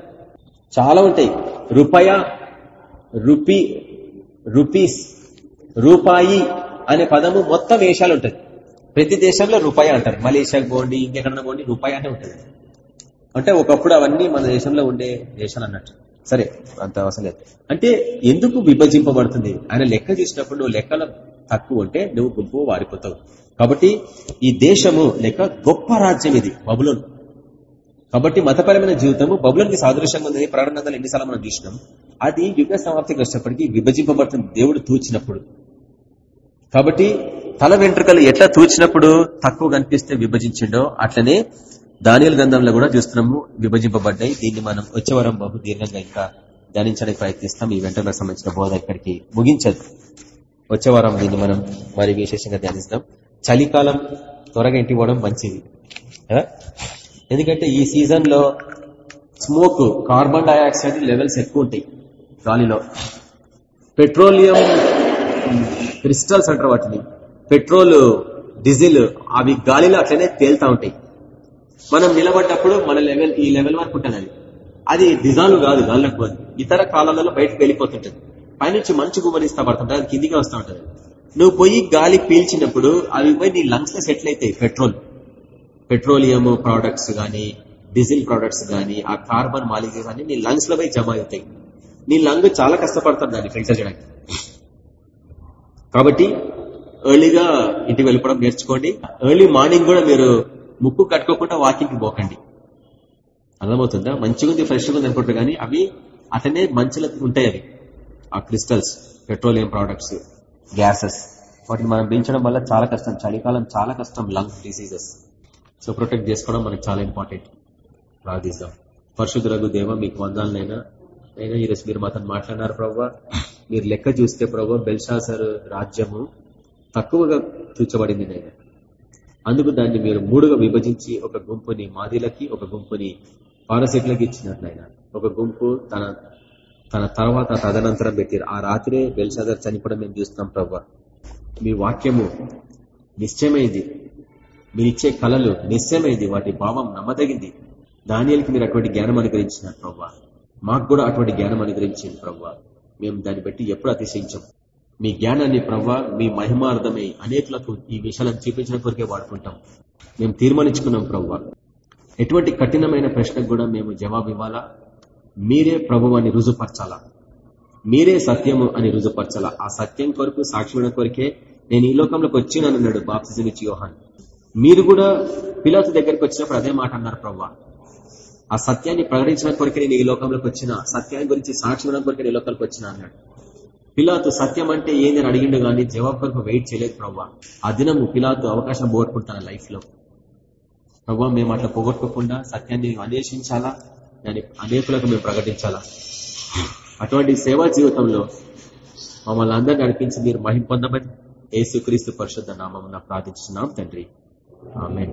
చాలా ఉంటాయి. రూపాయ రూపీ రూపీస్ రూపాయి అనే పదము మొత్తం ఏషియాలో ఉంటుంది. ప్రతి దేశంలో రూపాయి అంటారు. మలేషియాకి పోండి ఇంకెక్కడ పోండి రూపాయి అంటే ఉంటుంది. అంటే ఒకప్పుడు అవన్నీ మన దేశంలో ఉండే దేశాలు అన్నట్టు. సరే అంత అవసరం లేదు. అంటే ఎందుకు విభజింపబడుతుంది? ఆయన లెక్క చేసినప్పుడు నువ్వు లెక్కలో తక్కువ ఉంటే నువ్వు గుంపు వారిపోతావు కాబట్టి ఈ దేశము లెక్క గొప్ప రాజ్యం ఇది బబులోన్. కాబట్టి మతపరమైన జీవితము బబులోనికి సాదృశ్యంగా ఉంది ప్రారంభంలో ఎన్నిసార్లు మనం చూసినాం. అది యుగ సమాప్తికి వచ్చినప్పటికీ విభజింపబడుతుంది దేవుడు తూచినప్పుడు. కాబట్టి తల వెంట్రుకలు ఎట్లా తూచినప్పుడు తక్కువ కనిపిస్తే విభజించిండో అట్లనే దానియల గంధంలో కూడా చూస్తున్నాము విభజింపబడ్డాయి. దీన్ని మనం వచ్చే వారం బహు దీర్ఘంగా ఇంకా ధ్యానించడానికి ప్రయత్నిస్తాం. ఈ వెంటనే సంబంధించిన బోధ ఇక్కడికి ముగించదు. వచ్చే వారం దీన్ని మనం మరి విశేషంగా ధ్యానిస్తాం. చలికాలం త్వరగా ఇంటి పోవడం మంచిది ఎందుకంటే ఈ సీజన్లో స్మోక్ కార్బన్ డైఆక్సైడ్ లెవెల్స్ ఎక్కువ ఉంటాయి గాలిలో. పెట్రోలియం క్రిస్టల్స్ అంటారు వాటిని. పెట్రోల్ డీజిల్ అవి గాలిలో అట్లనే తేలుతా ఉంటాయి. మనం నిలబడ్డప్పుడు మన లెవెల్ ఈ లెవెల్ వరకు ఉంటుంది అది. దిజాలు కాదు గాలకు పోదు ఇతర కాలాలలో బయటకు వెళ్ళిపోతుంటది. పైనుంచి మంచు గుమనిస్తా పడుతుంటది అది కిందికి వస్తూ ఉంటది నువ్వు పోయి గాలి పీల్చినప్పుడు అవి పోయి నీ లంగ్స్లో సెటిల్ అవుతాయి పెట్రోల్. పెట్రోలియం ప్రోడక్ట్స్ గానీ డీజిల్ ప్రోడక్ట్స్ గానీ ఆ కార్బన్ మాలిక గానీ నీ లంగ్స్లో పోయి జమ అవుతాయి. నీ లంగ్ చాలా కష్టపడుతుంది దాన్ని ఫిల్టర్ చేయడానికి. కాబట్టి ఎర్లీగా ఇంటికి వెళ్ళిపోవడం నేర్చుకోండి. ఎర్లీ మార్నింగ్ కూడా మీరు ముక్కు కట్టుకోకుండా వాకింగ్కి పోకండి. అర్థమవుతుందా? మంచిగా ఉంది ఫ్రెష్గా ఉంది అనుకుంటారు కానీ అవి అతనే మంచిలో ఉంటాయి అవి. ఆ క్రిస్టల్స్ పెట్రోలియం ప్రోడక్ట్స్ గ్యాసెస్ వాటిని మనం పెంచడం వల్ల చాలా కష్టం. చలికాలం చాలా కష్టం లంగ్ డిసీజెస్ సో ప్రొటెక్ట్ చేసుకోవడం మనకు చాలా ఇంపార్టెంట్ ప్రార్థిస్తాం పరిశుద్ధులకు దేవ మీకు వందాలనైనా అయినా ఈరోజు మీరు మాతో మాట్లాడినారు ప్రభావ మీరు లెక్క చూస్తే ప్రభావ బెల్షాసర్ రాజ్యము తక్కువగా తూచబడింది నేను అందుకు దాన్ని మీరు మూడుగా విభజించి ఒక గుంపుని మాదిలకి ఒక గుంపుని పారసెట్లకి ఇచ్చినట్లు ఆయన ఒక గుంపు తన తన తర్వాత తదనంతరం పెట్టారు. ఆ రాత్రే బెల్షాదర్ చనిపోవడం మేము చూస్తున్నాం ప్రభా మీ వాక్యము నిశ్చయమైంది. మీరిచ్చే కళలు నిశ్చయమైంది. వాటి భావం నమ్మదగింది. దానియాలకి మీరు అటువంటి జ్ఞానం అనుగ్రహించినారు ప్రభా మాకు కూడా అటువంటి జ్ఞానం అనుగ్రహించింది ప్రభా మేము దాన్ని బట్టి ఎప్పుడు అతిశయించాం మీ జ్ఞానాన్ని ప్రవ్వా మీ మహిమార్థమై అనేకులకు ఈ విషయాలను చూపించిన కొరికే వాడుకుంటాం. మేము తీర్మానించుకున్నాం ప్రవ్వ. ఎటువంటి కఠినమైన ప్రశ్నకు కూడా మేము జవాబు ఇవ్వాలా? మీరే ప్రభువాన్ని రుజుపరచాలా మీరే సత్యము అని రుజుపరచాలా ఆ సత్యం కొరకు సాక్షి కొరికే నేను ఈ లోకంలోకి వచ్చినానన్నాడు అన్నాడు ఇచ్చి యోహాన్. మీరు కూడా పిలాతు దగ్గరికి వచ్చినప్పుడు అదే మాట అన్నారు ప్రవ్వా. ఆ సత్యాన్ని ప్రకటించిన కొరికే నేను ఈ లోకంలోకి వచ్చిన సత్యాన్ని గురించి సాక్షి కొరికే ఈ లోకంలోకి వచ్చిన అన్నాడు. పిలాతు సత్యం అంటే ఏందని అడిగిండు కానీ జవాబు కొరకు వెయిట్ చేయలేదు ప్రవ్వా. ఆ దినము పిలాతు అవకాశం పోగొట్టుకుంటాను లైఫ్లో. ప్రవ్వా మేము అట్లా పోగొట్టుకోకుండా సత్యాన్ని అన్వేషించాలా? దాన్ని అనేకులకు మేము ప్రకటించాలా? అటువంటి సేవా జీవితంలో మమ్మల్ని అందరినీ నడిపించి మీరు మహిం పొందమని యేసుక్రీస్తు పరిషత్ నామం ప్రార్థించున్నాం తండ్రి. ఆమె